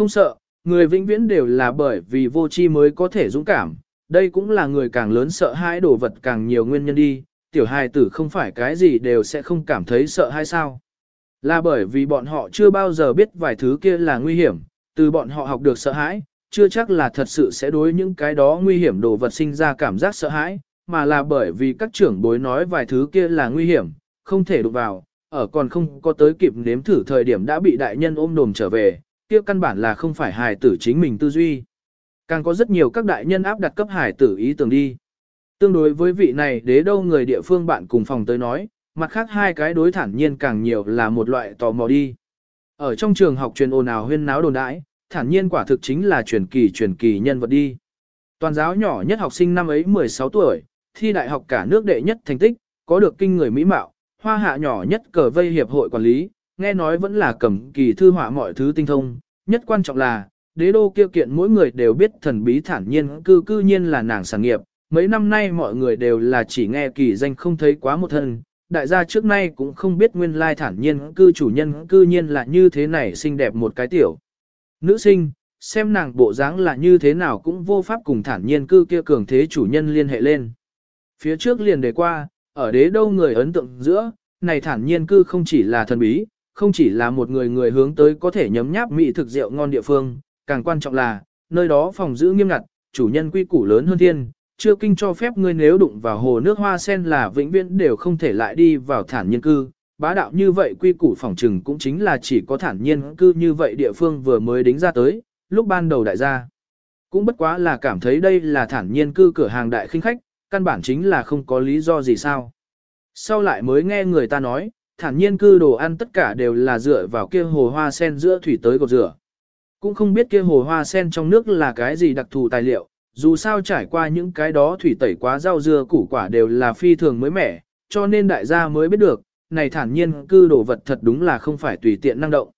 Không sợ, người vĩnh viễn đều là bởi vì vô tri mới có thể dũng cảm, đây cũng là người càng lớn sợ hãi đồ vật càng nhiều nguyên nhân đi, tiểu hài tử không phải cái gì đều sẽ không cảm thấy sợ hay sao. Là bởi vì bọn họ chưa bao giờ biết vài thứ kia là nguy hiểm, từ bọn họ học được sợ hãi, chưa chắc là thật sự sẽ đối những cái đó nguy hiểm đồ vật sinh ra cảm giác sợ hãi, mà là bởi vì các trưởng bối nói vài thứ kia là nguy hiểm, không thể đụng vào, ở còn không có tới kịp nếm thử thời điểm đã bị đại nhân ôm đồm trở về, kia căn bản là không phải hài tử chính mình tư duy. Càng có rất nhiều các đại nhân áp đặt cấp hài tử ý tưởng đi. Tương đối với vị này đế đâu người địa phương bạn cùng phòng tới nói, mặt khác hai cái đối thản nhiên càng nhiều là một loại tò mò đi. Ở trong trường học truyền ồn ào huyên náo đồn đãi, thản nhiên quả thực chính là truyền kỳ truyền kỳ nhân vật đi. Toàn giáo nhỏ nhất học sinh năm ấy 16 tuổi, thi đại học cả nước đệ nhất thành tích, có được kinh người mỹ mạo, hoa hạ nhỏ nhất cờ vây hiệp hội quản lý, nghe nói vẫn là cầm kỳ thư họa mọi thứ tinh thông, nhất quan trọng là, đế đô kia kiện mỗi người đều biết thần bí thản nhiên cư cư nhiên là nàng sản nghiệp, mấy năm nay mọi người đều là chỉ nghe kỳ danh không thấy quá một thân, đại gia trước nay cũng không biết nguyên lai thản nhiên cư chủ nhân cư nhiên là như thế này xinh đẹp một cái tiểu. Nữ sinh, xem nàng bộ dáng là như thế nào cũng vô pháp cùng thản nhiên cư kia cường thế chủ nhân liên hệ lên. Phía trước liền đề qua, ở đế đâu người ấn tượng giữa, này thản nhiên cư không chỉ là thần bí, không chỉ là một người người hướng tới có thể nhấm nháp mỹ thực rượu ngon địa phương, càng quan trọng là, nơi đó phòng giữ nghiêm ngặt, chủ nhân quy củ lớn hơn thiên, chưa kinh cho phép ngươi nếu đụng vào hồ nước hoa sen là vĩnh viễn đều không thể lại đi vào thản nhiên cư. Bá đạo như vậy quy củ phòng trừng cũng chính là chỉ có thản nhiên cư như vậy địa phương vừa mới đính ra tới, lúc ban đầu đại gia. Cũng bất quá là cảm thấy đây là thản nhiên cư cửa hàng đại khinh khách, căn bản chính là không có lý do gì sao. Sau lại mới nghe người ta nói, thản nhiên cư đồ ăn tất cả đều là dựa vào kia hồ hoa sen giữa thủy tới gột rửa. Cũng không biết kia hồ hoa sen trong nước là cái gì đặc thù tài liệu, dù sao trải qua những cái đó thủy tẩy quá rau dưa củ quả đều là phi thường mới mẻ, cho nên đại gia mới biết được, này thản nhiên cư đồ vật thật đúng là không phải tùy tiện năng động.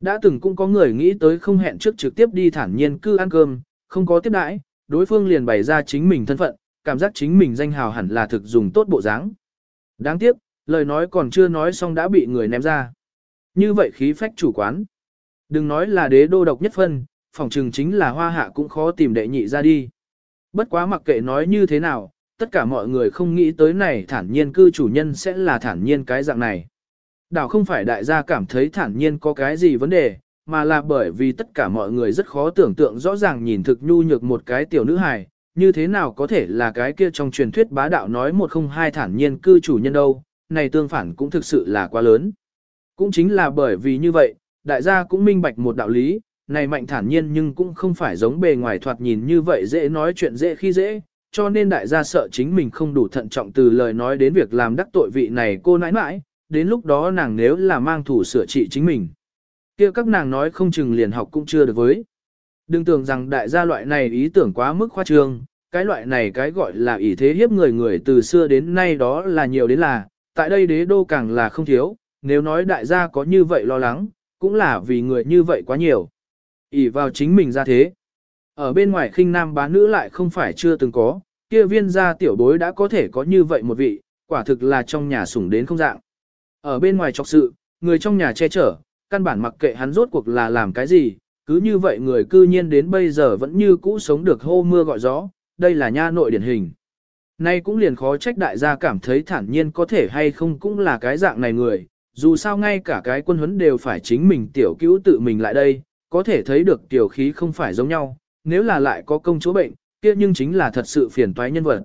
Đã từng cũng có người nghĩ tới không hẹn trước trực tiếp đi thản nhiên cư ăn cơm, không có tiếp đãi, đối phương liền bày ra chính mình thân phận, cảm giác chính mình danh hào hẳn là thực dùng tốt bộ dáng. Đáng tiếc, lời nói còn chưa nói xong đã bị người ném ra. Như vậy khí phách chủ quán. Đừng nói là đế đô độc nhất phân, phòng trừng chính là hoa hạ cũng khó tìm đệ nhị ra đi. Bất quá mặc kệ nói như thế nào, tất cả mọi người không nghĩ tới này thản nhiên cư chủ nhân sẽ là thản nhiên cái dạng này. Đảo không phải đại gia cảm thấy thản nhiên có cái gì vấn đề, mà là bởi vì tất cả mọi người rất khó tưởng tượng rõ ràng nhìn thực nhu nhược một cái tiểu nữ hài, như thế nào có thể là cái kia trong truyền thuyết bá đạo nói một không hai thản nhiên cư chủ nhân đâu, này tương phản cũng thực sự là quá lớn. Cũng chính là bởi vì như vậy, đại gia cũng minh bạch một đạo lý, này mạnh thản nhiên nhưng cũng không phải giống bề ngoài thoạt nhìn như vậy dễ nói chuyện dễ khi dễ, cho nên đại gia sợ chính mình không đủ thận trọng từ lời nói đến việc làm đắc tội vị này cô nãi nãi, đến lúc đó nàng nếu là mang thủ sửa trị chính mình. kia các nàng nói không chừng liền học cũng chưa được với. Đừng tưởng rằng đại gia loại này ý tưởng quá mức khoa trương, cái loại này cái gọi là ý thế hiếp người người từ xưa đến nay đó là nhiều đến là, tại đây đế đô càng là không thiếu, nếu nói đại gia có như vậy lo lắng, cũng là vì người như vậy quá nhiều ỷ vào chính mình ra thế. Ở bên ngoài khinh nam bán nữ lại không phải chưa từng có, kia viên gia tiểu bối đã có thể có như vậy một vị, quả thực là trong nhà sủng đến không dạng. Ở bên ngoài trọc sự, người trong nhà che chở, căn bản mặc kệ hắn rốt cuộc là làm cái gì, cứ như vậy người cư nhiên đến bây giờ vẫn như cũ sống được hô mưa gọi gió, đây là nha nội điển hình. Nay cũng liền khó trách đại gia cảm thấy thản nhiên có thể hay không cũng là cái dạng này người, dù sao ngay cả cái quân huấn đều phải chính mình tiểu cứu tự mình lại đây, có thể thấy được tiểu khí không phải giống nhau, nếu là lại có công chúa bệnh, kia nhưng chính là thật sự phiền toái nhân vật.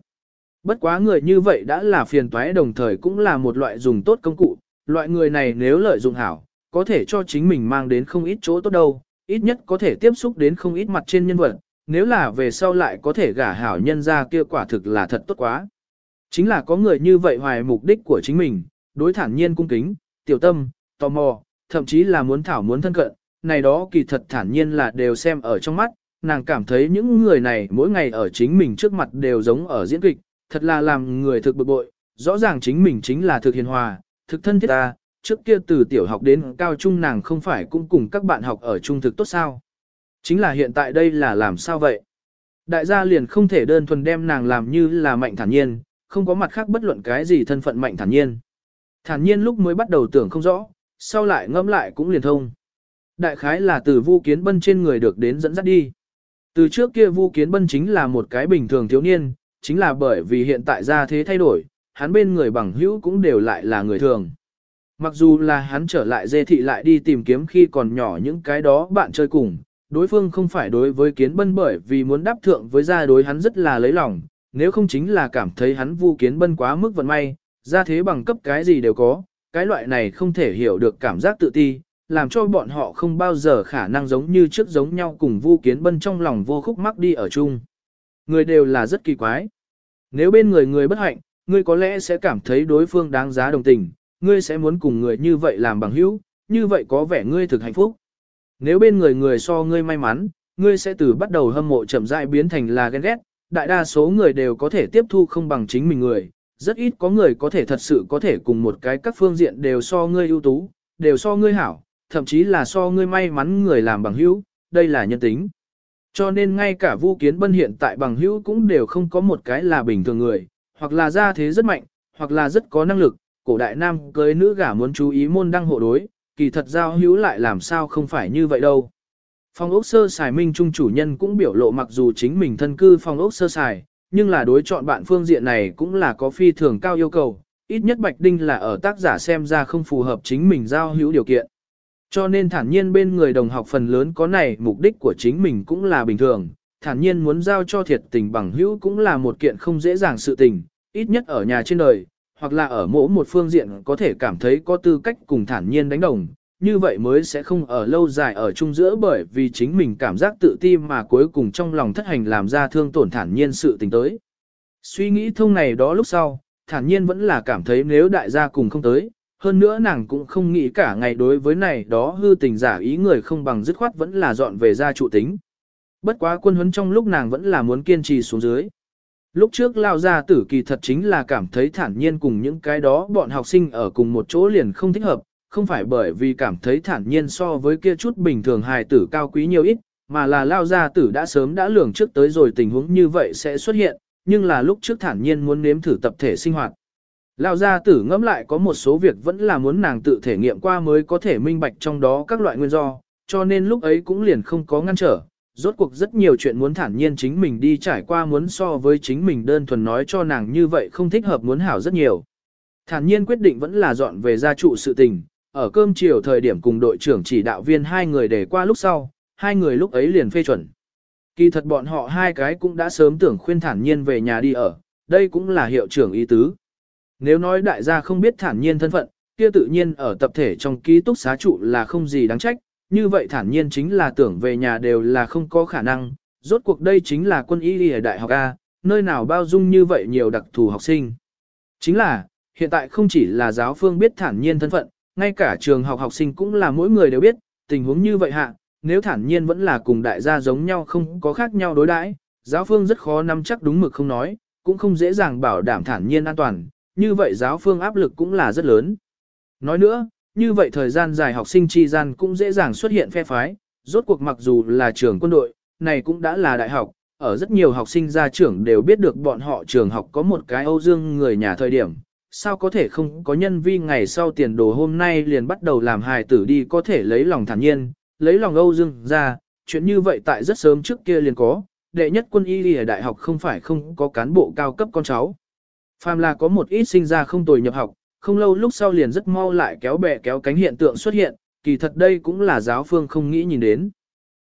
Bất quá người như vậy đã là phiền toái đồng thời cũng là một loại dùng tốt công cụ, loại người này nếu lợi dụng hảo, có thể cho chính mình mang đến không ít chỗ tốt đâu, ít nhất có thể tiếp xúc đến không ít mặt trên nhân vật, nếu là về sau lại có thể gả hảo nhân ra kia quả thực là thật tốt quá. Chính là có người như vậy hoài mục đích của chính mình, đối thản nhiên cung kính, tiểu tâm, tò mò, thậm chí là muốn thảo muốn thân cận, này đó kỳ thật thản nhiên là đều xem ở trong mắt, nàng cảm thấy những người này mỗi ngày ở chính mình trước mặt đều giống ở diễn kịch, thật là làm người thực bực bội, rõ ràng chính mình chính là thực hiền hòa, thực thân thiết ta, trước kia từ tiểu học đến cao trung nàng không phải cũng cùng các bạn học ở trung thực tốt sao. Chính là hiện tại đây là làm sao vậy? Đại gia liền không thể đơn thuần đem nàng làm như là mạnh thản nhiên, không có mặt khác bất luận cái gì thân phận mạnh thản nhiên. Thản nhiên lúc mới bắt đầu tưởng không rõ, sau lại ngẫm lại cũng liền thông. Đại khái là từ Vu Kiến Bân trên người được đến dẫn dắt đi. Từ trước kia Vu Kiến Bân chính là một cái bình thường thiếu niên, chính là bởi vì hiện tại gia thế thay đổi, hắn bên người bằng hữu cũng đều lại là người thường. Mặc dù là hắn trở lại dê thị lại đi tìm kiếm khi còn nhỏ những cái đó bạn chơi cùng, đối phương không phải đối với kiến bân bởi vì muốn đáp thượng với gia đối hắn rất là lấy lòng, nếu không chính là cảm thấy hắn vu kiến bân quá mức vận may, ra thế bằng cấp cái gì đều có, cái loại này không thể hiểu được cảm giác tự ti, làm cho bọn họ không bao giờ khả năng giống như trước giống nhau cùng vu kiến bân trong lòng vô khúc mắc đi ở chung. Người đều là rất kỳ quái. Nếu bên người người bất hạnh, ngươi có lẽ sẽ cảm thấy đối phương đáng giá đồng tình, ngươi sẽ muốn cùng người như vậy làm bằng hữu, như vậy có vẻ ngươi thực hạnh phúc. Nếu bên người người so ngươi may mắn, ngươi sẽ từ bắt đầu hâm mộ chậm rãi biến thành là ghen ghét, đại đa số người đều có thể tiếp thu không bằng chính mình người, rất ít có người có thể thật sự có thể cùng một cái các phương diện đều so ngươi ưu tú, đều so ngươi hảo, thậm chí là so ngươi may mắn người làm bằng hữu, đây là nhân tính. Cho nên ngay cả Vu Kiến Bân hiện tại bằng hữu cũng đều không có một cái là bình thường người, hoặc là gia thế rất mạnh, hoặc là rất có năng lực, cổ đại nam cưới nữ gả muốn chú ý môn đăng hộ đối, kỳ thật giao hữu lại làm sao không phải như vậy đâu. Phòng ốc sơ xài minh trung chủ nhân cũng biểu lộ mặc dù chính mình thân cư phòng ốc sơ xài, nhưng là đối chọn bạn phương diện này cũng là có phi thường cao yêu cầu, ít nhất Bạch Đinh là ở tác giả xem ra không phù hợp chính mình giao hữu điều kiện. Cho nên thản nhiên bên người đồng học phần lớn có này mục đích của chính mình cũng là bình thường, thản nhiên muốn giao cho thiệt tình bằng hữu cũng là một kiện không dễ dàng sự tình, ít nhất ở nhà trên đời, hoặc là ở mỗi một phương diện có thể cảm thấy có tư cách cùng thản nhiên đánh đồng, như vậy mới sẽ không ở lâu dài ở chung giữa bởi vì chính mình cảm giác tự ti mà cuối cùng trong lòng thất hành làm ra thương tổn thản nhiên sự tình tới. Suy nghĩ thông này đó lúc sau, thản nhiên vẫn là cảm thấy nếu đại gia cùng không tới, hơn nữa nàng cũng không nghĩ cả ngày đối với này đó hư tình giả ý người không bằng dứt khoát vẫn là dọn về gia trụ tính. Bất quá quân huấn trong lúc nàng vẫn là muốn kiên trì xuống dưới. Lúc trước lao ra tử kỳ thật chính là cảm thấy thản nhiên cùng những cái đó bọn học sinh ở cùng một chỗ liền không thích hợp, không phải bởi vì cảm thấy thản nhiên so với kia chút bình thường hài tử cao quý nhiều ít, mà là lao gia tử đã sớm đã lường trước tới rồi tình huống như vậy sẽ xuất hiện, nhưng là lúc trước thản nhiên muốn nếm thử tập thể sinh hoạt. Lao gia tử ngẫm lại có một số việc vẫn là muốn nàng tự thể nghiệm qua mới có thể minh bạch trong đó các loại nguyên do, cho nên lúc ấy cũng liền không có ngăn trở. Rốt cuộc rất nhiều chuyện muốn thản nhiên chính mình đi trải qua muốn so với chính mình đơn thuần nói cho nàng như vậy không thích hợp muốn hảo rất nhiều. Thản nhiên quyết định vẫn là dọn về gia trụ sự tình, ở cơm chiều thời điểm cùng đội trưởng chỉ đạo viên hai người để qua lúc sau, hai người lúc ấy liền phê chuẩn. Kỳ thật bọn họ hai cái cũng đã sớm tưởng khuyên thản nhiên về nhà đi ở, đây cũng là hiệu trưởng ý tứ. Nếu nói đại gia không biết thản nhiên thân phận, kia tự nhiên ở tập thể trong ký túc xá trụ là không gì đáng trách, như vậy thản nhiên chính là tưởng về nhà đều là không có khả năng, rốt cuộc đây chính là quân y ở đại học A, nơi nào bao dung như vậy nhiều đặc thù học sinh. Chính là, hiện tại không chỉ là giáo phương biết thản nhiên thân phận, ngay cả trường học học sinh cũng là mỗi người đều biết, tình huống như vậy hạ, nếu thản nhiên vẫn là cùng đại gia giống nhau không có khác nhau đối đãi, giáo phương rất khó nắm chắc đúng mực không nói, cũng không dễ dàng bảo đảm thản nhiên an toàn, như vậy giáo phương áp lực cũng là rất lớn. Nói nữa, như vậy thời gian dài học sinh tri gian cũng dễ dàng xuất hiện phe phái, rốt cuộc mặc dù là trường quân đội, này cũng đã là đại học, ở rất nhiều học sinh gia trưởng đều biết được bọn họ trường học có một cái Âu Dương người nhà thời điểm, sao có thể không có nhân vi ngày sau tiền đồ hôm nay liền bắt đầu làm hài tử đi có thể lấy lòng thản nhiên, lấy lòng Âu Dương ra, chuyện như vậy tại rất sớm trước kia liền có, đệ nhất quân y ở đại học không phải không có cán bộ cao cấp con cháu. Phàm là có một ít sinh ra không tồi nhập học, không lâu lúc sau liền rất mau lại kéo bè kéo cánh hiện tượng xuất hiện, kỳ thật đây cũng là giáo phương không nghĩ nhìn đến.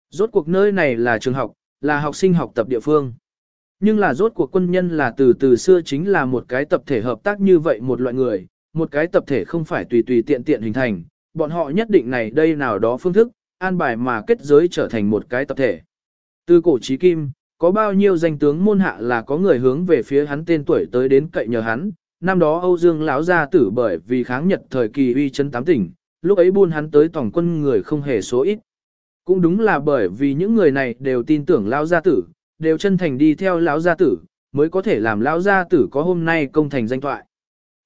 Rốt cuộc nơi này là trường học, là học sinh học tập địa phương. Nhưng là rốt cuộc quân nhân là từ từ xưa chính là một cái tập thể hợp tác như vậy một loại người, một cái tập thể không phải tùy tùy tiện tiện hình thành, bọn họ nhất định này đây nào đó phương thức, an bài mà kết giới trở thành một cái tập thể. Từ cổ chí kim, có bao nhiêu danh tướng môn hạ là có người hướng về phía hắn tên tuổi tới đến cậy nhờ hắn, năm đó Âu Dương lão gia tử bởi vì kháng Nhật thời kỳ uy chấn tám tỉnh, lúc ấy buôn hắn tới tổng quân người không hề số ít. Cũng đúng là bởi vì những người này đều tin tưởng lão gia tử, đều chân thành đi theo lão gia tử, mới có thể làm lão gia tử có hôm nay công thành danh thoại.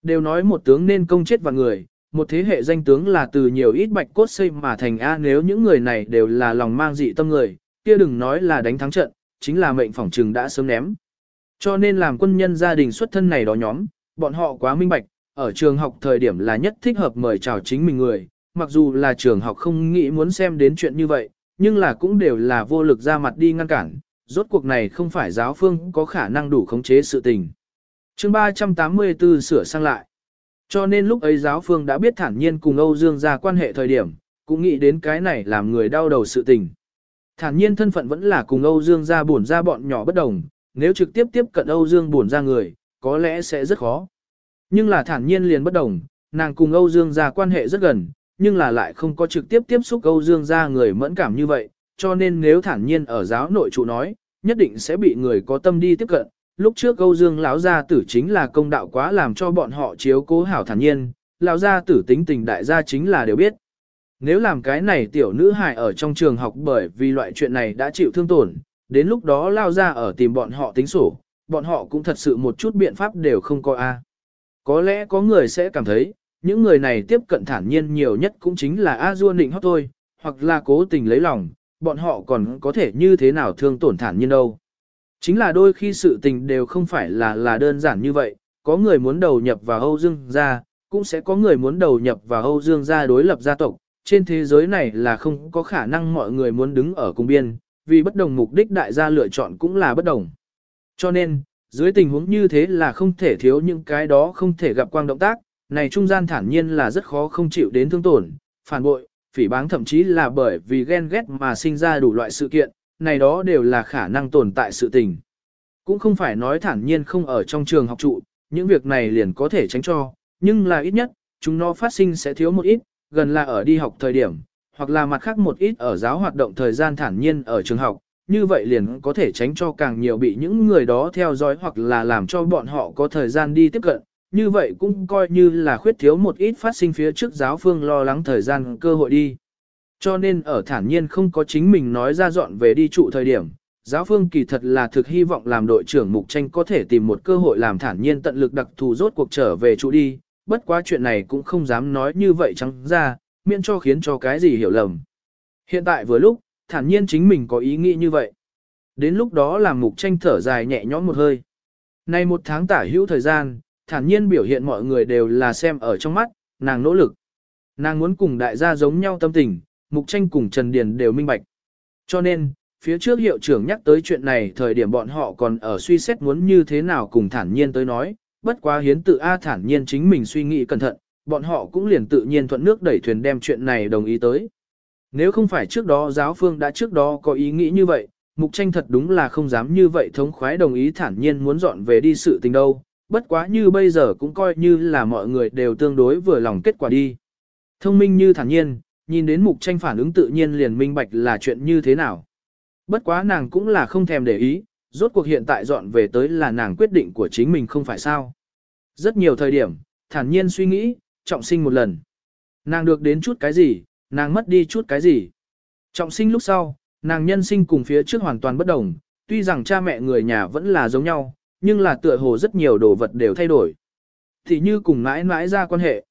Đều nói một tướng nên công chết và người, một thế hệ danh tướng là từ nhiều ít bạch cốt xây mà thành A nếu những người này đều là lòng mang dị tâm người, kia đừng nói là đánh thắng trận, chính là mệnh phỏng trừng đã sớm ném. Cho nên làm quân nhân gia đình xuất thân này đó nhóm, bọn họ quá minh bạch, ở trường học thời điểm là nhất thích hợp mời chào chính mình người, mặc dù là trường học không nghĩ muốn xem đến chuyện như vậy, nhưng là cũng đều là vô lực ra mặt đi ngăn cản, rốt cuộc này không phải giáo phương có khả năng đủ khống chế sự tình. chương 384 sửa sang lại. Cho nên lúc ấy giáo phương đã biết thản nhiên cùng Âu Dương ra quan hệ thời điểm, cũng nghĩ đến cái này làm người đau đầu sự tình. Thản nhiên thân phận vẫn là cùng Âu Dương ra buồn ra bọn nhỏ bất đồng, nếu trực tiếp tiếp cận Âu Dương buồn ra người, có lẽ sẽ rất khó. Nhưng là thản nhiên liền bất đồng, nàng cùng Âu Dương gia quan hệ rất gần, nhưng là lại không có trực tiếp tiếp xúc Âu Dương gia người mẫn cảm như vậy, cho nên nếu thản nhiên ở giáo nội trụ nói, nhất định sẽ bị người có tâm đi tiếp cận. Lúc trước Âu Dương lão gia tử chính là công đạo quá làm cho bọn họ chiếu cố hảo thản nhiên, lão gia tử tính tình đại gia chính là đều biết. Nếu làm cái này tiểu nữ hài ở trong trường học bởi vì loại chuyện này đã chịu thương tổn, đến lúc đó lao ra ở tìm bọn họ tính sổ, bọn họ cũng thật sự một chút biện pháp đều không có a. Có lẽ có người sẽ cảm thấy, những người này tiếp cận thản nhiên nhiều nhất cũng chính là A Du nịnh hót thôi, hoặc là cố tình lấy lòng, bọn họ còn có thể như thế nào thương tổn thản nhiên đâu. Chính là đôi khi sự tình đều không phải là là đơn giản như vậy, có người muốn đầu nhập vào Âu Dương gia, cũng sẽ có người muốn đầu nhập vào Âu Dương gia đối lập gia tộc, trên thế giới này là không có khả năng mọi người muốn đứng ở cùng biên, vì bất đồng mục đích đại gia lựa chọn cũng là bất đồng. Cho nên, dưới tình huống như thế là không thể thiếu những cái đó không thể gặp quang động tác, này trung gian thản nhiên là rất khó không chịu đến thương tổn, phản bội, phỉ báng thậm chí là bởi vì ghen ghét mà sinh ra đủ loại sự kiện, này đó đều là khả năng tồn tại sự tình. Cũng không phải nói thản nhiên không ở trong trường học trụ, những việc này liền có thể tránh cho, nhưng là ít nhất, chúng nó phát sinh sẽ thiếu một ít, gần là ở đi học thời điểm, hoặc là mặt khác một ít ở giáo hoạt động thời gian thản nhiên ở trường học, như vậy liền có thể tránh cho càng nhiều bị những người đó theo dõi hoặc là làm cho bọn họ có thời gian đi tiếp cận, như vậy cũng coi như là khuyết thiếu một ít phát sinh phía trước giáo phương lo lắng thời gian cơ hội đi. Cho nên ở thản nhiên không có chính mình nói ra dọn về đi trụ thời điểm, giáo phương kỳ thật là thực hy vọng làm đội trưởng mục tranh có thể tìm một cơ hội làm thản nhiên tận lực đặc thù rốt cuộc trở về trụ đi, bất quá chuyện này cũng không dám nói như vậy trắng ra, miễn cho khiến cho cái gì hiểu lầm. Hiện tại vừa lúc, thản nhiên chính mình có ý nghĩ như vậy. Đến lúc đó làm mục tranh thở dài nhẹ nhõm một hơi. Nay một tháng tả hữu thời gian, thản nhiên biểu hiện mọi người đều là xem ở trong mắt, nàng nỗ lực. Nàng muốn cùng đại gia giống nhau tâm tình, mục tranh cùng Trần Điền đều minh bạch. Cho nên, phía trước hiệu trưởng nhắc tới chuyện này thời điểm bọn họ còn ở suy xét muốn như thế nào cùng thản nhiên tới nói, bất quá hiến tự A thản nhiên chính mình suy nghĩ cẩn thận, bọn họ cũng liền tự nhiên thuận nước đẩy thuyền đem chuyện này đồng ý tới. Nếu không phải trước đó giáo phương đã trước đó có ý nghĩ như vậy, mục tranh thật đúng là không dám như vậy thống khoái đồng ý thản nhiên muốn dọn về đi sự tình đâu, bất quá như bây giờ cũng coi như là mọi người đều tương đối vừa lòng kết quả đi. Thông minh như thản nhiên, nhìn đến mục tranh phản ứng tự nhiên liền minh bạch là chuyện như thế nào. Bất quá nàng cũng là không thèm để ý, rốt cuộc hiện tại dọn về tới là nàng quyết định của chính mình không phải sao. Rất nhiều thời điểm, thản nhiên suy nghĩ, trọng sinh một lần. Nàng được đến chút cái gì, nàng mất đi chút cái gì. Trọng sinh lúc sau, nàng nhân sinh cùng phía trước hoàn toàn bất đồng, tuy rằng cha mẹ người nhà vẫn là giống nhau, nhưng là tựa hồ rất nhiều đồ vật đều thay đổi. Thì như cùng mãi mãi ra quan hệ.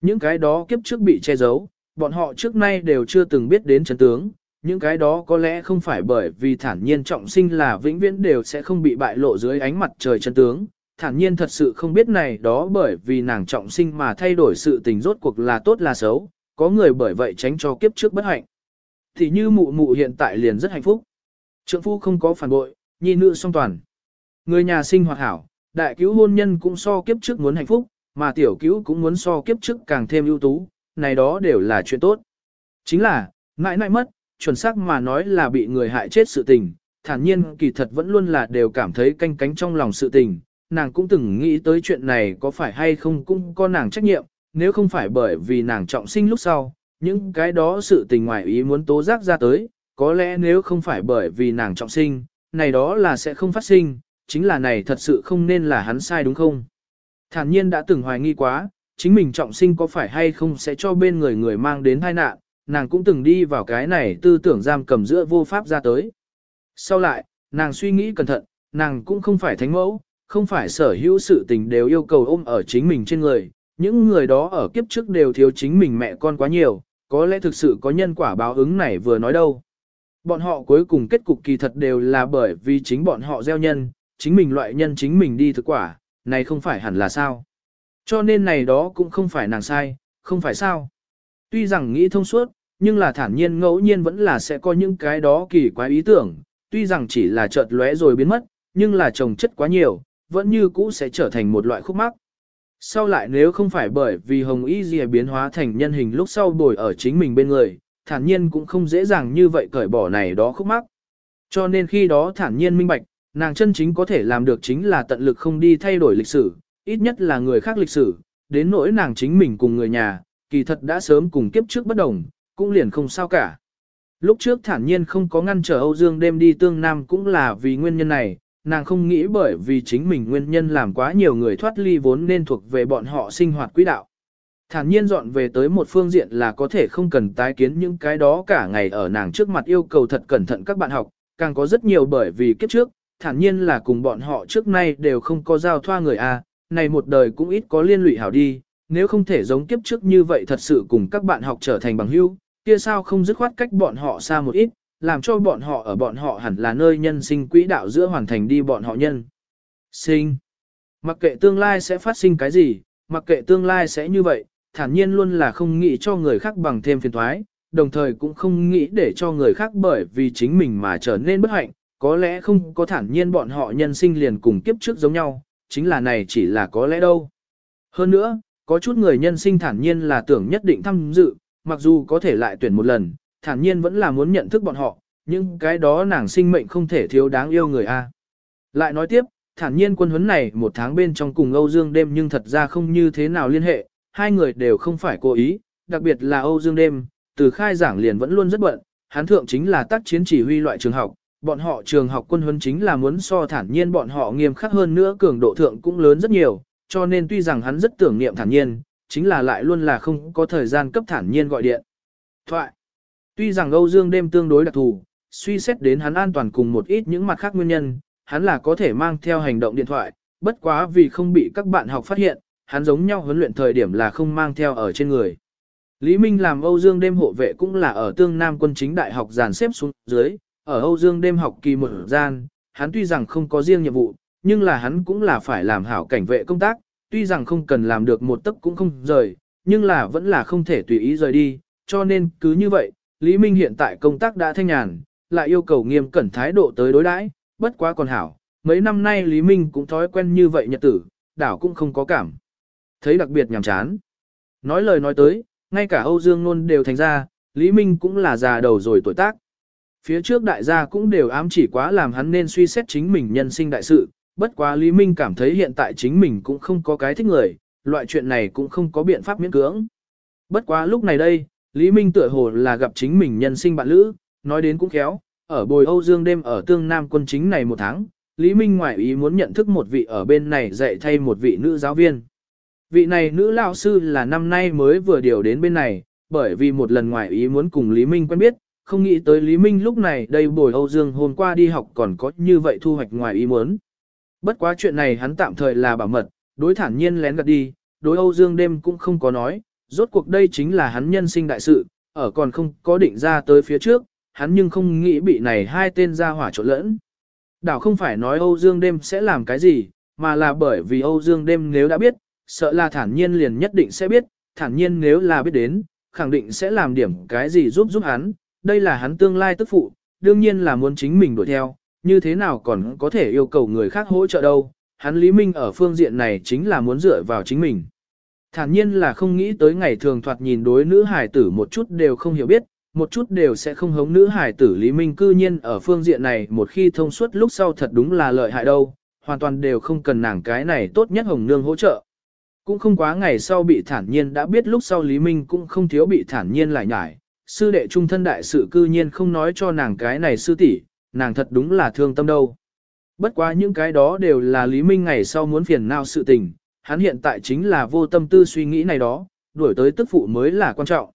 Những cái đó kiếp trước bị che giấu, bọn họ trước nay đều chưa từng biết đến chân tướng, những cái đó có lẽ không phải bởi vì thản nhiên trọng sinh là vĩnh viễn đều sẽ không bị bại lộ dưới ánh mặt trời chân tướng. Thản nhiên thật sự không biết này đó bởi vì nàng trọng sinh mà thay đổi sự tình rốt cuộc là tốt là xấu, có người bởi vậy tránh cho kiếp trước bất hạnh. Thì như mụ mụ hiện tại liền rất hạnh phúc. Trượng phu không có phản bội, nhi nữ song toàn. Người nhà sinh hoạt hảo, đại cứu hôn nhân cũng so kiếp trước muốn hạnh phúc, mà tiểu cứu cũng muốn so kiếp trước càng thêm ưu tú, này đó đều là chuyện tốt. Chính là, ngại ngại mất, chuẩn xác mà nói là bị người hại chết sự tình, thản nhiên kỳ thật vẫn luôn là đều cảm thấy canh cánh trong lòng sự tình, nàng cũng từng nghĩ tới chuyện này có phải hay không cũng có nàng trách nhiệm, nếu không phải bởi vì nàng trọng sinh lúc sau, những cái đó sự tình ngoài ý muốn tố giác ra tới, có lẽ nếu không phải bởi vì nàng trọng sinh, này đó là sẽ không phát sinh, chính là này thật sự không nên là hắn sai đúng không? Thản nhiên đã từng hoài nghi quá, chính mình trọng sinh có phải hay không sẽ cho bên người người mang đến tai nạn, nàng cũng từng đi vào cái này tư tưởng giam cầm giữa vô pháp ra tới. Sau lại, nàng suy nghĩ cẩn thận, nàng cũng không phải thánh mẫu, không phải sở hữu sự tình đều yêu cầu ôm ở chính mình trên người, những người đó ở kiếp trước đều thiếu chính mình mẹ con quá nhiều, có lẽ thực sự có nhân quả báo ứng này vừa nói đâu. Bọn họ cuối cùng kết cục kỳ thật đều là bởi vì chính bọn họ gieo nhân, chính mình loại nhân chính mình đi thực quả, này không phải hẳn là sao. Cho nên này đó cũng không phải nàng sai, không phải sao. Tuy rằng nghĩ thông suốt, nhưng là thản nhiên ngẫu nhiên vẫn là sẽ có những cái đó kỳ quái ý tưởng, tuy rằng chỉ là chợt lóe rồi biến mất, nhưng là trồng chất quá nhiều, vẫn như cũ sẽ trở thành một loại khúc mắc. Sau lại nếu không phải bởi vì hồng y dìa biến hóa thành nhân hình lúc sau bồi ở chính mình bên người, thản nhiên cũng không dễ dàng như vậy cởi bỏ này đó khúc mắc. Cho nên khi đó thản nhiên minh bạch, nàng chân chính có thể làm được chính là tận lực không đi thay đổi lịch sử, ít nhất là người khác lịch sử, đến nỗi nàng chính mình cùng người nhà, kỳ thật đã sớm cùng kiếp trước bất đồng, cũng liền không sao cả. Lúc trước thản nhiên không có ngăn trở Âu Dương đêm đi tương nam cũng là vì nguyên nhân này, nàng không nghĩ bởi vì chính mình nguyên nhân làm quá nhiều người thoát ly vốn nên thuộc về bọn họ sinh hoạt quỹ đạo. Thản nhiên dọn về tới một phương diện là có thể không cần tái kiến những cái đó cả ngày ở nàng trước mặt yêu cầu thật cẩn thận các bạn học, càng có rất nhiều bởi vì kiếp trước, thản nhiên là cùng bọn họ trước nay đều không có giao thoa người A, này một đời cũng ít có liên lụy hảo đi, nếu không thể giống kiếp trước như vậy thật sự cùng các bạn học trở thành bằng hữu, kia sao không dứt khoát cách bọn họ xa một ít, làm cho bọn họ ở bọn họ hẳn là nơi nhân sinh quỹ đạo giữa hoàn thành đi bọn họ nhân. Sinh. Mặc kệ tương lai sẽ phát sinh cái gì, mặc kệ tương lai sẽ như vậy, thản nhiên luôn là không nghĩ cho người khác bằng thêm phiền thoái, đồng thời cũng không nghĩ để cho người khác bởi vì chính mình mà trở nên bất hạnh, có lẽ không có thản nhiên bọn họ nhân sinh liền cùng kiếp trước giống nhau, chính là này chỉ là có lẽ đâu. Hơn nữa, có chút người nhân sinh thản nhiên là tưởng nhất định tham dự, mặc dù có thể lại tuyển một lần, thản nhiên vẫn là muốn nhận thức bọn họ, nhưng cái đó nàng sinh mệnh không thể thiếu đáng yêu người A. Lại nói tiếp, thản nhiên quân huấn này một tháng bên trong cùng Âu Dương đêm nhưng thật ra không như thế nào liên hệ, hai người đều không phải cố ý, đặc biệt là Âu Dương đêm, từ khai giảng liền vẫn luôn rất bận, hắn thượng chính là tác chiến chỉ huy loại trường học, bọn họ trường học quân huấn chính là muốn so thản nhiên bọn họ nghiêm khắc hơn nữa cường độ thượng cũng lớn rất nhiều, cho nên tuy rằng hắn rất tưởng niệm thản nhiên, chính là lại luôn là không có thời gian cấp thản nhiên gọi điện. Thoại. Tuy rằng Âu Dương đêm tương đối đặc thù, suy xét đến hắn an toàn cùng một ít những mặt khác nguyên nhân, hắn là có thể mang theo hành động điện thoại, bất quá vì không bị các bạn học phát hiện, hắn giống nhau huấn luyện thời điểm là không mang theo ở trên người. Lý Minh làm Âu Dương đêm hộ vệ cũng là ở tương Nam quân chính đại học dàn xếp xuống dưới, ở Âu Dương đêm học kỳ một gian, hắn tuy rằng không có riêng nhiệm vụ, nhưng là hắn cũng là phải làm hảo cảnh vệ công tác, tuy rằng không cần làm được một tấc cũng không rời, nhưng là vẫn là không thể tùy ý rời đi, cho nên cứ như vậy, Lý Minh hiện tại công tác đã thanh nhàn, lại yêu cầu nghiêm cẩn thái độ tới đối đãi, bất quá còn hảo, mấy năm nay Lý Minh cũng thói quen như vậy nhật tử, đảo cũng không có cảm. Thấy đặc biệt nhàm chán. Nói lời nói tới, ngay cả Âu Dương Nôn đều thành ra, Lý Minh cũng là già đầu rồi tuổi tác. Phía trước đại gia cũng đều ám chỉ quá làm hắn nên suy xét chính mình nhân sinh đại sự, bất quá Lý Minh cảm thấy hiện tại chính mình cũng không có cái thích người, loại chuyện này cũng không có biện pháp miễn cưỡng. Bất quá lúc này đây, Lý Minh tựa hồ là gặp chính mình nhân sinh bạn lữ, nói đến cũng khéo, ở bồi Âu Dương đêm ở tương Nam quân chính này một tháng, Lý Minh ngoại ý muốn nhận thức một vị ở bên này dạy thay một vị nữ giáo viên. Vị này nữ lão sư là năm nay mới vừa điều đến bên này, bởi vì một lần ngoại ý muốn cùng Lý Minh quen biết, không nghĩ tới Lý Minh lúc này đây bồi Âu Dương hôm qua đi học còn có như vậy thu hoạch ngoài ý muốn. Bất quá chuyện này hắn tạm thời là bảo mật, đối thản nhiên lén gạt đi, đối Âu Dương đêm cũng không có nói, rốt cuộc đây chính là hắn nhân sinh đại sự, ở còn không có định ra tới phía trước, hắn nhưng không nghĩ bị này hai tên ra hỏa trộn lẫn. Đảo không phải nói Âu Dương đêm sẽ làm cái gì, mà là bởi vì Âu Dương đêm nếu đã biết, sợ là thản nhiên liền nhất định sẽ biết, thản nhiên nếu là biết đến, khẳng định sẽ làm điểm cái gì giúp giúp hắn, đây là hắn tương lai tức phụ, đương nhiên là muốn chính mình đuổi theo, như thế nào còn có thể yêu cầu người khác hỗ trợ đâu, hắn Lý Minh ở phương diện này chính là muốn dựa vào chính mình. Thản nhiên là không nghĩ tới ngày thường thoạt nhìn đối nữ hải tử một chút đều không hiểu biết, một chút đều sẽ không hống nữ hải tử Lý Minh cư nhiên ở phương diện này một khi thông suốt lúc sau thật đúng là lợi hại đâu, hoàn toàn đều không cần nàng cái này tốt nhất hồng nương hỗ trợ. Cũng không quá ngày sau bị thản nhiên đã biết lúc sau Lý Minh cũng không thiếu bị thản nhiên lại nhải, sư đệ trung thân đại sự cư nhiên không nói cho nàng cái này sư tỷ, nàng thật đúng là thương tâm đâu. Bất quá những cái đó đều là Lý Minh ngày sau muốn phiền não sự tình, hắn hiện tại chính là vô tâm tư suy nghĩ này đó, đuổi tới tức phụ mới là quan trọng.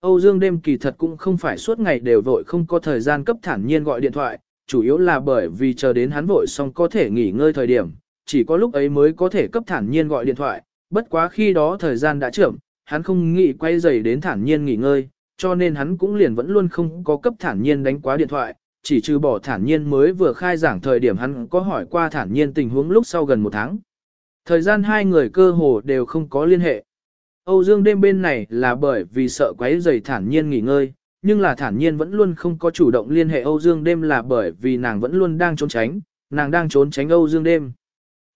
Âu Dương đêm kỳ thật cũng không phải suốt ngày đều vội không có thời gian cấp thản nhiên gọi điện thoại, chủ yếu là bởi vì chờ đến hắn vội xong có thể nghỉ ngơi thời điểm, chỉ có lúc ấy mới có thể cấp thản nhiên gọi điện thoại, bất quá khi đó thời gian đã trưởng, hắn không nghĩ quay giày đến thản nhiên nghỉ ngơi, cho nên hắn cũng liền vẫn luôn không có cấp thản nhiên đánh quá điện thoại, chỉ trừ bỏ thản nhiên mới vừa khai giảng thời điểm hắn có hỏi qua thản nhiên tình huống lúc sau gần một tháng. Thời gian hai người cơ hồ đều không có liên hệ. Âu Dương đêm bên này là bởi vì sợ quấy rầy thản nhiên nghỉ ngơi, nhưng là thản nhiên vẫn luôn không có chủ động liên hệ Âu Dương đêm là bởi vì nàng vẫn luôn đang trốn tránh, nàng đang trốn tránh Âu Dương đêm.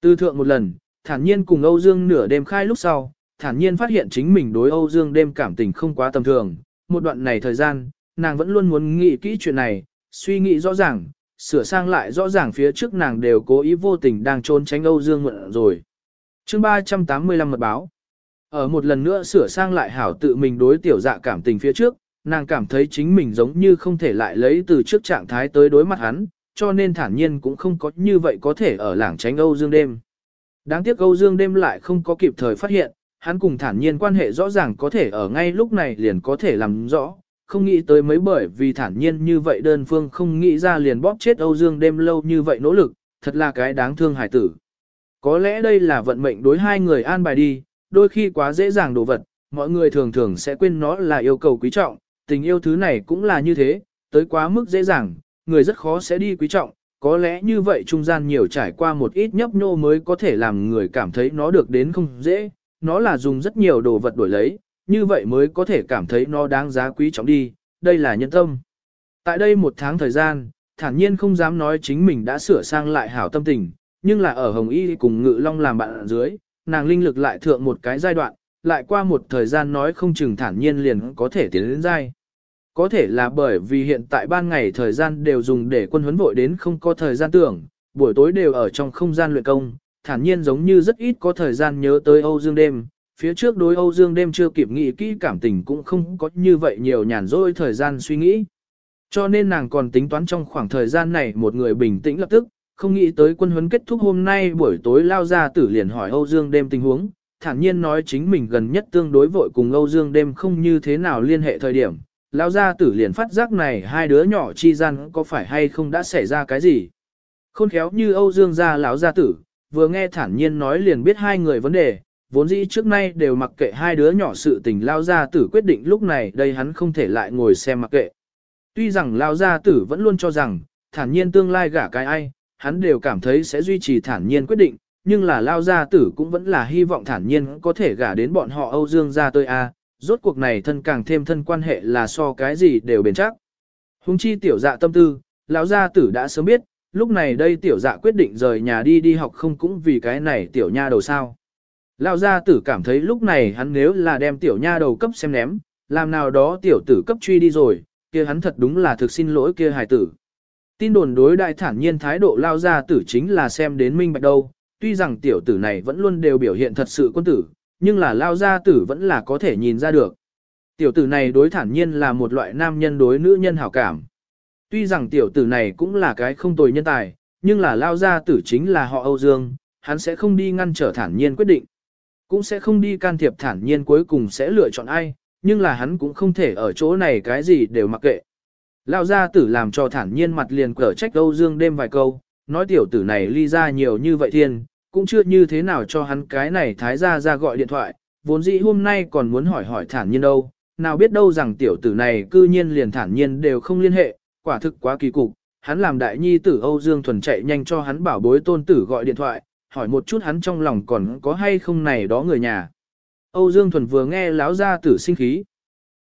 Tư thượng một lần, thản nhiên cùng Âu Dương nửa đêm khai lúc sau, thản nhiên phát hiện chính mình đối Âu Dương đêm cảm tình không quá tầm thường. Một đoạn này thời gian, nàng vẫn luôn muốn nghĩ kỹ chuyện này, suy nghĩ rõ ràng, sửa sang lại rõ ràng phía trước nàng đều cố ý vô tình đang trốn tránh Âu Dương mượn rồi chương 385 mật báo. Ở một lần nữa sửa sang lại hảo tự mình đối tiểu dạ cảm tình phía trước, nàng cảm thấy chính mình giống như không thể lại lấy từ trước trạng thái tới đối mặt hắn, cho nên thản nhiên cũng không có như vậy có thể ở làng tránh Âu Dương đêm. Đáng tiếc Âu Dương đêm lại không có kịp thời phát hiện, hắn cùng thản nhiên quan hệ rõ ràng có thể ở ngay lúc này liền có thể làm rõ, không nghĩ tới mấy bởi vì thản nhiên như vậy đơn phương không nghĩ ra liền bóp chết Âu Dương đêm lâu như vậy nỗ lực, thật là cái đáng thương hải tử. Có lẽ đây là vận mệnh đối hai người an bài đi, đôi khi quá dễ dàng đồ vật, mọi người thường thường sẽ quên nó là yêu cầu quý trọng, tình yêu thứ này cũng là như thế, tới quá mức dễ dàng, người rất khó sẽ đi quý trọng, có lẽ như vậy trung gian nhiều trải qua một ít nhấp nhô mới có thể làm người cảm thấy nó được đến không dễ, nó là dùng rất nhiều đồ vật đổi lấy, như vậy mới có thể cảm thấy nó đáng giá quý trọng đi, đây là nhân tâm. Tại đây một tháng thời gian, thản nhiên không dám nói chính mình đã sửa sang lại hảo tâm tình, nhưng là ở Hồng Y cùng Ngự Long làm bạn ở dưới, nàng linh lực lại thượng một cái giai đoạn, lại qua một thời gian nói không chừng thản nhiên liền có thể tiến đến giai. Có thể là bởi vì hiện tại ban ngày thời gian đều dùng để quân huấn vội đến không có thời gian tưởng, buổi tối đều ở trong không gian luyện công, thản nhiên giống như rất ít có thời gian nhớ tới Âu Dương đêm. Phía trước đối Âu Dương đêm chưa kịp nghĩ kỹ cảm tình cũng không có như vậy nhiều nhàn rỗi thời gian suy nghĩ. Cho nên nàng còn tính toán trong khoảng thời gian này một người bình tĩnh lập tức, không nghĩ tới quân huấn kết thúc hôm nay buổi tối lao ra tử liền hỏi Âu Dương đêm tình huống, thản nhiên nói chính mình gần nhất tương đối vội cùng Âu Dương đêm không như thế nào liên hệ thời điểm, lão gia tử liền phát giác này hai đứa nhỏ chi gian có phải hay không đã xảy ra cái gì. Khôn khéo như Âu Dương gia lão gia tử, vừa nghe thản nhiên nói liền biết hai người vấn đề, vốn dĩ trước nay đều mặc kệ hai đứa nhỏ sự tình lao gia tử quyết định lúc này đây hắn không thể lại ngồi xem mặc kệ. Tuy rằng lao gia tử vẫn luôn cho rằng, thản nhiên tương lai gả cái ai, hắn đều cảm thấy sẽ duy trì thản nhiên quyết định, nhưng là lao gia tử cũng vẫn là hy vọng thản nhiên có thể gả đến bọn họ Âu Dương gia tôi a, rốt cuộc này thân càng thêm thân quan hệ là so cái gì đều bền chắc. Hùng chi tiểu dạ tâm tư, lão gia tử đã sớm biết, lúc này đây tiểu dạ quyết định rời nhà đi đi học không cũng vì cái này tiểu nha đầu sao. Lão gia tử cảm thấy lúc này hắn nếu là đem tiểu nha đầu cấp xem ném, làm nào đó tiểu tử cấp truy đi rồi, kia hắn thật đúng là thực xin lỗi kia hài tử. Tin đồn đối đại thản nhiên thái độ lao gia tử chính là xem đến minh bạch đâu, tuy rằng tiểu tử này vẫn luôn đều biểu hiện thật sự quân tử, nhưng là lao gia tử vẫn là có thể nhìn ra được. Tiểu tử này đối thản nhiên là một loại nam nhân đối nữ nhân hảo cảm. Tuy rằng tiểu tử này cũng là cái không tồi nhân tài, nhưng là lao gia tử chính là họ Âu Dương, hắn sẽ không đi ngăn trở thản nhiên quyết định. Cũng sẽ không đi can thiệp thản nhiên cuối cùng sẽ lựa chọn ai, nhưng là hắn cũng không thể ở chỗ này cái gì đều mặc kệ. Lao gia tử làm cho thản nhiên mặt liền cở trách Âu Dương đêm vài câu, nói tiểu tử này ly ra nhiều như vậy thiên, cũng chưa như thế nào cho hắn cái này thái gia ra gọi điện thoại, vốn dĩ hôm nay còn muốn hỏi hỏi thản nhiên đâu, nào biết đâu rằng tiểu tử này cư nhiên liền thản nhiên đều không liên hệ, quả thực quá kỳ cục, hắn làm đại nhi tử Âu Dương Thuần chạy nhanh cho hắn bảo bối tôn tử gọi điện thoại, hỏi một chút hắn trong lòng còn có hay không này đó người nhà. Âu Dương Thuần vừa nghe láo gia tử sinh khí.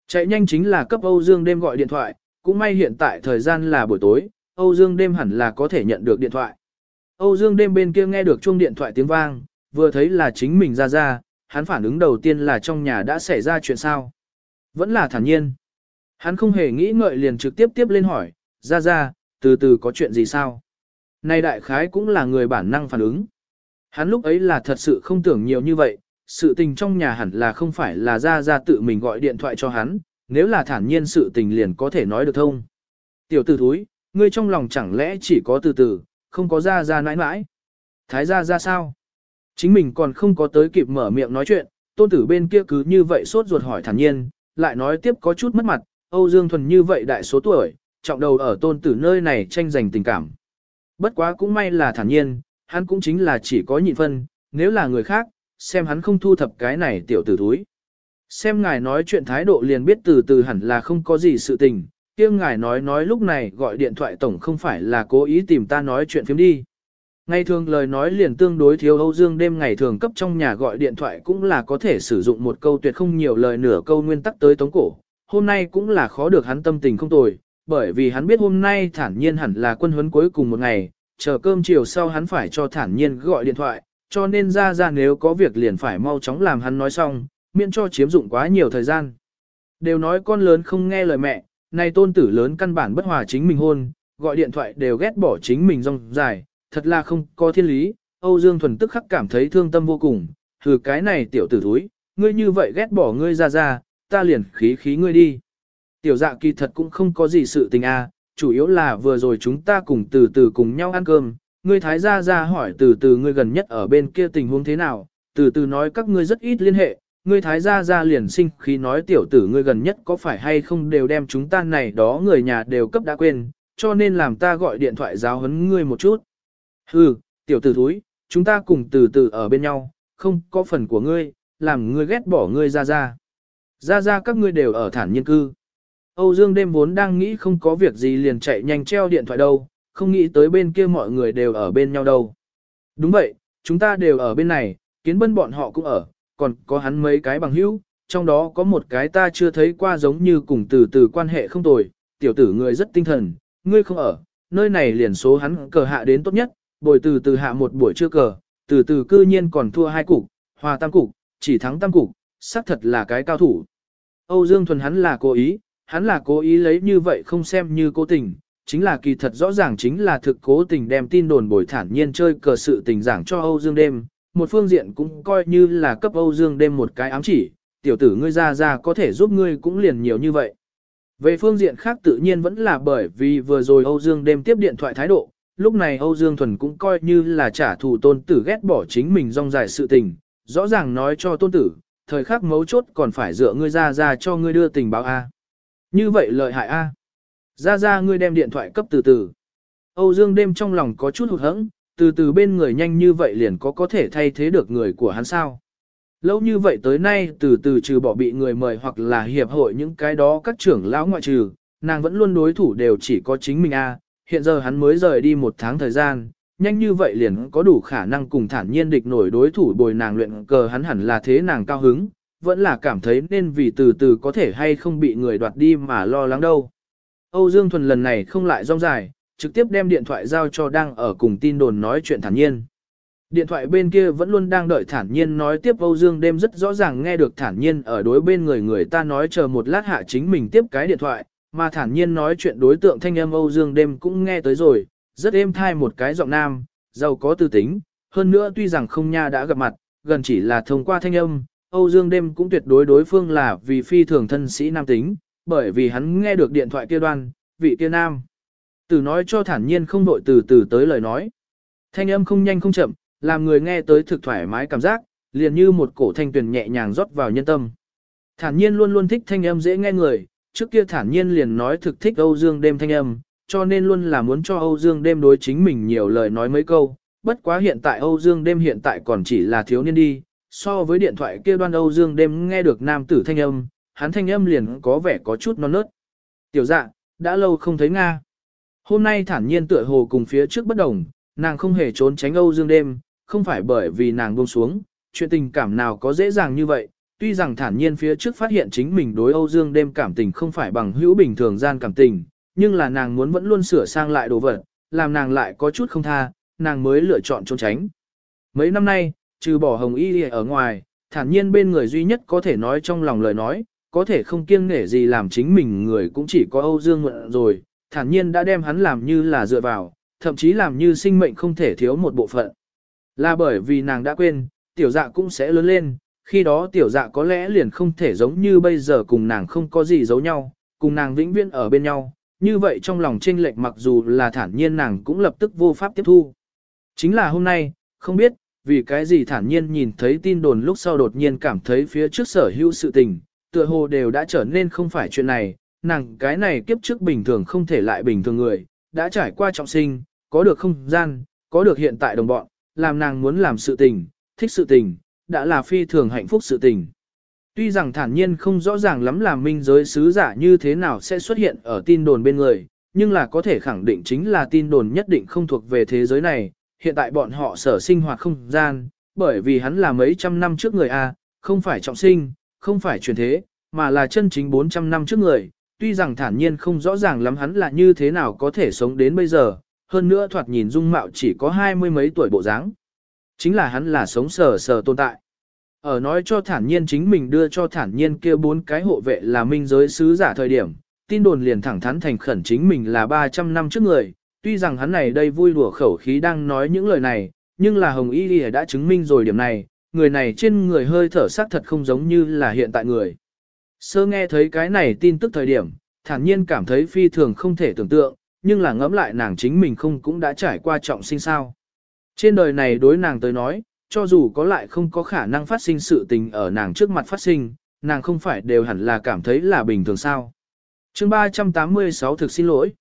Chạy nhanh chính là cấp Âu Dương đêm gọi điện thoại, cũng may hiện tại thời gian là buổi tối, Âu Dương đêm hẳn là có thể nhận được điện thoại. Âu Dương đêm bên kia nghe được chuông điện thoại tiếng vang, vừa thấy là chính mình ra ra, hắn phản ứng đầu tiên là trong nhà đã xảy ra chuyện sao. Vẫn là thản nhiên. Hắn không hề nghĩ ngợi liền trực tiếp tiếp lên hỏi, ra ra, từ từ có chuyện gì sao? Này đại khái cũng là người bản năng phản ứng. Hắn lúc ấy là thật sự không tưởng nhiều như vậy, sự tình trong nhà hẳn là không phải là ra ra tự mình gọi điện thoại cho hắn, nếu là thản nhiên sự tình liền có thể nói được thông. Tiểu tử thúi, ngươi trong lòng chẳng lẽ chỉ có từ từ, không có ra ra nãi nãi. Thái ra ra sao? Chính mình còn không có tới kịp mở miệng nói chuyện, tôn tử bên kia cứ như vậy sốt ruột hỏi thản nhiên, lại nói tiếp có chút mất mặt, Âu Dương Thuần như vậy đại số tuổi, trọng đầu ở tôn tử nơi này tranh giành tình cảm. Bất quá cũng may là thản nhiên, hắn cũng chính là chỉ có nhịn phân, nếu là người khác, xem hắn không thu thập cái này tiểu tử thúi. Xem ngài nói chuyện thái độ liền biết từ từ hẳn là không có gì sự tình, kia ngài nói nói lúc này gọi điện thoại tổng không phải là cố ý tìm ta nói chuyện phiếm đi. Ngày thường lời nói liền tương đối thiếu Âu Dương đêm ngày thường cấp trong nhà gọi điện thoại cũng là có thể sử dụng một câu tuyệt không nhiều lời nửa câu nguyên tắc tới tống cổ. Hôm nay cũng là khó được hắn tâm tình không tồi, bởi vì hắn biết hôm nay thản nhiên hẳn là quân huấn cuối cùng một ngày, chờ cơm chiều sau hắn phải cho thản nhiên gọi điện thoại, cho nên ra ra nếu có việc liền phải mau chóng làm hắn nói xong, miễn cho chiếm dụng quá nhiều thời gian. Đều nói con lớn không nghe lời mẹ, này tôn tử lớn căn bản bất hòa chính mình hôn, gọi điện thoại đều ghét bỏ chính mình rong dài, thật là không có thiên lý, Âu Dương Thuần tức khắc cảm thấy thương tâm vô cùng, thử cái này tiểu tử thúi, ngươi như vậy ghét bỏ ngươi ra ra, ta liền khí khí ngươi đi. Tiểu dạ kỳ thật cũng không có gì sự tình a, chủ yếu là vừa rồi chúng ta cùng từ từ cùng nhau ăn cơm, ngươi thái gia ra hỏi từ từ ngươi gần nhất ở bên kia tình huống thế nào, từ từ nói các ngươi rất ít liên hệ, ngươi thái gia gia liền sinh khi nói tiểu tử ngươi gần nhất có phải hay không đều đem chúng ta này đó người nhà đều cấp đã quên, cho nên làm ta gọi điện thoại giáo huấn ngươi một chút. Hừ, tiểu tử thúi, chúng ta cùng từ từ ở bên nhau, không có phần của ngươi, làm ngươi ghét bỏ ngươi ra ra. Ra ra các ngươi đều ở thản nhiên cư. Âu Dương đêm vốn đang nghĩ không có việc gì liền chạy nhanh treo điện thoại đâu, không nghĩ tới bên kia mọi người đều ở bên nhau đâu. Đúng vậy, chúng ta đều ở bên này, kiến bân bọn họ cũng ở, còn có hắn mấy cái bằng hữu, trong đó có một cái ta chưa thấy qua giống như cùng từ từ quan hệ không tồi, tiểu tử người rất tinh thần, ngươi không ở, nơi này liền số hắn cờ hạ đến tốt nhất, bồi từ từ hạ một buổi trưa cờ, từ từ cư nhiên còn thua hai cục, hòa tam cục, chỉ thắng tam cục, xác thật là cái cao thủ. Âu Dương Thuần hắn là cố ý, hắn là cố ý lấy như vậy không xem như cố tình, chính là kỳ thật rõ ràng chính là thực cố tình đem tin đồn bồi thản nhiên chơi cờ sự tình giảng cho Âu Dương đêm, một phương diện cũng coi như là cấp Âu Dương đêm một cái ám chỉ, tiểu tử ngươi ra ra có thể giúp ngươi cũng liền nhiều như vậy. Về phương diện khác tự nhiên vẫn là bởi vì vừa rồi Âu Dương đêm tiếp điện thoại thái độ, lúc này Âu Dương Thuần cũng coi như là trả thù tôn tử ghét bỏ chính mình rong dài sự tình, rõ ràng nói cho tôn tử, thời khắc mấu chốt còn phải dựa ngươi ra ra cho ngươi đưa tình báo A. Như vậy lợi hại A. Ra ra ngươi đem điện thoại cấp từ từ. Âu Dương đêm trong lòng có chút hụt hẫng, từ từ bên người nhanh như vậy liền có có thể thay thế được người của hắn sao. Lâu như vậy tới nay từ từ trừ bỏ bị người mời hoặc là hiệp hội những cái đó các trưởng lão ngoại trừ, nàng vẫn luôn đối thủ đều chỉ có chính mình A, hiện giờ hắn mới rời đi một tháng thời gian, nhanh như vậy liền có đủ khả năng cùng thản nhiên địch nổi đối thủ bồi nàng luyện cờ hắn hẳn là thế nàng cao hứng, vẫn là cảm thấy nên vì từ từ có thể hay không bị người đoạt đi mà lo lắng đâu. Âu Dương Thuần lần này không lại rong dài, trực tiếp đem điện thoại giao cho đang ở cùng tin đồn nói chuyện thản nhiên. Điện thoại bên kia vẫn luôn đang đợi thản nhiên nói tiếp Âu Dương đêm rất rõ ràng nghe được thản nhiên ở đối bên người người ta nói chờ một lát hạ chính mình tiếp cái điện thoại, mà thản nhiên nói chuyện đối tượng thanh âm Âu Dương đêm cũng nghe tới rồi, rất êm thai một cái giọng nam, giàu có tư tính, hơn nữa tuy rằng không nha đã gặp mặt, gần chỉ là thông qua thanh âm, Âu Dương đêm cũng tuyệt đối đối phương là vì phi thường thân sĩ nam tính, bởi vì hắn nghe được điện thoại kia đoan, vị kia nam. Từ nói cho thản nhiên không đội từ từ tới lời nói. Thanh âm không nhanh không chậm, làm người nghe tới thực thoải mái cảm giác, liền như một cổ thanh tuyển nhẹ nhàng rót vào nhân tâm. Thản nhiên luôn luôn thích thanh âm dễ nghe người, trước kia thản nhiên liền nói thực thích Âu Dương đêm thanh âm, cho nên luôn là muốn cho Âu Dương đêm đối chính mình nhiều lời nói mấy câu, bất quá hiện tại Âu Dương đêm hiện tại còn chỉ là thiếu niên đi, so với điện thoại kia đoan Âu Dương đêm nghe được nam tử thanh âm, hắn thanh âm liền có vẻ có chút non nớt. Tiểu dạ, đã lâu không thấy Nga. Hôm nay thản nhiên tựa hồ cùng phía trước bất đồng, nàng không hề trốn tránh Âu Dương đêm, không phải bởi vì nàng buông xuống, chuyện tình cảm nào có dễ dàng như vậy, tuy rằng thản nhiên phía trước phát hiện chính mình đối Âu Dương đêm cảm tình không phải bằng hữu bình thường gian cảm tình, nhưng là nàng muốn vẫn luôn sửa sang lại đồ vật, làm nàng lại có chút không tha, nàng mới lựa chọn trốn tránh. Mấy năm nay, trừ bỏ hồng y ở ngoài, thản nhiên bên người duy nhất có thể nói trong lòng lời nói, có thể không kiêng nể gì làm chính mình người cũng chỉ có Âu Dương Mượn rồi, thản nhiên đã đem hắn làm như là dựa vào, thậm chí làm như sinh mệnh không thể thiếu một bộ phận. Là bởi vì nàng đã quên, tiểu dạ cũng sẽ lớn lên, khi đó tiểu dạ có lẽ liền không thể giống như bây giờ cùng nàng không có gì giấu nhau, cùng nàng vĩnh viễn ở bên nhau, như vậy trong lòng chênh lệch mặc dù là thản nhiên nàng cũng lập tức vô pháp tiếp thu. Chính là hôm nay, không biết, vì cái gì thản nhiên nhìn thấy tin đồn lúc sau đột nhiên cảm thấy phía trước sở hữu sự tình, tựa hồ đều đã trở nên không phải chuyện này, nàng cái này kiếp trước bình thường không thể lại bình thường người, đã trải qua trọng sinh, có được không gian, có được hiện tại đồng bọn, làm nàng muốn làm sự tình, thích sự tình, đã là phi thường hạnh phúc sự tình. Tuy rằng thản nhiên không rõ ràng lắm là minh giới sứ giả như thế nào sẽ xuất hiện ở tin đồn bên người, nhưng là có thể khẳng định chính là tin đồn nhất định không thuộc về thế giới này, hiện tại bọn họ sở sinh hoạt không gian, bởi vì hắn là mấy trăm năm trước người A, không phải trọng sinh, không phải truyền thế, mà là chân chính 400 năm trước người, tuy rằng thản nhiên không rõ ràng lắm hắn là như thế nào có thể sống đến bây giờ, hơn nữa thoạt nhìn dung mạo chỉ có hai mươi mấy tuổi bộ dáng. Chính là hắn là sống sờ sờ tồn tại. Ở nói cho thản nhiên chính mình đưa cho thản nhiên kia bốn cái hộ vệ là minh giới sứ giả thời điểm, tin đồn liền thẳng thắn thành khẩn chính mình là 300 năm trước người, tuy rằng hắn này đây vui đùa khẩu khí đang nói những lời này, nhưng là Hồng Y Ghi đã chứng minh rồi điểm này, người này trên người hơi thở sắc thật không giống như là hiện tại người. Sơ nghe thấy cái này tin tức thời điểm, thản nhiên cảm thấy phi thường không thể tưởng tượng, nhưng là ngẫm lại nàng chính mình không cũng đã trải qua trọng sinh sao. Trên đời này đối nàng tới nói, cho dù có lại không có khả năng phát sinh sự tình ở nàng trước mặt phát sinh, nàng không phải đều hẳn là cảm thấy là bình thường sao. chương 386 thực xin lỗi.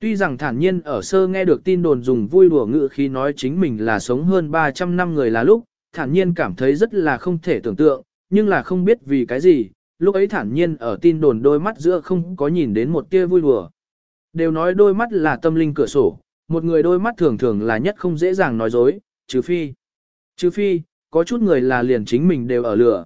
Tuy rằng thản nhiên ở sơ nghe được tin đồn dùng vui đùa ngữ khi nói chính mình là sống hơn 300 năm người là lúc, thản nhiên cảm thấy rất là không thể tưởng tượng, nhưng là không biết vì cái gì, lúc ấy thản nhiên ở tin đồn đôi mắt giữa không có nhìn đến một tia vui đùa. Đều nói đôi mắt là tâm linh cửa sổ, một người đôi mắt thường thường là nhất không dễ dàng nói dối, trừ phi. Trừ phi, có chút người là liền chính mình đều ở lửa.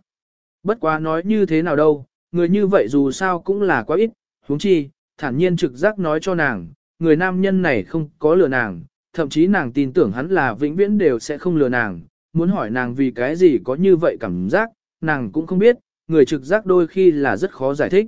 Bất quá nói như thế nào đâu, người như vậy dù sao cũng là quá ít, huống chi, thản nhiên trực giác nói cho nàng, người nam nhân này không có lừa nàng, thậm chí nàng tin tưởng hắn là vĩnh viễn đều sẽ không lừa nàng, muốn hỏi nàng vì cái gì có như vậy cảm giác, nàng cũng không biết, người trực giác đôi khi là rất khó giải thích.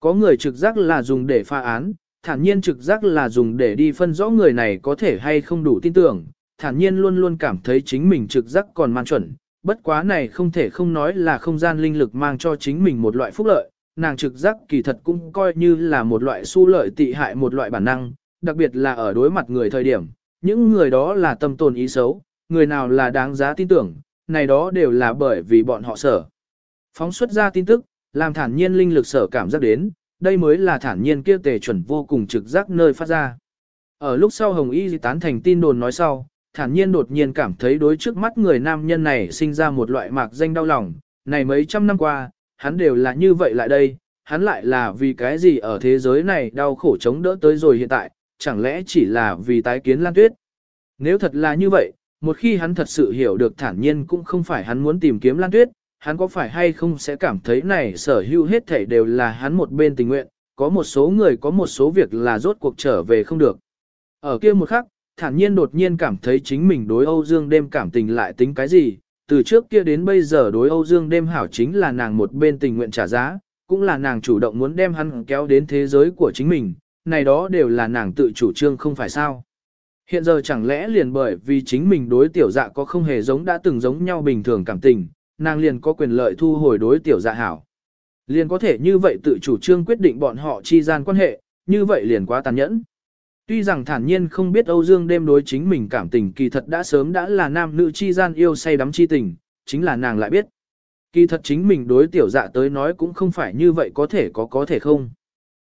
Có người trực giác là dùng để pha án, thản nhiên trực giác là dùng để đi phân rõ người này có thể hay không đủ tin tưởng, thản nhiên luôn luôn cảm thấy chính mình trực giác còn man chuẩn, bất quá này không thể không nói là không gian linh lực mang cho chính mình một loại phúc lợi, nàng trực giác kỳ thật cũng coi như là một loại su lợi tị hại một loại bản năng, đặc biệt là ở đối mặt người thời điểm, những người đó là tâm tồn ý xấu, người nào là đáng giá tin tưởng, này đó đều là bởi vì bọn họ sở. Phóng xuất ra tin tức, làm thản nhiên linh lực sở cảm giác đến, đây mới là thản nhiên kia tề chuẩn vô cùng trực giác nơi phát ra. Ở lúc sau Hồng Y tán thành tin đồn nói sau, thản nhiên đột nhiên cảm thấy đối trước mắt người nam nhân này sinh ra một loại mạc danh đau lòng, này mấy trăm năm qua, hắn đều là như vậy lại đây, hắn lại là vì cái gì ở thế giới này đau khổ chống đỡ tới rồi hiện tại, chẳng lẽ chỉ là vì tái kiến Lan Tuyết. Nếu thật là như vậy, một khi hắn thật sự hiểu được thản nhiên cũng không phải hắn muốn tìm kiếm Lan Tuyết, hắn có phải hay không sẽ cảm thấy này sở hữu hết thảy đều là hắn một bên tình nguyện, có một số người có một số việc là rốt cuộc trở về không được. Ở kia một khắc, thản nhiên đột nhiên cảm thấy chính mình đối Âu Dương đêm cảm tình lại tính cái gì, từ trước kia đến bây giờ đối Âu Dương đêm hảo chính là nàng một bên tình nguyện trả giá, cũng là nàng chủ động muốn đem hắn kéo đến thế giới của chính mình, này đó đều là nàng tự chủ trương không phải sao. Hiện giờ chẳng lẽ liền bởi vì chính mình đối tiểu dạ có không hề giống đã từng giống nhau bình thường cảm tình, nàng liền có quyền lợi thu hồi đối tiểu dạ hảo. Liền có thể như vậy tự chủ trương quyết định bọn họ chi gian quan hệ, như vậy liền quá tàn nhẫn. Tuy rằng thản nhiên không biết Âu Dương đêm đối chính mình cảm tình kỳ thật đã sớm đã là nam nữ chi gian yêu say đắm chi tình, chính là nàng lại biết. Kỳ thật chính mình đối tiểu dạ tới nói cũng không phải như vậy có thể có có thể không.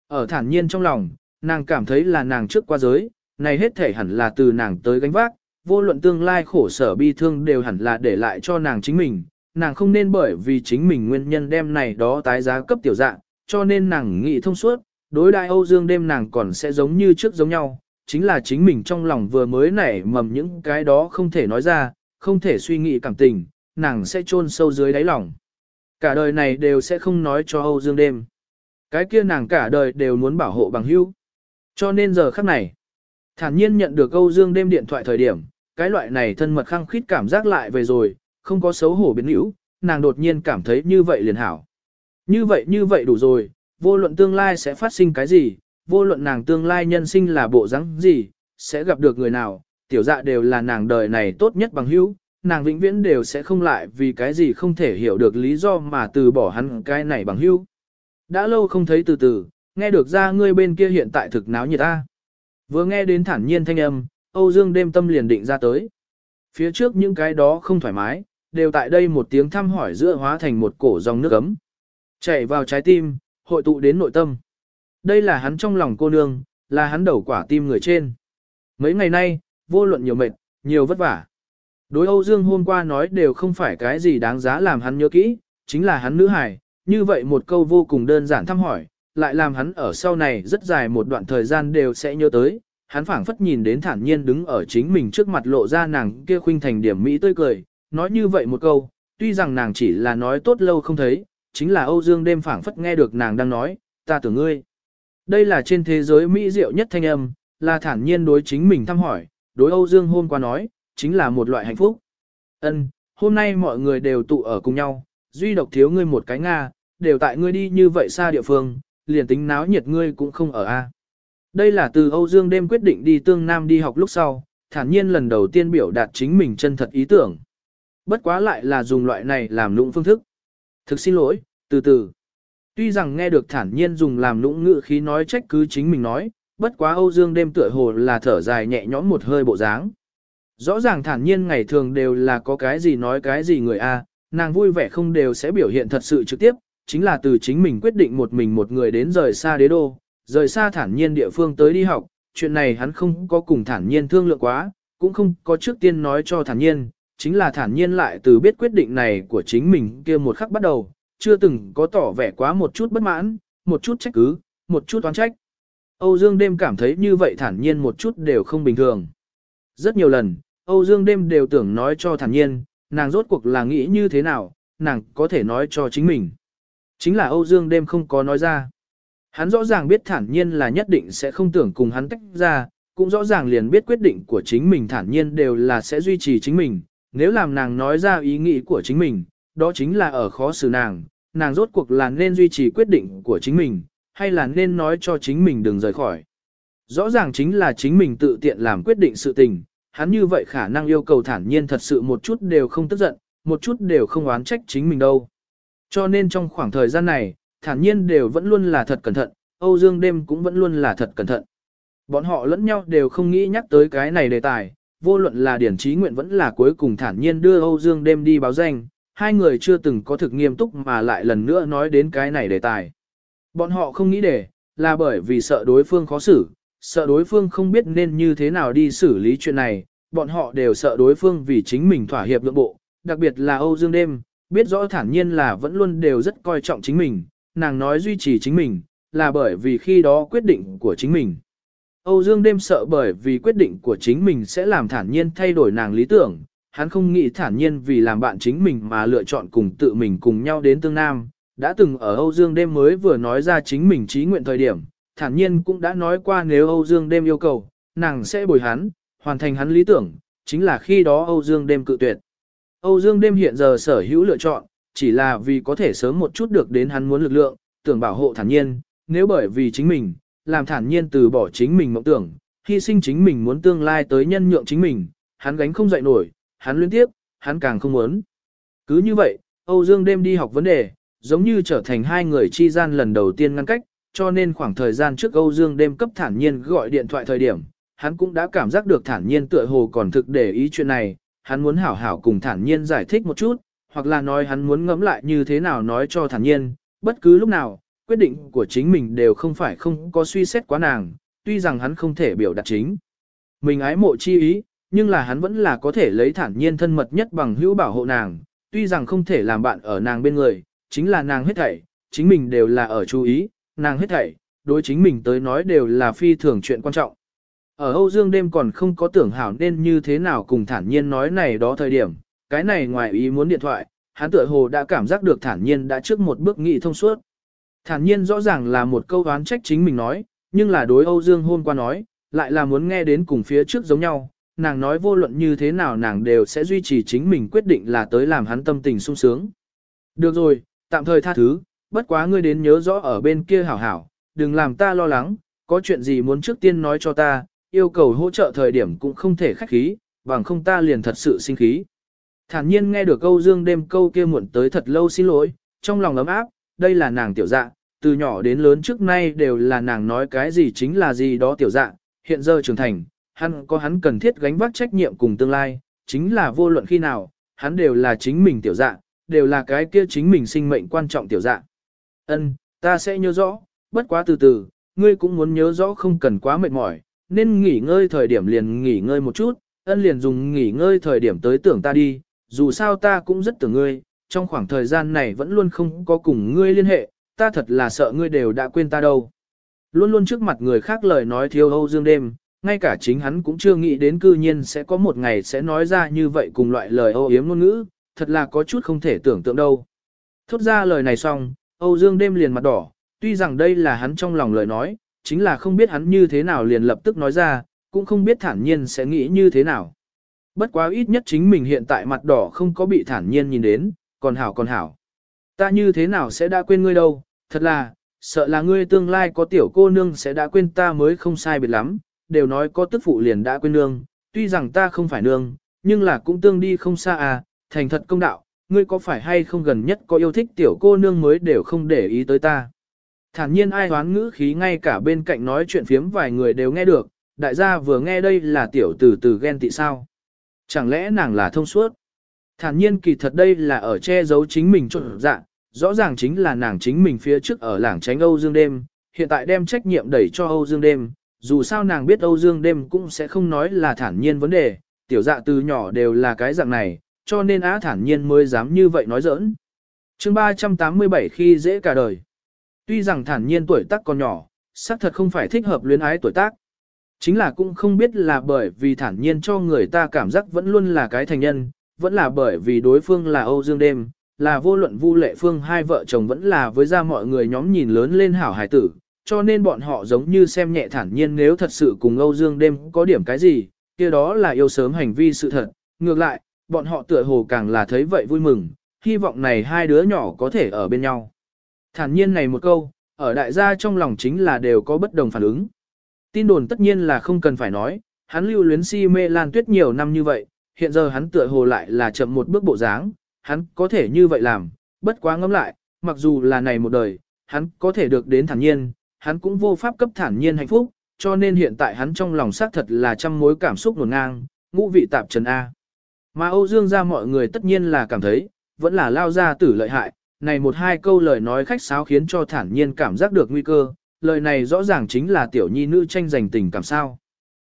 Ở thản nhiên trong lòng, nàng cảm thấy là nàng trước qua giới, này hết thể hẳn là từ nàng tới gánh vác, vô luận tương lai khổ sở bi thương đều hẳn là để lại cho nàng chính mình, nàng không nên bởi vì chính mình nguyên nhân đem này đó tái giá cấp tiểu dạng cho nên nàng nghĩ thông suốt, đối đại Âu Dương đêm nàng còn sẽ giống như trước giống nhau, chính là chính mình trong lòng vừa mới nảy mầm những cái đó không thể nói ra, không thể suy nghĩ cảm tình, nàng sẽ chôn sâu dưới đáy lòng. Cả đời này đều sẽ không nói cho Âu Dương đêm. Cái kia nàng cả đời đều muốn bảo hộ bằng hữu. Cho nên giờ khắc này, thản nhiên nhận được Âu Dương đêm điện thoại thời điểm, cái loại này thân mật khăng khít cảm giác lại về rồi, không có xấu hổ biến hữu, nàng đột nhiên cảm thấy như vậy liền hảo. Như vậy như vậy đủ rồi, vô luận tương lai sẽ phát sinh cái gì, vô luận nàng tương lai nhân sinh là bộ dáng gì, sẽ gặp được người nào, tiểu dạ đều là nàng đời này tốt nhất bằng hữu, nàng vĩnh viễn đều sẽ không lại vì cái gì không thể hiểu được lý do mà từ bỏ hắn cái này bằng hữu. Đã lâu không thấy từ từ, nghe được ra ngươi bên kia hiện tại thực náo nhiệt ta. Vừa nghe đến thản nhiên thanh âm, Âu Dương đêm tâm liền định ra tới. Phía trước những cái đó không thoải mái, đều tại đây một tiếng thăm hỏi giữa hóa thành một cổ dòng nước ấm. chạy vào trái tim, hội tụ đến nội tâm. Đây là hắn trong lòng cô nương, là hắn đầu quả tim người trên. Mấy ngày nay, vô luận nhiều mệt, nhiều vất vả. Đối Âu Dương hôm qua nói đều không phải cái gì đáng giá làm hắn nhớ kỹ, chính là hắn nữ hải như vậy một câu vô cùng đơn giản thăm hỏi, lại làm hắn ở sau này rất dài một đoạn thời gian đều sẽ nhớ tới, hắn phảng phất nhìn đến thản nhiên đứng ở chính mình trước mặt lộ ra nàng kia khuynh thành điểm mỹ tươi cười, nói như vậy một câu, tuy rằng nàng chỉ là nói tốt lâu không thấy, chính là Âu Dương đêm phảng phất nghe được nàng đang nói, ta tưởng ngươi. Đây là trên thế giới mỹ diệu nhất thanh âm, là thản nhiên đối chính mình thăm hỏi, đối Âu Dương hôm qua nói, chính là một loại hạnh phúc. Ân, hôm nay mọi người đều tụ ở cùng nhau, duy độc thiếu ngươi một cái Nga, đều tại ngươi đi như vậy xa địa phương, liền tính náo nhiệt ngươi cũng không ở a. Đây là từ Âu Dương đêm quyết định đi tương Nam đi học lúc sau, thản nhiên lần đầu tiên biểu đạt chính mình chân thật ý tưởng. Bất quá lại là dùng loại này làm lũng phương thức. Thực xin lỗi, từ từ. Tuy rằng nghe được thản nhiên dùng làm lũng ngữ khí nói trách cứ chính mình nói, bất quá Âu Dương đêm tựa hồ là thở dài nhẹ nhõm một hơi bộ dáng. Rõ ràng thản nhiên ngày thường đều là có cái gì nói cái gì người a, nàng vui vẻ không đều sẽ biểu hiện thật sự trực tiếp, chính là từ chính mình quyết định một mình một người đến rời xa đế đô, rời xa thản nhiên địa phương tới đi học, chuyện này hắn không có cùng thản nhiên thương lượng quá, cũng không có trước tiên nói cho thản nhiên, chính là thản nhiên lại từ biết quyết định này của chính mình kia một khắc bắt đầu, chưa từng có tỏ vẻ quá một chút bất mãn, một chút trách cứ, một chút oán trách. Âu Dương đêm cảm thấy như vậy thản nhiên một chút đều không bình thường. Rất nhiều lần, Âu Dương đêm đều tưởng nói cho thản nhiên, nàng rốt cuộc là nghĩ như thế nào, nàng có thể nói cho chính mình. Chính là Âu Dương đêm không có nói ra. Hắn rõ ràng biết thản nhiên là nhất định sẽ không tưởng cùng hắn tách ra, cũng rõ ràng liền biết quyết định của chính mình thản nhiên đều là sẽ duy trì chính mình, nếu làm nàng nói ra ý nghĩ của chính mình, đó chính là ở khó xử nàng, nàng rốt cuộc là nên duy trì quyết định của chính mình, hay là nên nói cho chính mình đừng rời khỏi. Rõ ràng chính là chính mình tự tiện làm quyết định sự tình, hắn như vậy khả năng yêu cầu thản nhiên thật sự một chút đều không tức giận, một chút đều không oán trách chính mình đâu. Cho nên trong khoảng thời gian này, thản nhiên đều vẫn luôn là thật cẩn thận, Âu Dương đêm cũng vẫn luôn là thật cẩn thận. Bọn họ lẫn nhau đều không nghĩ nhắc tới cái này đề tài, vô luận là điển trí nguyện vẫn là cuối cùng thản nhiên đưa Âu Dương đêm đi báo danh, hai người chưa từng có thực nghiêm túc mà lại lần nữa nói đến cái này đề tài. Bọn họ không nghĩ để, là bởi vì sợ đối phương khó xử, sợ đối phương không biết nên như thế nào đi xử lý chuyện này, bọn họ đều sợ đối phương vì chính mình thỏa hiệp lượng bộ, đặc biệt là Âu Dương đêm, biết rõ thản nhiên là vẫn luôn đều rất coi trọng chính mình, nàng nói duy trì chính mình, là bởi vì khi đó quyết định của chính mình. Âu Dương đêm sợ bởi vì quyết định của chính mình sẽ làm thản nhiên thay đổi nàng lý tưởng, hắn không nghĩ thản nhiên vì làm bạn chính mình mà lựa chọn cùng tự mình cùng nhau đến Tương Nam. Đã từng ở Âu Dương đêm mới vừa nói ra chính mình trí nguyện thời điểm, thản nhiên cũng đã nói qua nếu Âu Dương đêm yêu cầu, nàng sẽ bồi hắn, hoàn thành hắn lý tưởng, chính là khi đó Âu Dương đêm cự tuyệt. Âu Dương đêm hiện giờ sở hữu lựa chọn, chỉ là vì có thể sớm một chút được đến hắn muốn lực lượng, tưởng bảo hộ thản nhiên, nếu bởi vì chính mình, làm thản nhiên từ bỏ chính mình mộng tưởng, hy sinh chính mình muốn tương lai tới nhân nhượng chính mình, hắn gánh không dậy nổi, hắn liên tiếp, hắn càng không muốn. Cứ như vậy, Âu Dương đêm đi học vấn đề, giống như trở thành hai người chi gian lần đầu tiên ngăn cách, cho nên khoảng thời gian trước Âu Dương đêm cấp thản nhiên gọi điện thoại thời điểm, hắn cũng đã cảm giác được thản nhiên tựa hồ còn thực để ý chuyện này, hắn muốn hảo hảo cùng thản nhiên giải thích một chút, hoặc là nói hắn muốn ngẫm lại như thế nào nói cho thản nhiên, bất cứ lúc nào, quyết định của chính mình đều không phải không có suy xét quá nàng, tuy rằng hắn không thể biểu đạt chính. Mình ái mộ chi ý, nhưng là hắn vẫn là có thể lấy thản nhiên thân mật nhất bằng hữu bảo hộ nàng, tuy rằng không thể làm bạn ở nàng bên người, chính là nàng hết thảy, chính mình đều là ở chú ý, nàng hết thảy, đối chính mình tới nói đều là phi thường chuyện quan trọng. Ở Âu Dương đêm còn không có tưởng hảo nên như thế nào cùng thản nhiên nói này đó thời điểm, cái này ngoài ý muốn điện thoại, hắn tựa hồ đã cảm giác được thản nhiên đã trước một bước nghị thông suốt. Thản nhiên rõ ràng là một câu oán trách chính mình nói, nhưng là đối Âu Dương hôm qua nói, lại là muốn nghe đến cùng phía trước giống nhau, nàng nói vô luận như thế nào nàng đều sẽ duy trì chính mình quyết định là tới làm hắn tâm tình sung sướng. Được rồi, tạm thời tha thứ, bất quá ngươi đến nhớ rõ ở bên kia hảo hảo, đừng làm ta lo lắng, có chuyện gì muốn trước tiên nói cho ta, yêu cầu hỗ trợ thời điểm cũng không thể khách khí, bằng không ta liền thật sự sinh khí. Thản nhiên nghe được câu dương đêm câu kia muộn tới thật lâu xin lỗi, trong lòng ấm áp, đây là nàng tiểu dạ, từ nhỏ đến lớn trước nay đều là nàng nói cái gì chính là gì đó tiểu dạ, hiện giờ trưởng thành, hắn có hắn cần thiết gánh vác trách nhiệm cùng tương lai, chính là vô luận khi nào, hắn đều là chính mình tiểu dạ, đều là cái kia chính mình sinh mệnh quan trọng tiểu dạ. Ân, ta sẽ nhớ rõ, bất quá từ từ, ngươi cũng muốn nhớ rõ không cần quá mệt mỏi, nên nghỉ ngơi thời điểm liền nghỉ ngơi một chút, ân liền dùng nghỉ ngơi thời điểm tới tưởng ta đi, dù sao ta cũng rất tưởng ngươi, trong khoảng thời gian này vẫn luôn không có cùng ngươi liên hệ, ta thật là sợ ngươi đều đã quên ta đâu. Luôn luôn trước mặt người khác lời nói thiếu Âu Dương đêm, ngay cả chính hắn cũng chưa nghĩ đến cư nhiên sẽ có một ngày sẽ nói ra như vậy cùng loại lời ô yếm ngôn ngữ, thật là có chút không thể tưởng tượng đâu. Thốt ra lời này xong, Âu Dương đêm liền mặt đỏ, tuy rằng đây là hắn trong lòng lời nói, chính là không biết hắn như thế nào liền lập tức nói ra, cũng không biết thản nhiên sẽ nghĩ như thế nào. Bất quá ít nhất chính mình hiện tại mặt đỏ không có bị thản nhiên nhìn đến, còn hảo còn hảo. Ta như thế nào sẽ đã quên ngươi đâu, thật là, sợ là ngươi tương lai có tiểu cô nương sẽ đã quên ta mới không sai biệt lắm, đều nói có tức phụ liền đã quên nương, tuy rằng ta không phải nương, nhưng là cũng tương đi không xa à, thành thật công đạo, ngươi có phải hay không gần nhất có yêu thích tiểu cô nương mới đều không để ý tới ta. Thản nhiên ai hoán ngữ khí ngay cả bên cạnh nói chuyện phiếm vài người đều nghe được, đại gia vừa nghe đây là tiểu từ từ ghen tị sao. Chẳng lẽ nàng là thông suốt? Thản nhiên kỳ thật đây là ở che giấu chính mình trộn dạ, rõ ràng chính là nàng chính mình phía trước ở làng tránh Âu Dương đêm, hiện tại đem trách nhiệm đẩy cho Âu Dương đêm, dù sao nàng biết Âu Dương đêm cũng sẽ không nói là thản nhiên vấn đề, tiểu dạ từ nhỏ đều là cái dạng này, cho nên á thản nhiên mới dám như vậy nói giỡn. chương 387 khi dễ cả đời. Tuy rằng thản nhiên tuổi tác còn nhỏ, xác thật không phải thích hợp luyến ái tuổi tác. Chính là cũng không biết là bởi vì thản nhiên cho người ta cảm giác vẫn luôn là cái thành nhân, vẫn là bởi vì đối phương là Âu Dương đêm, là vô luận vu lệ phương hai vợ chồng vẫn là với ra mọi người nhóm nhìn lớn lên hảo hải tử, cho nên bọn họ giống như xem nhẹ thản nhiên nếu thật sự cùng Âu Dương đêm có điểm cái gì, kia đó là yêu sớm hành vi sự thật, ngược lại, bọn họ tựa hồ càng là thấy vậy vui mừng, hy vọng này hai đứa nhỏ có thể ở bên nhau. Thản nhiên này một câu, ở đại gia trong lòng chính là đều có bất đồng phản ứng. Tin đồn tất nhiên là không cần phải nói, hắn lưu luyến si mê Lan Tuyết nhiều năm như vậy, hiện giờ hắn tựa hồ lại là chậm một bước bộ dáng, hắn có thể như vậy làm, bất quá ngẫm lại, mặc dù là này một đời, hắn có thể được đến thản nhiên, hắn cũng vô pháp cấp thản nhiên hạnh phúc, cho nên hiện tại hắn trong lòng xác thật là trăm mối cảm xúc nổn ngang, ngũ vị tạp trần A. Mà Âu Dương ra mọi người tất nhiên là cảm thấy, vẫn là lao ra tử lợi hại, này một hai câu lời nói khách sáo khiến cho thản nhiên cảm giác được nguy cơ, lời này rõ ràng chính là tiểu nhi nữ tranh giành tình cảm sao.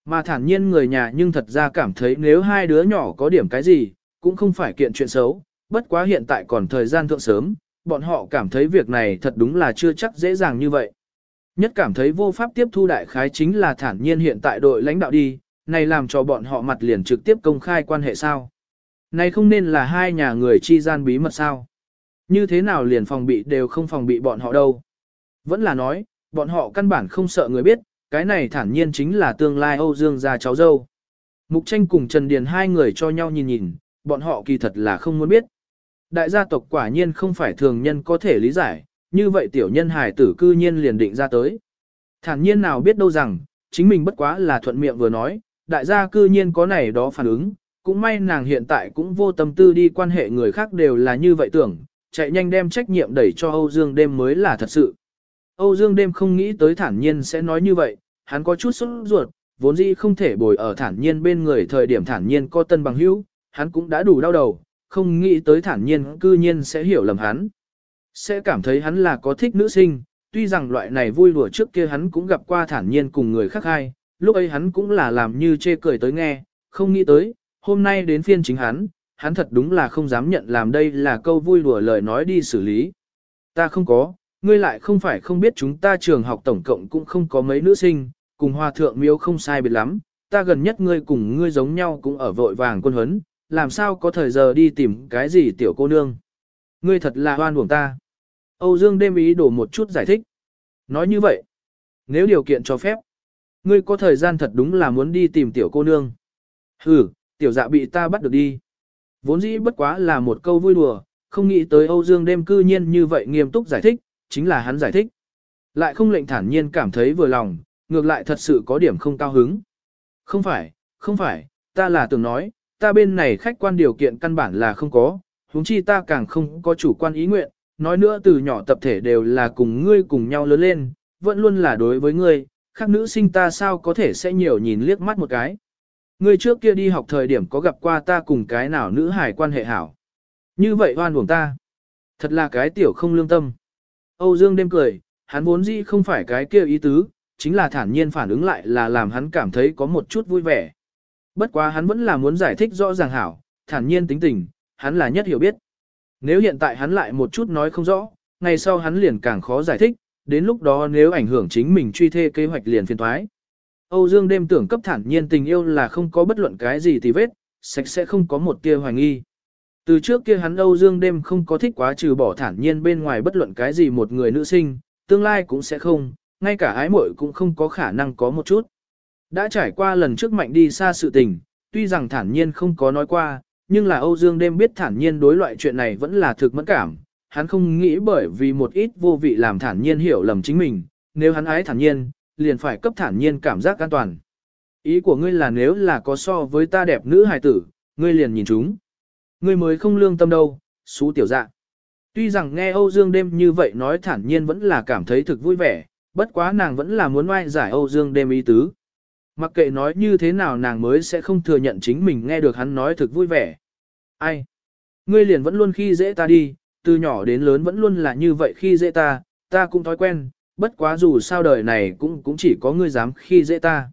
Mà thản nhiên người nhà nhưng thật ra cảm thấy nếu hai đứa nhỏ có điểm cái gì, cũng không phải kiện chuyện xấu, bất quá hiện tại còn thời gian thượng sớm, bọn họ cảm thấy việc này thật đúng là chưa chắc dễ dàng như vậy. Nhất cảm thấy vô pháp tiếp thu đại khái chính là thản nhiên hiện tại đội lãnh đạo đi, này làm cho bọn họ mặt liền trực tiếp công khai quan hệ sao. Này không nên là hai nhà người chi gian bí mật sao. Như thế nào liền phòng bị đều không phòng bị bọn họ đâu. Vẫn là nói, bọn họ căn bản không sợ người biết, cái này thản nhiên chính là tương lai Âu Dương gia cháu dâu. Mục tranh cùng Trần Điền hai người cho nhau nhìn nhìn, bọn họ kỳ thật là không muốn biết. Đại gia tộc quả nhiên không phải thường nhân có thể lý giải, như vậy tiểu nhân hài tử cư nhiên liền định ra tới. Thản nhiên nào biết đâu rằng, chính mình bất quá là thuận miệng vừa nói, đại gia cư nhiên có này đó phản ứng, cũng may nàng hiện tại cũng vô tâm tư đi quan hệ người khác đều là như vậy tưởng, chạy nhanh đem trách nhiệm đẩy cho Âu Dương đêm mới là thật sự. Âu Dương đêm không nghĩ tới thản nhiên sẽ nói như vậy, hắn có chút sốt ruột, vốn dĩ không thể bồi ở thản nhiên bên người thời điểm thản nhiên có tân bằng hữu, hắn cũng đã đủ đau đầu, không nghĩ tới thản nhiên cư nhiên sẽ hiểu lầm hắn. Sẽ cảm thấy hắn là có thích nữ sinh, tuy rằng loại này vui đùa trước kia hắn cũng gặp qua thản nhiên cùng người khác hai, lúc ấy hắn cũng là làm như chê cười tới nghe, không nghĩ tới, hôm nay đến phiên chính hắn, hắn thật đúng là không dám nhận làm đây là câu vui đùa lời nói đi xử lý. Ta không có, ngươi lại không phải không biết chúng ta trường học tổng cộng cũng không có mấy nữ sinh, cùng hòa thượng miếu không sai biệt lắm, ta gần nhất ngươi cùng ngươi giống nhau cũng ở vội vàng quân huấn, làm sao có thời giờ đi tìm cái gì tiểu cô nương. Ngươi thật là hoan buồng ta. Âu Dương đêm ý đổ một chút giải thích. Nói như vậy, nếu điều kiện cho phép, ngươi có thời gian thật đúng là muốn đi tìm tiểu cô nương. Ừ, tiểu dạ bị ta bắt được đi. Vốn dĩ bất quá là một câu vui đùa, không nghĩ tới Âu Dương đêm cư nhiên như vậy nghiêm túc giải thích, chính là hắn giải thích. Lại không lệnh thản nhiên cảm thấy vừa lòng, ngược lại thật sự có điểm không cao hứng. Không phải, không phải, ta là tưởng nói, ta bên này khách quan điều kiện căn bản là không có, huống chi ta càng không có chủ quan ý nguyện, nói nữa từ nhỏ tập thể đều là cùng ngươi cùng nhau lớn lên, vẫn luôn là đối với ngươi, khác nữ sinh ta sao có thể sẽ nhiều nhìn liếc mắt một cái. Ngươi trước kia đi học thời điểm có gặp qua ta cùng cái nào nữ hải quan hệ hảo. Như vậy hoan uổng ta. Thật là cái tiểu không lương tâm. Âu Dương đêm cười, hắn vốn dĩ không phải cái kia ý tứ, chính là thản nhiên phản ứng lại là làm hắn cảm thấy có một chút vui vẻ. Bất quá hắn vẫn là muốn giải thích rõ ràng hảo, thản nhiên tính tình, hắn là nhất hiểu biết. Nếu hiện tại hắn lại một chút nói không rõ, ngày sau hắn liền càng khó giải thích, đến lúc đó nếu ảnh hưởng chính mình truy thê kế hoạch liền phiền thoái. Âu Dương đêm tưởng cấp thản nhiên tình yêu là không có bất luận cái gì thì vết, sạch sẽ không có một tia hoài nghi. Từ trước kia hắn Âu Dương đêm không có thích quá trừ bỏ thản nhiên bên ngoài bất luận cái gì một người nữ sinh, tương lai cũng sẽ không, ngay cả ái muội cũng không có khả năng có một chút. Đã trải qua lần trước mạnh đi xa sự tình, tuy rằng thản nhiên không có nói qua, nhưng là Âu Dương đêm biết thản nhiên đối loại chuyện này vẫn là thực mẫn cảm, hắn không nghĩ bởi vì một ít vô vị làm thản nhiên hiểu lầm chính mình, nếu hắn ái thản nhiên, liền phải cấp thản nhiên cảm giác an toàn. Ý của ngươi là nếu là có so với ta đẹp nữ hài tử, ngươi liền nhìn chúng. Ngươi mới không lương tâm đâu, xú tiểu dạ. Tuy rằng nghe Âu Dương đêm như vậy nói thản nhiên vẫn là cảm thấy thực vui vẻ, bất quá nàng vẫn là muốn oai giải Âu Dương đêm ý tứ. Mặc kệ nói như thế nào nàng mới sẽ không thừa nhận chính mình nghe được hắn nói thực vui vẻ. Ai? Ngươi liền vẫn luôn khi dễ ta đi, từ nhỏ đến lớn vẫn luôn là như vậy khi dễ ta, ta cũng thói quen, bất quá dù sao đời này cũng cũng chỉ có ngươi dám khi dễ ta.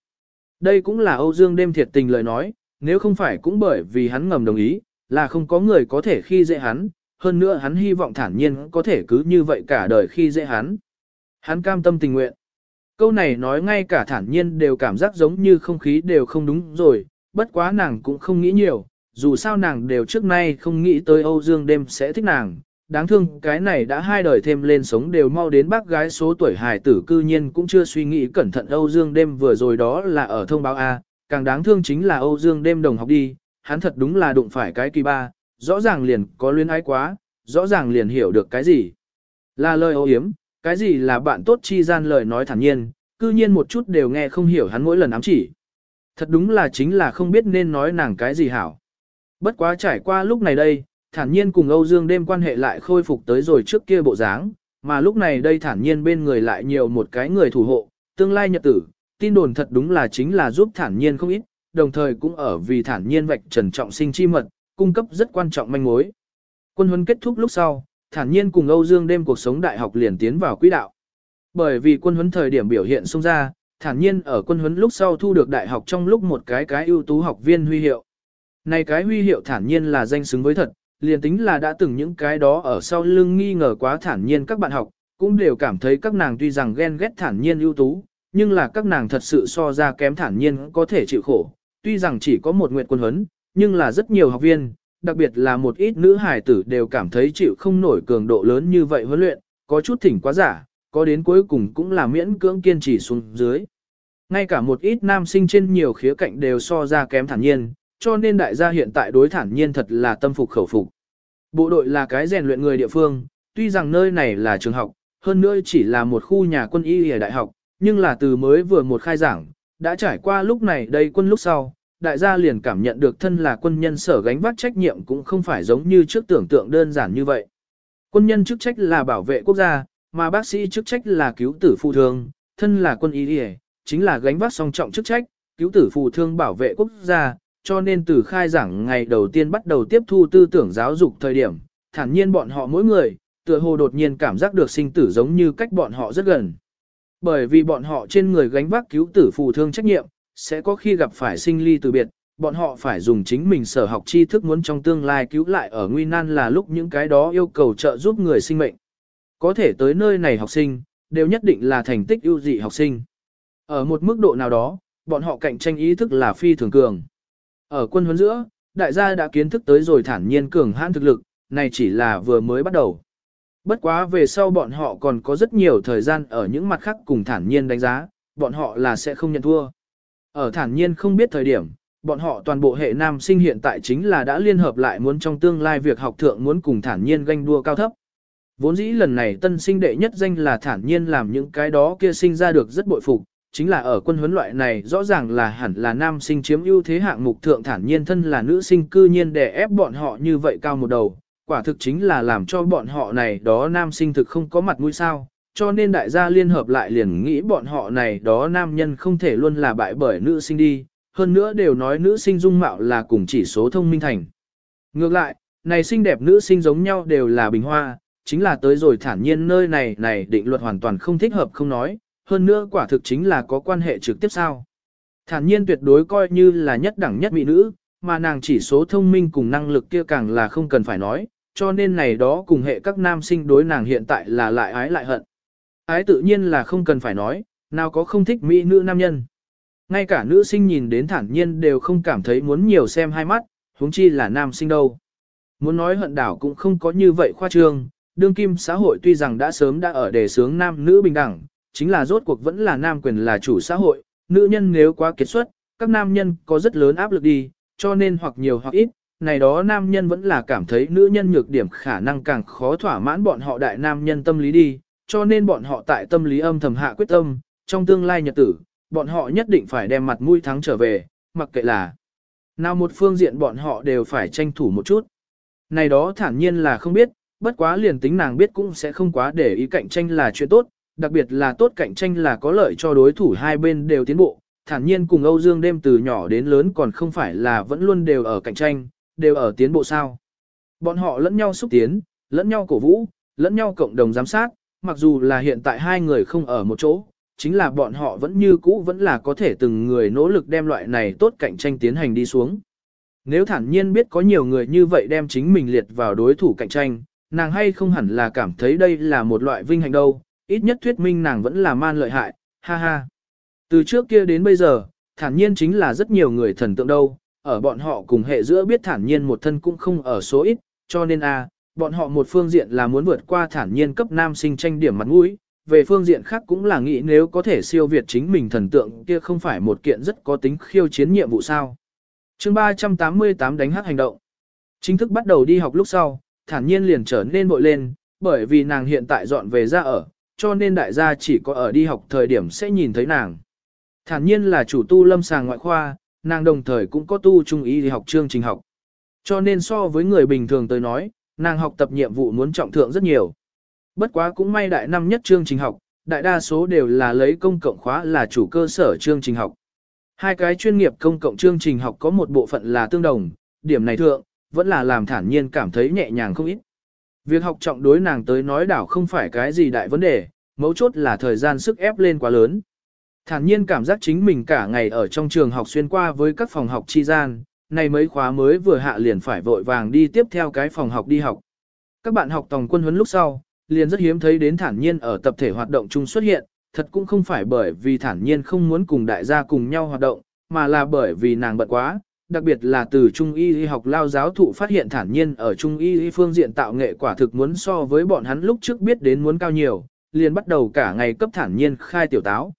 Đây cũng là Âu Dương đêm thiệt tình lời nói, nếu không phải cũng bởi vì hắn ngầm đồng ý, là không có người có thể khi dễ hắn, hơn nữa hắn hy vọng thản nhiên có thể cứ như vậy cả đời khi dễ hắn. Hắn cam tâm tình nguyện. Câu này nói ngay cả thản nhiên đều cảm giác giống như không khí đều không đúng rồi, bất quá nàng cũng không nghĩ nhiều, dù sao nàng đều trước nay không nghĩ tới Âu Dương đêm sẽ thích nàng. Đáng thương cái này đã hai đời thêm lên sống đều mau đến bác gái số tuổi hài tử cư nhiên cũng chưa suy nghĩ cẩn thận Âu Dương đêm vừa rồi đó là ở thông báo A, càng đáng thương chính là Âu Dương đêm đồng học đi, hắn thật đúng là đụng phải cái kỳ ba, rõ ràng liền có luyến ái quá, rõ ràng liền hiểu được cái gì. Là lời ô hiếm, cái gì là bạn tốt chi gian lời nói thản nhiên, cư nhiên một chút đều nghe không hiểu hắn mỗi lần ám chỉ. Thật đúng là chính là không biết nên nói nàng cái gì hảo. Bất quá trải qua lúc này đây, thản nhiên cùng Âu Dương đêm quan hệ lại khôi phục tới rồi trước kia bộ dáng, mà lúc này đây thản nhiên bên người lại nhiều một cái người thủ hộ, tương lai nhật tử, tin đồn thật đúng là chính là giúp thản nhiên không ít, đồng thời cũng ở vì thản nhiên vạch trần trọng sinh chi mật, cung cấp rất quan trọng manh mối. Quân huấn kết thúc lúc sau, thản nhiên cùng Âu Dương đêm cuộc sống đại học liền tiến vào quỹ đạo. Bởi vì quân huấn thời điểm biểu hiện xông ra, thản nhiên ở quân huấn lúc sau thu được đại học trong lúc một cái cái ưu tú học viên huy hiệu. Này cái huy hiệu thản nhiên là danh xứng với thật, liền tính là đã từng những cái đó ở sau lưng nghi ngờ quá thản nhiên các bạn học, cũng đều cảm thấy các nàng tuy rằng ghen ghét thản nhiên ưu tú, nhưng là các nàng thật sự so ra kém thản nhiên có thể chịu khổ. Tuy rằng chỉ có một nguyện quân huấn, nhưng là rất nhiều học viên, đặc biệt là một ít nữ hài tử đều cảm thấy chịu không nổi cường độ lớn như vậy huấn luyện, có chút thỉnh quá giả, có đến cuối cùng cũng là miễn cưỡng kiên trì xuống dưới. Ngay cả một ít nam sinh trên nhiều khía cạnh đều so ra kém thản nhiên, cho nên đại gia hiện tại đối thản nhiên thật là tâm phục khẩu phục. Bộ đội là cái rèn luyện người địa phương, tuy rằng nơi này là trường học, hơn nữa chỉ là một khu nhà quân y ở đại học, nhưng là từ mới vừa một khai giảng, đã trải qua lúc này đây quân lúc sau, đại gia liền cảm nhận được thân là quân nhân sở gánh vác trách nhiệm cũng không phải giống như trước tưởng tượng đơn giản như vậy. Quân nhân chức trách là bảo vệ quốc gia, mà bác sĩ chức trách là cứu tử phụ thương, thân là quân y chính là gánh vác song trọng chức trách, cứu tử phụ thương bảo vệ quốc gia, cho nên từ khai giảng ngày đầu tiên bắt đầu tiếp thu tư tưởng giáo dục thời điểm, thản nhiên bọn họ mỗi người, tựa hồ đột nhiên cảm giác được sinh tử giống như cách bọn họ rất gần. Bởi vì bọn họ trên người gánh vác cứu tử phù thương trách nhiệm, sẽ có khi gặp phải sinh ly từ biệt, bọn họ phải dùng chính mình sở học tri thức muốn trong tương lai cứu lại ở nguy nan là lúc những cái đó yêu cầu trợ giúp người sinh mệnh. Có thể tới nơi này học sinh, đều nhất định là thành tích ưu dị học sinh. Ở một mức độ nào đó, bọn họ cạnh tranh ý thức là phi thường cường. Ở quân huấn giữa, đại gia đã kiến thức tới rồi thản nhiên cường hãn thực lực, này chỉ là vừa mới bắt đầu. Bất quá về sau bọn họ còn có rất nhiều thời gian ở những mặt khác cùng thản nhiên đánh giá, bọn họ là sẽ không nhận thua. Ở thản nhiên không biết thời điểm, bọn họ toàn bộ hệ nam sinh hiện tại chính là đã liên hợp lại muốn trong tương lai việc học thượng muốn cùng thản nhiên ganh đua cao thấp. Vốn dĩ lần này tân sinh đệ nhất danh là thản nhiên làm những cái đó kia sinh ra được rất bội phục, chính là ở quân huấn loại này rõ ràng là hẳn là nam sinh chiếm ưu thế hạng mục thượng thản nhiên thân là nữ sinh cư nhiên để ép bọn họ như vậy cao một đầu, quả thực chính là làm cho bọn họ này đó nam sinh thực không có mặt mũi sao, cho nên đại gia liên hợp lại liền nghĩ bọn họ này đó nam nhân không thể luôn là bại bởi nữ sinh đi, hơn nữa đều nói nữ sinh dung mạo là cùng chỉ số thông minh thành. Ngược lại, này xinh đẹp nữ sinh giống nhau đều là bình hoa, chính là tới rồi thản nhiên nơi này này định luật hoàn toàn không thích hợp không nói, hơn nữa quả thực chính là có quan hệ trực tiếp sao. Thản nhiên tuyệt đối coi như là nhất đẳng nhất mỹ nữ, mà nàng chỉ số thông minh cùng năng lực kia càng là không cần phải nói, cho nên này đó cùng hệ các nam sinh đối nàng hiện tại là lại ái lại hận. Ái tự nhiên là không cần phải nói, nào có không thích mỹ nữ nam nhân. ngay cả nữ sinh nhìn đến thản nhiên đều không cảm thấy muốn nhiều xem hai mắt, huống chi là nam sinh đâu. Muốn nói hận đảo cũng không có như vậy khoa trương, đương kim xã hội tuy rằng đã sớm đã ở đề sướng nam nữ bình đẳng, chính là rốt cuộc vẫn là nam quyền là chủ xã hội, nữ nhân nếu quá kiệt xuất, các nam nhân có rất lớn áp lực đi, cho nên hoặc nhiều hoặc ít, này đó nam nhân vẫn là cảm thấy nữ nhân nhược điểm khả năng càng khó thỏa mãn bọn họ đại nam nhân tâm lý đi, cho nên bọn họ tại tâm lý âm thầm hạ quyết tâm, trong tương lai nhật tử, bọn họ nhất định phải đem mặt mũi thắng trở về, mặc kệ là nào một phương diện bọn họ đều phải tranh thủ một chút. Này đó thản nhiên là không biết, bất quá liền tính nàng biết cũng sẽ không quá để ý cạnh tranh là chuyện tốt, đặc biệt là tốt cạnh tranh là có lợi cho đối thủ hai bên đều tiến bộ. Thản nhiên cùng Âu Dương đêm từ nhỏ đến lớn còn không phải là vẫn luôn đều ở cạnh tranh, đều ở tiến bộ sao. Bọn họ lẫn nhau xúc tiến, lẫn nhau cổ vũ, lẫn nhau cộng đồng giám sát, mặc dù là hiện tại hai người không ở một chỗ, chính là bọn họ vẫn như cũ vẫn là có thể từng người nỗ lực đem loại này tốt cạnh tranh tiến hành đi xuống. Nếu thản nhiên biết có nhiều người như vậy đem chính mình liệt vào đối thủ cạnh tranh, nàng hay không hẳn là cảm thấy đây là một loại vinh hạnh đâu, ít nhất thuyết minh nàng vẫn là man lợi hại, ha ha. Từ trước kia đến bây giờ, thản nhiên chính là rất nhiều người thần tượng đâu, ở bọn họ cùng hệ giữa biết thản nhiên một thân cũng không ở số ít, cho nên a, bọn họ một phương diện là muốn vượt qua thản nhiên cấp nam sinh tranh điểm mặt mũi, về phương diện khác cũng là nghĩ nếu có thể siêu việt chính mình thần tượng kia không phải một kiện rất có tính khiêu chiến nhiệm vụ sao. chương 388 đánh hát hành động. Chính thức bắt đầu đi học lúc sau, thản nhiên liền trở nên bội lên, bởi vì nàng hiện tại dọn về ra ở, cho nên đại gia chỉ có ở đi học thời điểm sẽ nhìn thấy nàng. Thản nhiên là chủ tu lâm sàng ngoại khoa, nàng đồng thời cũng có tu trung ý đi học chương trình học. Cho nên so với người bình thường tới nói, nàng học tập nhiệm vụ muốn trọng thượng rất nhiều. Bất quá cũng may đại năm nhất chương trình học, đại đa số đều là lấy công cộng khóa là chủ cơ sở chương trình học. Hai cái chuyên nghiệp công cộng chương trình học có một bộ phận là tương đồng, điểm này thượng, vẫn là làm thản nhiên cảm thấy nhẹ nhàng không ít. Việc học trọng đối nàng tới nói đảo không phải cái gì đại vấn đề, mấu chốt là thời gian sức ép lên quá lớn. Thản nhiên cảm giác chính mình cả ngày ở trong trường học xuyên qua với các phòng học chi gian, này mấy khóa mới vừa hạ liền phải vội vàng đi tiếp theo cái phòng học đi học. Các bạn học tòng quân huấn lúc sau, liền rất hiếm thấy đến thản nhiên ở tập thể hoạt động chung xuất hiện, thật cũng không phải bởi vì thản nhiên không muốn cùng đại gia cùng nhau hoạt động, mà là bởi vì nàng bận quá, đặc biệt là từ Trung y học lao giáo thụ phát hiện thản nhiên ở Trung y phương diện tạo nghệ quả thực muốn so với bọn hắn lúc trước biết đến muốn cao nhiều, liền bắt đầu cả ngày cấp thản nhiên khai tiểu táo.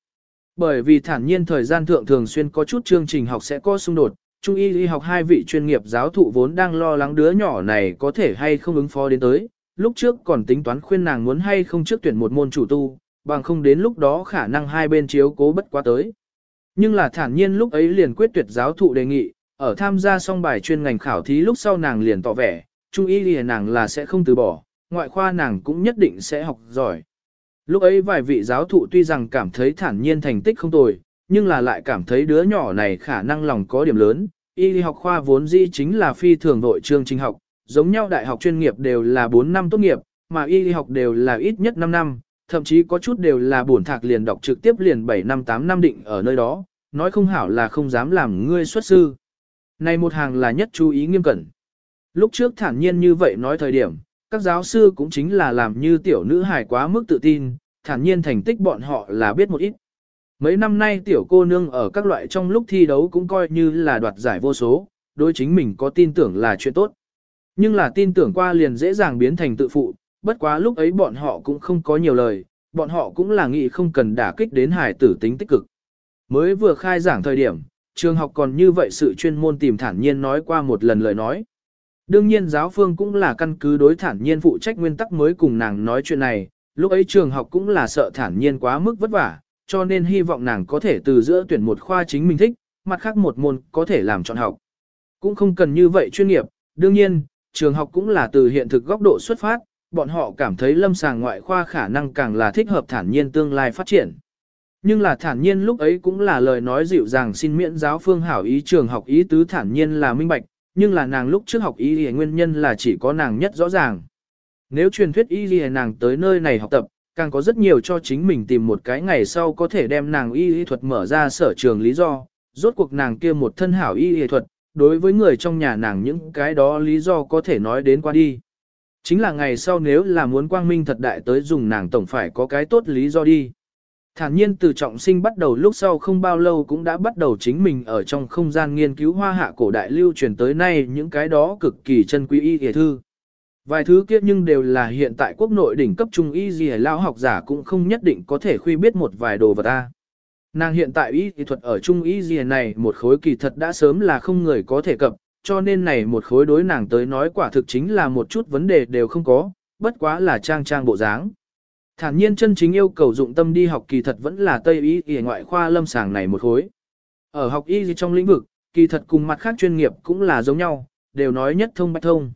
Bởi vì thản nhiên thời gian thượng thường xuyên có chút chương trình học sẽ có xung đột, Trung y y học hai vị chuyên nghiệp giáo thụ vốn đang lo lắng đứa nhỏ này có thể hay không ứng phó đến tới, lúc trước còn tính toán khuyên nàng muốn hay không trước tuyển một môn chủ tu, bằng không đến lúc đó khả năng hai bên chiếu cố bất quá tới. Nhưng là thản nhiên lúc ấy liền quyết tuyệt giáo thụ đề nghị, ở tham gia xong bài chuyên ngành khảo thí lúc sau nàng liền tỏ vẻ, trung y y nàng là sẽ không từ bỏ, ngoại khoa nàng cũng nhất định sẽ học giỏi. Lúc ấy vài vị giáo thụ tuy rằng cảm thấy thản nhiên thành tích không tồi, nhưng là lại cảm thấy đứa nhỏ này khả năng lòng có điểm lớn, y học khoa vốn dĩ chính là phi thường nội chương trình học, giống nhau đại học chuyên nghiệp đều là 4 năm tốt nghiệp, mà y học đều là ít nhất 5 năm, thậm chí có chút đều là bổn thạc liền đọc trực tiếp liền 7 năm 8 năm định ở nơi đó, nói không hảo là không dám làm ngươi xuất sư. Này một hàng là nhất chú ý nghiêm cẩn. Lúc trước thản nhiên như vậy nói thời điểm, các giáo sư cũng chính là làm như tiểu nữ hài quá mức tự tin, thản nhiên thành tích bọn họ là biết một ít. Mấy năm nay tiểu cô nương ở các loại trong lúc thi đấu cũng coi như là đoạt giải vô số, đối chính mình có tin tưởng là chuyện tốt. Nhưng là tin tưởng qua liền dễ dàng biến thành tự phụ, bất quá lúc ấy bọn họ cũng không có nhiều lời, bọn họ cũng là nghĩ không cần đả kích đến hài tử tính tích cực. Mới vừa khai giảng thời điểm, trường học còn như vậy sự chuyên môn tìm thản nhiên nói qua một lần lời nói. Đương nhiên giáo phương cũng là căn cứ đối thản nhiên phụ trách nguyên tắc mới cùng nàng nói chuyện này, lúc ấy trường học cũng là sợ thản nhiên quá mức vất vả, cho nên hy vọng nàng có thể từ giữa tuyển một khoa chính mình thích, mặt khác một môn có thể làm chọn học. Cũng không cần như vậy chuyên nghiệp, đương nhiên, trường học cũng là từ hiện thực góc độ xuất phát, bọn họ cảm thấy lâm sàng ngoại khoa khả năng càng là thích hợp thản nhiên tương lai phát triển. Nhưng là thản nhiên lúc ấy cũng là lời nói dịu dàng xin miễn giáo phương hảo ý trường học ý tứ thản nhiên là minh bạch, nhưng là nàng lúc trước học ý thì nguyên nhân là chỉ có nàng nhất rõ ràng. Nếu truyền thuyết y thì nàng tới nơi này học tập, càng có rất nhiều cho chính mình tìm một cái ngày sau có thể đem nàng y y thuật mở ra sở trường lý do, rốt cuộc nàng kia một thân hảo y y thuật, đối với người trong nhà nàng những cái đó lý do có thể nói đến qua đi. Chính là ngày sau nếu là muốn quang minh thật đại tới dùng nàng tổng phải có cái tốt lý do đi. Thản nhiên từ trọng sinh bắt đầu lúc sau không bao lâu cũng đã bắt đầu chính mình ở trong không gian nghiên cứu hoa hạ cổ đại lưu truyền tới nay những cái đó cực kỳ chân quý y y thư. Vài thứ kia nhưng đều là hiện tại quốc nội đỉnh cấp trung y gì lao học giả cũng không nhất định có thể khuy biết một vài đồ vật ta. Nàng hiện tại y kỹ thuật ở trung y gì này một khối kỳ thật đã sớm là không người có thể cập, cho nên này một khối đối nàng tới nói quả thực chính là một chút vấn đề đều không có, bất quá là trang trang bộ dáng. Thản nhiên chân chính yêu cầu dụng tâm đi học kỳ thật vẫn là Tây y y ngoại khoa lâm sàng này một khối. Ở học y gì trong lĩnh vực, kỳ thật cùng mặt khác chuyên nghiệp cũng là giống nhau, đều nói nhất thông bách thông.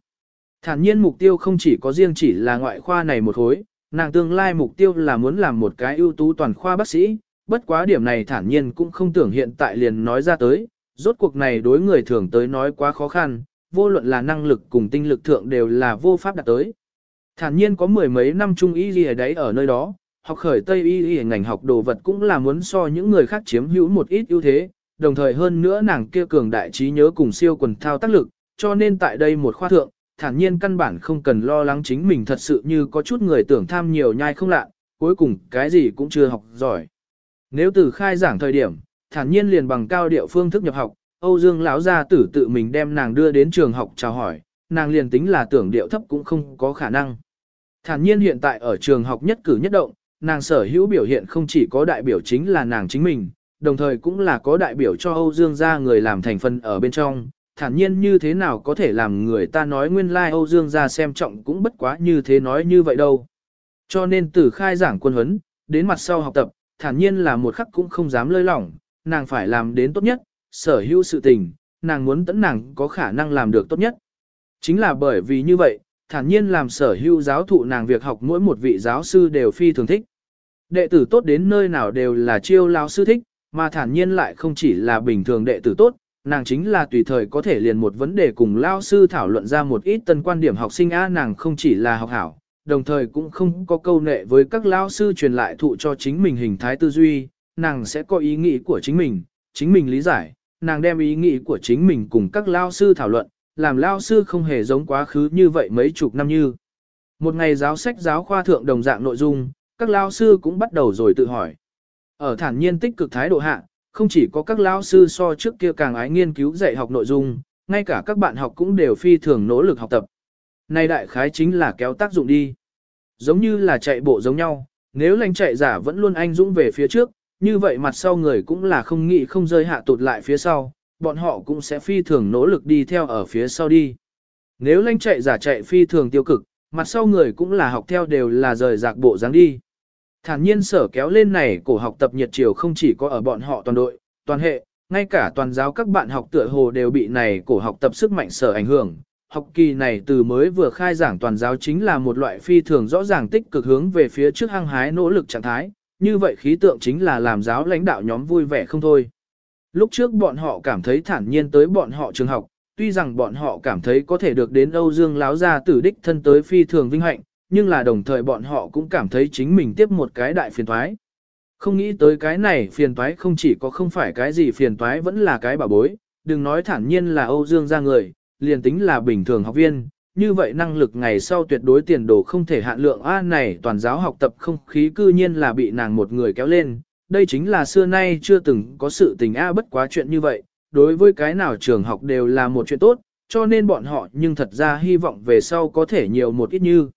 Thản nhiên mục tiêu không chỉ có riêng chỉ là ngoại khoa này một khối, nàng tương lai mục tiêu là muốn làm một cái ưu tú toàn khoa bác sĩ, bất quá điểm này thản nhiên cũng không tưởng hiện tại liền nói ra tới, rốt cuộc này đối người thường tới nói quá khó khăn, vô luận là năng lực cùng tinh lực thượng đều là vô pháp đạt tới. Thản nhiên có mười mấy năm trung y gì đấy ở nơi đó, học khởi Tây y y ngành học đồ vật cũng là muốn so những người khác chiếm hữu một ít ưu thế, đồng thời hơn nữa nàng kia cường đại trí nhớ cùng siêu quần thao tác lực, cho nên tại đây một khoa thượng, thản nhiên căn bản không cần lo lắng chính mình thật sự như có chút người tưởng tham nhiều nhai không lạ, cuối cùng cái gì cũng chưa học giỏi. Nếu từ khai giảng thời điểm, thản nhiên liền bằng cao điệu phương thức nhập học, Âu Dương lão gia tử tự mình đem nàng đưa đến trường học chào hỏi, nàng liền tính là tưởng điệu thấp cũng không có khả năng. Thản nhiên hiện tại ở trường học nhất cử nhất động, nàng sở hữu biểu hiện không chỉ có đại biểu chính là nàng chính mình, đồng thời cũng là có đại biểu cho Âu Dương gia người làm thành phần ở bên trong, thản nhiên như thế nào có thể làm người ta nói nguyên lai like Âu Dương gia xem trọng cũng bất quá như thế nói như vậy đâu. Cho nên từ khai giảng quân huấn, đến mặt sau học tập, thản nhiên là một khắc cũng không dám lơi lỏng, nàng phải làm đến tốt nhất, sở hữu sự tình, nàng muốn tẫn nàng có khả năng làm được tốt nhất. Chính là bởi vì như vậy, thản nhiên làm sở hữu giáo thụ nàng việc học mỗi một vị giáo sư đều phi thường thích. Đệ tử tốt đến nơi nào đều là chiêu lao sư thích, mà thản nhiên lại không chỉ là bình thường đệ tử tốt, nàng chính là tùy thời có thể liền một vấn đề cùng lao sư thảo luận ra một ít tân quan điểm học sinh a nàng không chỉ là học hảo, đồng thời cũng không có câu nệ với các lao sư truyền lại thụ cho chính mình hình thái tư duy, nàng sẽ có ý nghĩ của chính mình, chính mình lý giải, nàng đem ý nghĩ của chính mình cùng các lao sư thảo luận, làm lao sư không hề giống quá khứ như vậy mấy chục năm như. Một ngày giáo sách giáo khoa thượng đồng dạng nội dung, các lao sư cũng bắt đầu rồi tự hỏi. Ở thản nhiên tích cực thái độ hạ, không chỉ có các lão sư so trước kia càng ái nghiên cứu dạy học nội dung, ngay cả các bạn học cũng đều phi thường nỗ lực học tập. Này đại khái chính là kéo tác dụng đi. Giống như là chạy bộ giống nhau, nếu lãnh chạy giả vẫn luôn anh dũng về phía trước, như vậy mặt sau người cũng là không nghĩ không rơi hạ tụt lại phía sau, bọn họ cũng sẽ phi thường nỗ lực đi theo ở phía sau đi. Nếu lãnh chạy giả chạy phi thường tiêu cực, mặt sau người cũng là học theo đều là rời rạc bộ dáng đi. Thản nhiên sở kéo lên này cổ học tập nhiệt chiều không chỉ có ở bọn họ toàn đội, toàn hệ, ngay cả toàn giáo các bạn học tựa hồ đều bị này cổ học tập sức mạnh sở ảnh hưởng. Học kỳ này từ mới vừa khai giảng toàn giáo chính là một loại phi thường rõ ràng tích cực hướng về phía trước hăng hái nỗ lực trạng thái, như vậy khí tượng chính là làm giáo lãnh đạo nhóm vui vẻ không thôi. Lúc trước bọn họ cảm thấy thản nhiên tới bọn họ trường học, tuy rằng bọn họ cảm thấy có thể được đến Âu Dương láo ra tử đích thân tới phi thường vinh hạnh, nhưng là đồng thời bọn họ cũng cảm thấy chính mình tiếp một cái đại phiền toái. Không nghĩ tới cái này phiền toái không chỉ có không phải cái gì phiền toái vẫn là cái bảo bối, đừng nói thản nhiên là Âu Dương ra người, liền tính là bình thường học viên, như vậy năng lực ngày sau tuyệt đối tiền đồ không thể hạn lượng A này toàn giáo học tập không khí cư nhiên là bị nàng một người kéo lên, đây chính là xưa nay chưa từng có sự tình A bất quá chuyện như vậy, đối với cái nào trường học đều là một chuyện tốt, cho nên bọn họ nhưng thật ra hy vọng về sau có thể nhiều một ít như.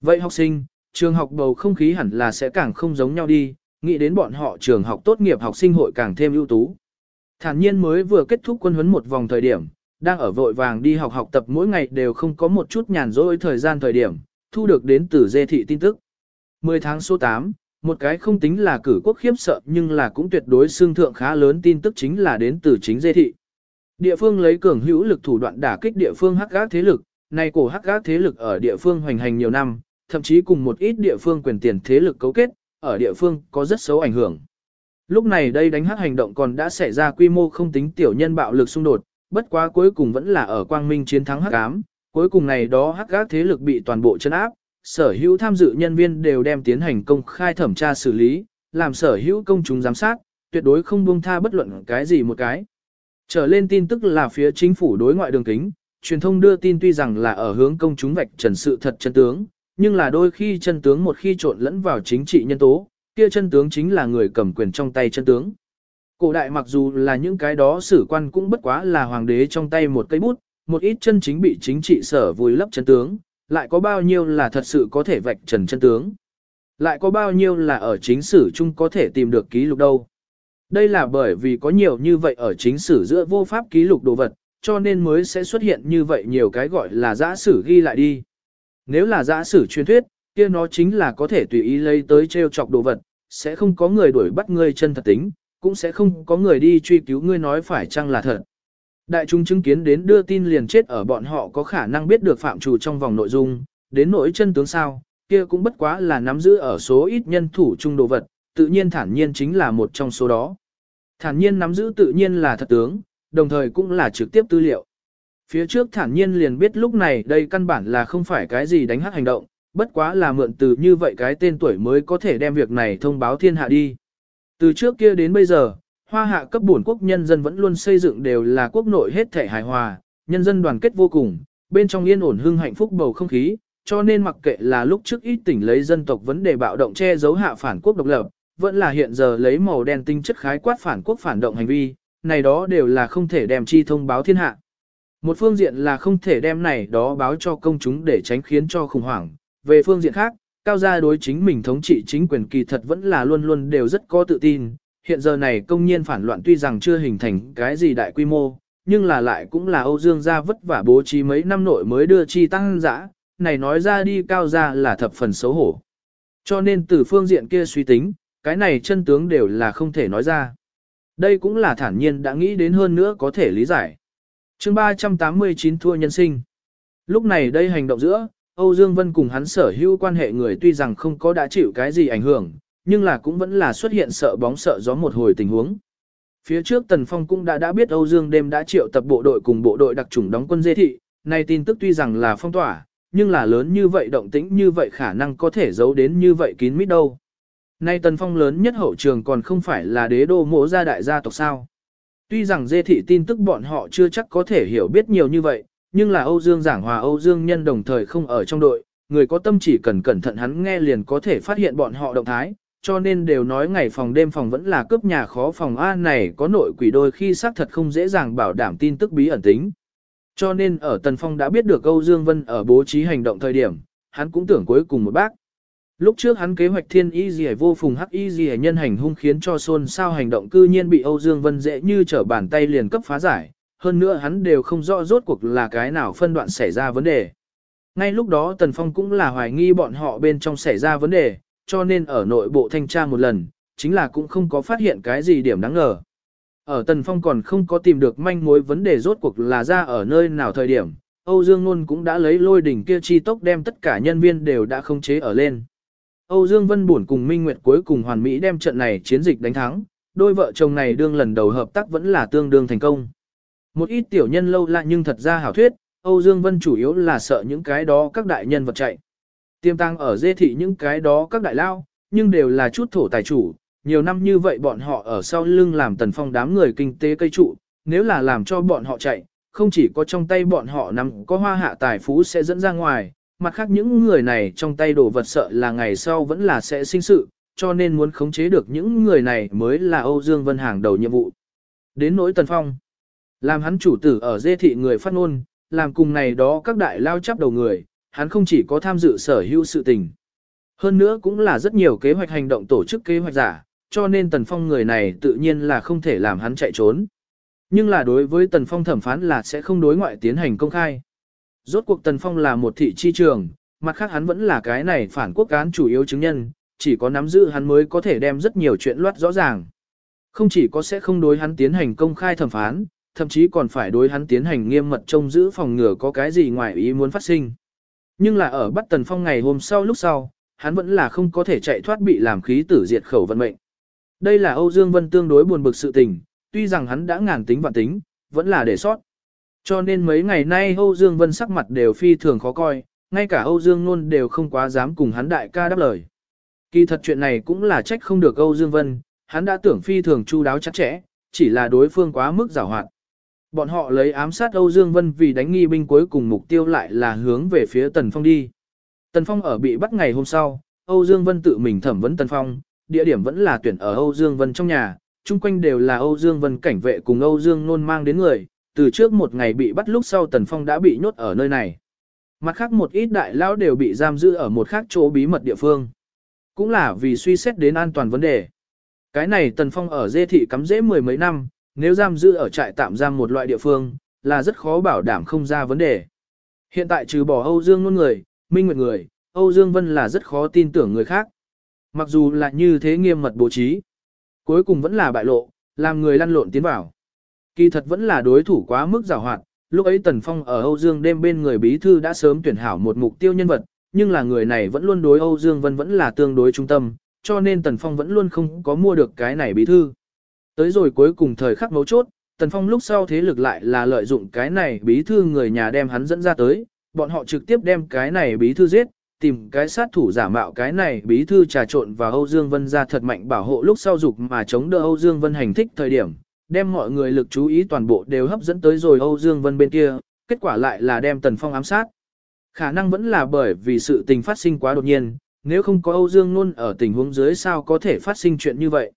Vậy học sinh, trường học bầu không khí hẳn là sẽ càng không giống nhau đi, nghĩ đến bọn họ trường học tốt nghiệp học sinh hội càng thêm ưu tú. Thản nhiên mới vừa kết thúc quân huấn một vòng thời điểm, đang ở vội vàng đi học học tập mỗi ngày đều không có một chút nhàn rỗi thời gian thời điểm, thu được đến từ dê thị tin tức. 10 tháng số 8, một cái không tính là cử quốc khiếp sợ nhưng là cũng tuyệt đối xương thượng khá lớn tin tức chính là đến từ chính dê thị. Địa phương lấy cường hữu lực thủ đoạn đả kích địa phương hắc gác thế lực, nay cổ hắc gác thế lực ở địa phương hoành hành nhiều năm, thậm chí cùng một ít địa phương quyền tiền thế lực cấu kết, ở địa phương có rất xấu ảnh hưởng. Lúc này đây đánh hắc hành động còn đã xảy ra quy mô không tính tiểu nhân bạo lực xung đột, bất quá cuối cùng vẫn là ở quang minh chiến thắng hắc ám, cuối cùng này đó hắc gác thế lực bị toàn bộ chân áp, sở hữu tham dự nhân viên đều đem tiến hành công khai thẩm tra xử lý, làm sở hữu công chúng giám sát, tuyệt đối không buông tha bất luận cái gì một cái. Trở lên tin tức là phía chính phủ đối ngoại đường kính, truyền thông đưa tin tuy rằng là ở hướng công chúng vạch trần sự thật chân tướng, nhưng là đôi khi chân tướng một khi trộn lẫn vào chính trị nhân tố, Kia chân tướng chính là người cầm quyền trong tay chân tướng. Cổ đại mặc dù là những cái đó sử quan cũng bất quá là hoàng đế trong tay một cây bút, một ít chân chính bị chính trị sở vùi lấp chân tướng, lại có bao nhiêu là thật sự có thể vạch trần chân tướng. Lại có bao nhiêu là ở chính sử chung có thể tìm được ký lục đâu. Đây là bởi vì có nhiều như vậy ở chính sử giữa vô pháp ký lục đồ vật, cho nên mới sẽ xuất hiện như vậy nhiều cái gọi là giã sử ghi lại đi. Nếu là giã sử truyền thuyết, kia nó chính là có thể tùy ý lấy tới treo chọc đồ vật, sẽ không có người đuổi bắt ngươi chân thật tính, cũng sẽ không có người đi truy cứu ngươi nói phải chăng là thật. Đại chúng chứng kiến đến đưa tin liền chết ở bọn họ có khả năng biết được phạm trù trong vòng nội dung, đến nỗi chân tướng sao, kia cũng bất quá là nắm giữ ở số ít nhân thủ chung đồ vật, tự nhiên thản nhiên chính là một trong số đó. Thản nhiên nắm giữ tự nhiên là thật tướng, đồng thời cũng là trực tiếp tư liệu. Phía trước thản nhiên liền biết lúc này đây căn bản là không phải cái gì đánh hát hành động, bất quá là mượn từ như vậy cái tên tuổi mới có thể đem việc này thông báo thiên hạ đi. Từ trước kia đến bây giờ, hoa hạ cấp bổn quốc nhân dân vẫn luôn xây dựng đều là quốc nội hết thể hài hòa, nhân dân đoàn kết vô cùng, bên trong yên ổn hưng hạnh phúc bầu không khí, cho nên mặc kệ là lúc trước ít tỉnh lấy dân tộc vấn đề bạo động che giấu hạ phản quốc độc lập, vẫn là hiện giờ lấy màu đen tinh chất khái quát phản quốc phản động hành vi, này đó đều là không thể đem chi thông báo thiên hạ. Một phương diện là không thể đem này đó báo cho công chúng để tránh khiến cho khủng hoảng, về phương diện khác, cao gia đối chính mình thống trị chính quyền kỳ thật vẫn là luôn luôn đều rất có tự tin. Hiện giờ này công nhiên phản loạn tuy rằng chưa hình thành cái gì đại quy mô, nhưng là lại cũng là Âu Dương gia vất vả bố trí mấy năm nội mới đưa chi tăng dã, này nói ra đi cao gia là thập phần xấu hổ. Cho nên từ phương diện kia suy tính, cái này chân tướng đều là không thể nói ra. Đây cũng là thản nhiên đã nghĩ đến hơn nữa có thể lý giải chương 389 thua nhân sinh. Lúc này đây hành động giữa, Âu Dương Vân cùng hắn sở hữu quan hệ người tuy rằng không có đã chịu cái gì ảnh hưởng, nhưng là cũng vẫn là xuất hiện sợ bóng sợ gió một hồi tình huống. Phía trước Tần Phong cũng đã đã biết Âu Dương đêm đã triệu tập bộ đội cùng bộ đội đặc chủng đóng quân dê thị, nay tin tức tuy rằng là phong tỏa, nhưng là lớn như vậy động tĩnh như vậy khả năng có thể giấu đến như vậy kín mít đâu. Nay Tần Phong lớn nhất hậu trường còn không phải là đế đô mộ gia đại gia tộc sao. Tuy rằng dê thị tin tức bọn họ chưa chắc có thể hiểu biết nhiều như vậy, nhưng là Âu Dương giảng hòa Âu Dương nhân đồng thời không ở trong đội, người có tâm chỉ cần cẩn thận hắn nghe liền có thể phát hiện bọn họ động thái, cho nên đều nói ngày phòng đêm phòng vẫn là cướp nhà khó phòng A này có nội quỷ đôi khi xác thật không dễ dàng bảo đảm tin tức bí ẩn tính. Cho nên ở Tần Phong đã biết được Âu Dương Vân ở bố trí hành động thời điểm, hắn cũng tưởng cuối cùng một bác. Lúc trước hắn kế hoạch thiên y gì vô phùng hắc y gì nhân hành hung khiến cho xôn sao hành động cư nhiên bị Âu Dương Vân dễ như trở bàn tay liền cấp phá giải, hơn nữa hắn đều không rõ rốt cuộc là cái nào phân đoạn xảy ra vấn đề. Ngay lúc đó Tần Phong cũng là hoài nghi bọn họ bên trong xảy ra vấn đề, cho nên ở nội bộ thanh tra một lần, chính là cũng không có phát hiện cái gì điểm đáng ngờ. Ở Tần Phong còn không có tìm được manh mối vấn đề rốt cuộc là ra ở nơi nào thời điểm, Âu Dương Nôn cũng đã lấy lôi đỉnh kia chi tốc đem tất cả nhân viên đều đã không chế ở lên. Âu Dương Vân buồn cùng Minh Nguyệt cuối cùng hoàn mỹ đem trận này chiến dịch đánh thắng, đôi vợ chồng này đương lần đầu hợp tác vẫn là tương đương thành công. Một ít tiểu nhân lâu lại nhưng thật ra hảo thuyết, Âu Dương Vân chủ yếu là sợ những cái đó các đại nhân vật chạy. Tiêm tăng ở dê thị những cái đó các đại lao, nhưng đều là chút thổ tài chủ, nhiều năm như vậy bọn họ ở sau lưng làm tần phong đám người kinh tế cây trụ, nếu là làm cho bọn họ chạy, không chỉ có trong tay bọn họ nằm có hoa hạ tài phú sẽ dẫn ra ngoài, mặt khác những người này trong tay đồ vật sợ là ngày sau vẫn là sẽ sinh sự, cho nên muốn khống chế được những người này mới là Âu Dương Vân hàng đầu nhiệm vụ. Đến nỗi Tần Phong, làm hắn chủ tử ở dê thị người phát ngôn, làm cùng này đó các đại lao chấp đầu người, hắn không chỉ có tham dự sở hữu sự tình. Hơn nữa cũng là rất nhiều kế hoạch hành động tổ chức kế hoạch giả, cho nên Tần Phong người này tự nhiên là không thể làm hắn chạy trốn. Nhưng là đối với Tần Phong thẩm phán là sẽ không đối ngoại tiến hành công khai. Rốt cuộc Tần Phong là một thị chi trường, mặt khác hắn vẫn là cái này phản quốc cán chủ yếu chứng nhân, chỉ có nắm giữ hắn mới có thể đem rất nhiều chuyện loát rõ ràng. Không chỉ có sẽ không đối hắn tiến hành công khai thẩm phán, thậm chí còn phải đối hắn tiến hành nghiêm mật trông giữ phòng ngừa có cái gì ngoài ý muốn phát sinh. Nhưng là ở bắt Tần Phong ngày hôm sau lúc sau, hắn vẫn là không có thể chạy thoát bị làm khí tử diệt khẩu vận mệnh. Đây là Âu Dương Vân tương đối buồn bực sự tình, tuy rằng hắn đã ngàn tính vạn tính, vẫn là để sót. Cho nên mấy ngày nay Âu Dương Vân sắc mặt đều phi thường khó coi, ngay cả Âu Dương Nôn đều không quá dám cùng hắn đại ca đáp lời. Kỳ thật chuyện này cũng là trách không được Âu Dương Vân, hắn đã tưởng phi thường chu đáo chắc chẽ, chỉ là đối phương quá mức giảo hoạt. Bọn họ lấy ám sát Âu Dương Vân vì đánh nghi binh cuối cùng mục tiêu lại là hướng về phía Tần Phong đi. Tần Phong ở bị bắt ngày hôm sau, Âu Dương Vân tự mình thẩm vấn Tần Phong, địa điểm vẫn là tuyển ở Âu Dương Vân trong nhà, chung quanh đều là Âu Dương Vân cảnh vệ cùng Âu Dương Nôn mang đến người, từ trước một ngày bị bắt lúc sau Tần Phong đã bị nhốt ở nơi này. Mặt khác một ít đại lão đều bị giam giữ ở một khác chỗ bí mật địa phương. Cũng là vì suy xét đến an toàn vấn đề. Cái này Tần Phong ở dê thị cắm dễ mười mấy năm, nếu giam giữ ở trại tạm giam một loại địa phương, là rất khó bảo đảm không ra vấn đề. Hiện tại trừ bỏ Âu Dương luôn người, Minh Nguyệt người, Âu Dương Vân là rất khó tin tưởng người khác. Mặc dù là như thế nghiêm mật bố trí, cuối cùng vẫn là bại lộ, làm người lăn lộn tiến vào. Kỳ thật vẫn là đối thủ quá mức giàu hoạt, lúc ấy Tần Phong ở Âu Dương đêm bên người bí thư đã sớm tuyển hảo một mục tiêu nhân vật, nhưng là người này vẫn luôn đối Âu Dương Vân vẫn là tương đối trung tâm, cho nên Tần Phong vẫn luôn không có mua được cái này bí thư. Tới rồi cuối cùng thời khắc mấu chốt, Tần Phong lúc sau thế lực lại là lợi dụng cái này bí thư người nhà đem hắn dẫn ra tới, bọn họ trực tiếp đem cái này bí thư giết, tìm cái sát thủ giả mạo cái này bí thư trà trộn và Âu Dương Vân ra thật mạnh bảo hộ lúc sau dục mà chống đỡ Âu Dương Vân hành thích thời điểm, đem mọi người lực chú ý toàn bộ đều hấp dẫn tới rồi Âu Dương Vân bên kia, kết quả lại là đem Tần Phong ám sát. Khả năng vẫn là bởi vì sự tình phát sinh quá đột nhiên, nếu không có Âu Dương Nôn ở tình huống dưới sao có thể phát sinh chuyện như vậy.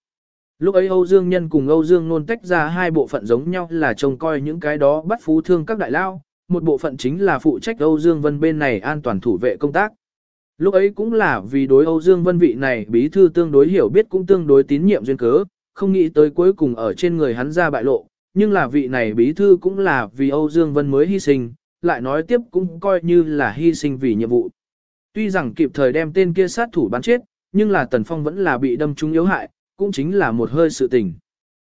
Lúc ấy Âu Dương Nhân cùng Âu Dương Nôn tách ra hai bộ phận giống nhau là trông coi những cái đó bắt phú thương các đại lao, một bộ phận chính là phụ trách Âu Dương Vân bên này an toàn thủ vệ công tác. Lúc ấy cũng là vì đối Âu Dương Vân vị này bí thư tương đối hiểu biết cũng tương đối tín nhiệm duyên cớ, không nghĩ tới cuối cùng ở trên người hắn ra bại lộ, nhưng là vị này bí thư cũng là vì Âu Dương Vân mới hy sinh, lại nói tiếp cũng coi như là hy sinh vì nhiệm vụ. Tuy rằng kịp thời đem tên kia sát thủ bắn chết, nhưng là Tần Phong vẫn là bị đâm trúng yếu hại, cũng chính là một hơi sự tình.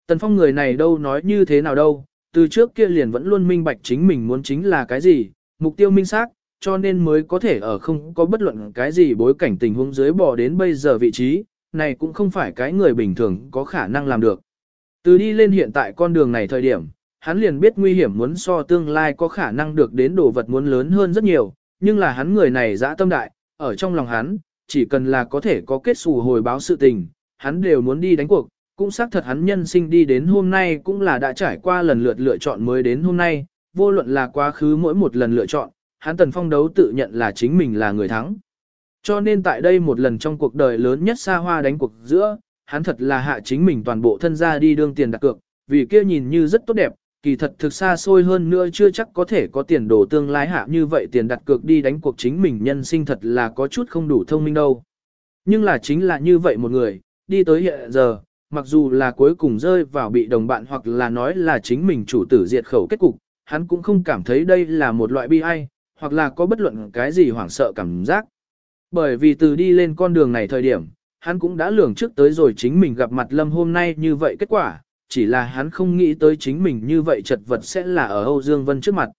Tần Phong người này đâu nói như thế nào đâu, từ trước kia liền vẫn luôn minh bạch chính mình muốn chính là cái gì, mục tiêu minh xác, cho nên mới có thể ở không có bất luận cái gì bối cảnh tình huống dưới bỏ đến bây giờ vị trí, này cũng không phải cái người bình thường có khả năng làm được. Từ đi lên hiện tại con đường này thời điểm, hắn liền biết nguy hiểm muốn so tương lai có khả năng được đến đồ vật muốn lớn hơn rất nhiều, nhưng là hắn người này dã tâm đại, ở trong lòng hắn, chỉ cần là có thể có kết xù hồi báo sự tình, hắn đều muốn đi đánh cuộc, cũng xác thật hắn nhân sinh đi đến hôm nay cũng là đã trải qua lần lượt lựa chọn mới đến hôm nay, vô luận là quá khứ mỗi một lần lựa chọn, hắn tần phong đấu tự nhận là chính mình là người thắng. Cho nên tại đây một lần trong cuộc đời lớn nhất xa hoa đánh cuộc giữa, hắn thật là hạ chính mình toàn bộ thân ra đi đương tiền đặt cược, vì kia nhìn như rất tốt đẹp, kỳ thật thực xa xôi hơn nữa chưa chắc có thể có tiền đồ tương lai hạ như vậy tiền đặt cược đi đánh cuộc chính mình nhân sinh thật là có chút không đủ thông minh đâu. Nhưng là chính là như vậy một người, đi tới hiện giờ, mặc dù là cuối cùng rơi vào bị đồng bạn hoặc là nói là chính mình chủ tử diệt khẩu kết cục, hắn cũng không cảm thấy đây là một loại bi ai, hoặc là có bất luận cái gì hoảng sợ cảm giác. Bởi vì từ đi lên con đường này thời điểm, hắn cũng đã lường trước tới rồi chính mình gặp mặt Lâm hôm nay như vậy kết quả, chỉ là hắn không nghĩ tới chính mình như vậy chật vật sẽ là ở Âu Dương Vân trước mặt.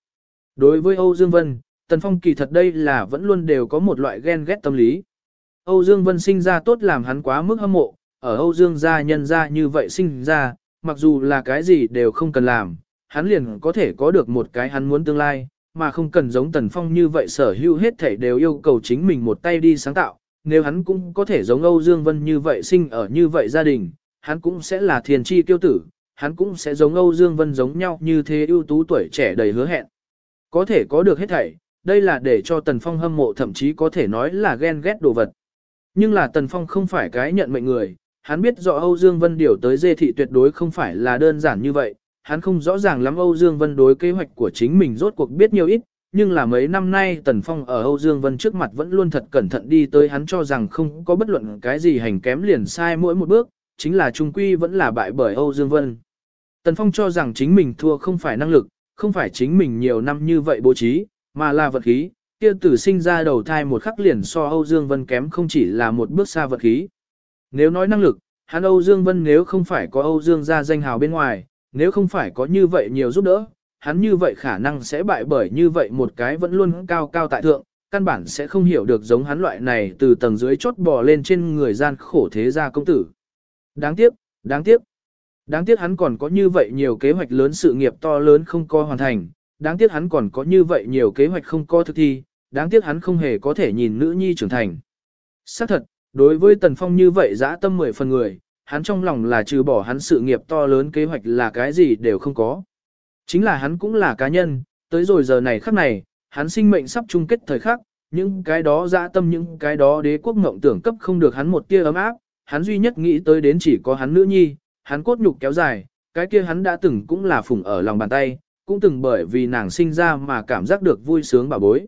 Đối với Âu Dương Vân, Tần Phong kỳ thật đây là vẫn luôn đều có một loại ghen ghét tâm lý. Âu Dương Vân sinh ra tốt làm hắn quá mức hâm mộ, ở Âu Dương gia nhân gia như vậy sinh ra, mặc dù là cái gì đều không cần làm, hắn liền có thể có được một cái hắn muốn tương lai, mà không cần giống Tần Phong như vậy sở hữu hết thể đều yêu cầu chính mình một tay đi sáng tạo. Nếu hắn cũng có thể giống Âu Dương Vân như vậy sinh ở như vậy gia đình, hắn cũng sẽ là thiền chi tiêu tử, hắn cũng sẽ giống Âu Dương Vân giống nhau như thế ưu tú tuổi trẻ đầy hứa hẹn. Có thể có được hết thảy, đây là để cho Tần Phong hâm mộ thậm chí có thể nói là ghen ghét đồ vật. Nhưng là Tần Phong không phải cái nhận mệnh người, hắn biết rõ Âu Dương Vân điều tới dê thị tuyệt đối không phải là đơn giản như vậy, hắn không rõ ràng lắm Âu Dương Vân đối kế hoạch của chính mình rốt cuộc biết nhiều ít, nhưng là mấy năm nay Tần Phong ở Âu Dương Vân trước mặt vẫn luôn thật cẩn thận đi tới hắn cho rằng không có bất luận cái gì hành kém liền sai mỗi một bước, chính là trung quy vẫn là bại bởi Âu Dương Vân. Tần Phong cho rằng chính mình thua không phải năng lực, không phải chính mình nhiều năm như vậy bố trí, mà là vật khí, kia tử sinh ra đầu thai một khắc liền so Âu Dương Vân kém không chỉ là một bước xa vật khí. Nếu nói năng lực, hắn Âu Dương Vân nếu không phải có Âu Dương gia danh hào bên ngoài, nếu không phải có như vậy nhiều giúp đỡ, hắn như vậy khả năng sẽ bại bởi như vậy một cái vẫn luôn cao cao tại thượng, căn bản sẽ không hiểu được giống hắn loại này từ tầng dưới chốt bò lên trên người gian khổ thế gia công tử. Đáng tiếc, đáng tiếc. Đáng tiếc hắn còn có như vậy nhiều kế hoạch lớn sự nghiệp to lớn không có hoàn thành, đáng tiếc hắn còn có như vậy nhiều kế hoạch không có thực thi, đáng tiếc hắn không hề có thể nhìn nữ nhi trưởng thành. Xác thật, đối với Tần Phong như vậy dã tâm mười phần người, hắn trong lòng là trừ bỏ hắn sự nghiệp to lớn kế hoạch là cái gì đều không có. Chính là hắn cũng là cá nhân, tới rồi giờ này khắc này, hắn sinh mệnh sắp chung kết thời khắc, những cái đó dã tâm những cái đó đế quốc ngộng tưởng cấp không được hắn một tia ấm áp, hắn duy nhất nghĩ tới đến chỉ có hắn nữ nhi, hắn cốt nhục kéo dài, cái kia hắn đã từng cũng là phùng ở lòng bàn tay, cũng từng bởi vì nàng sinh ra mà cảm giác được vui sướng bà bối.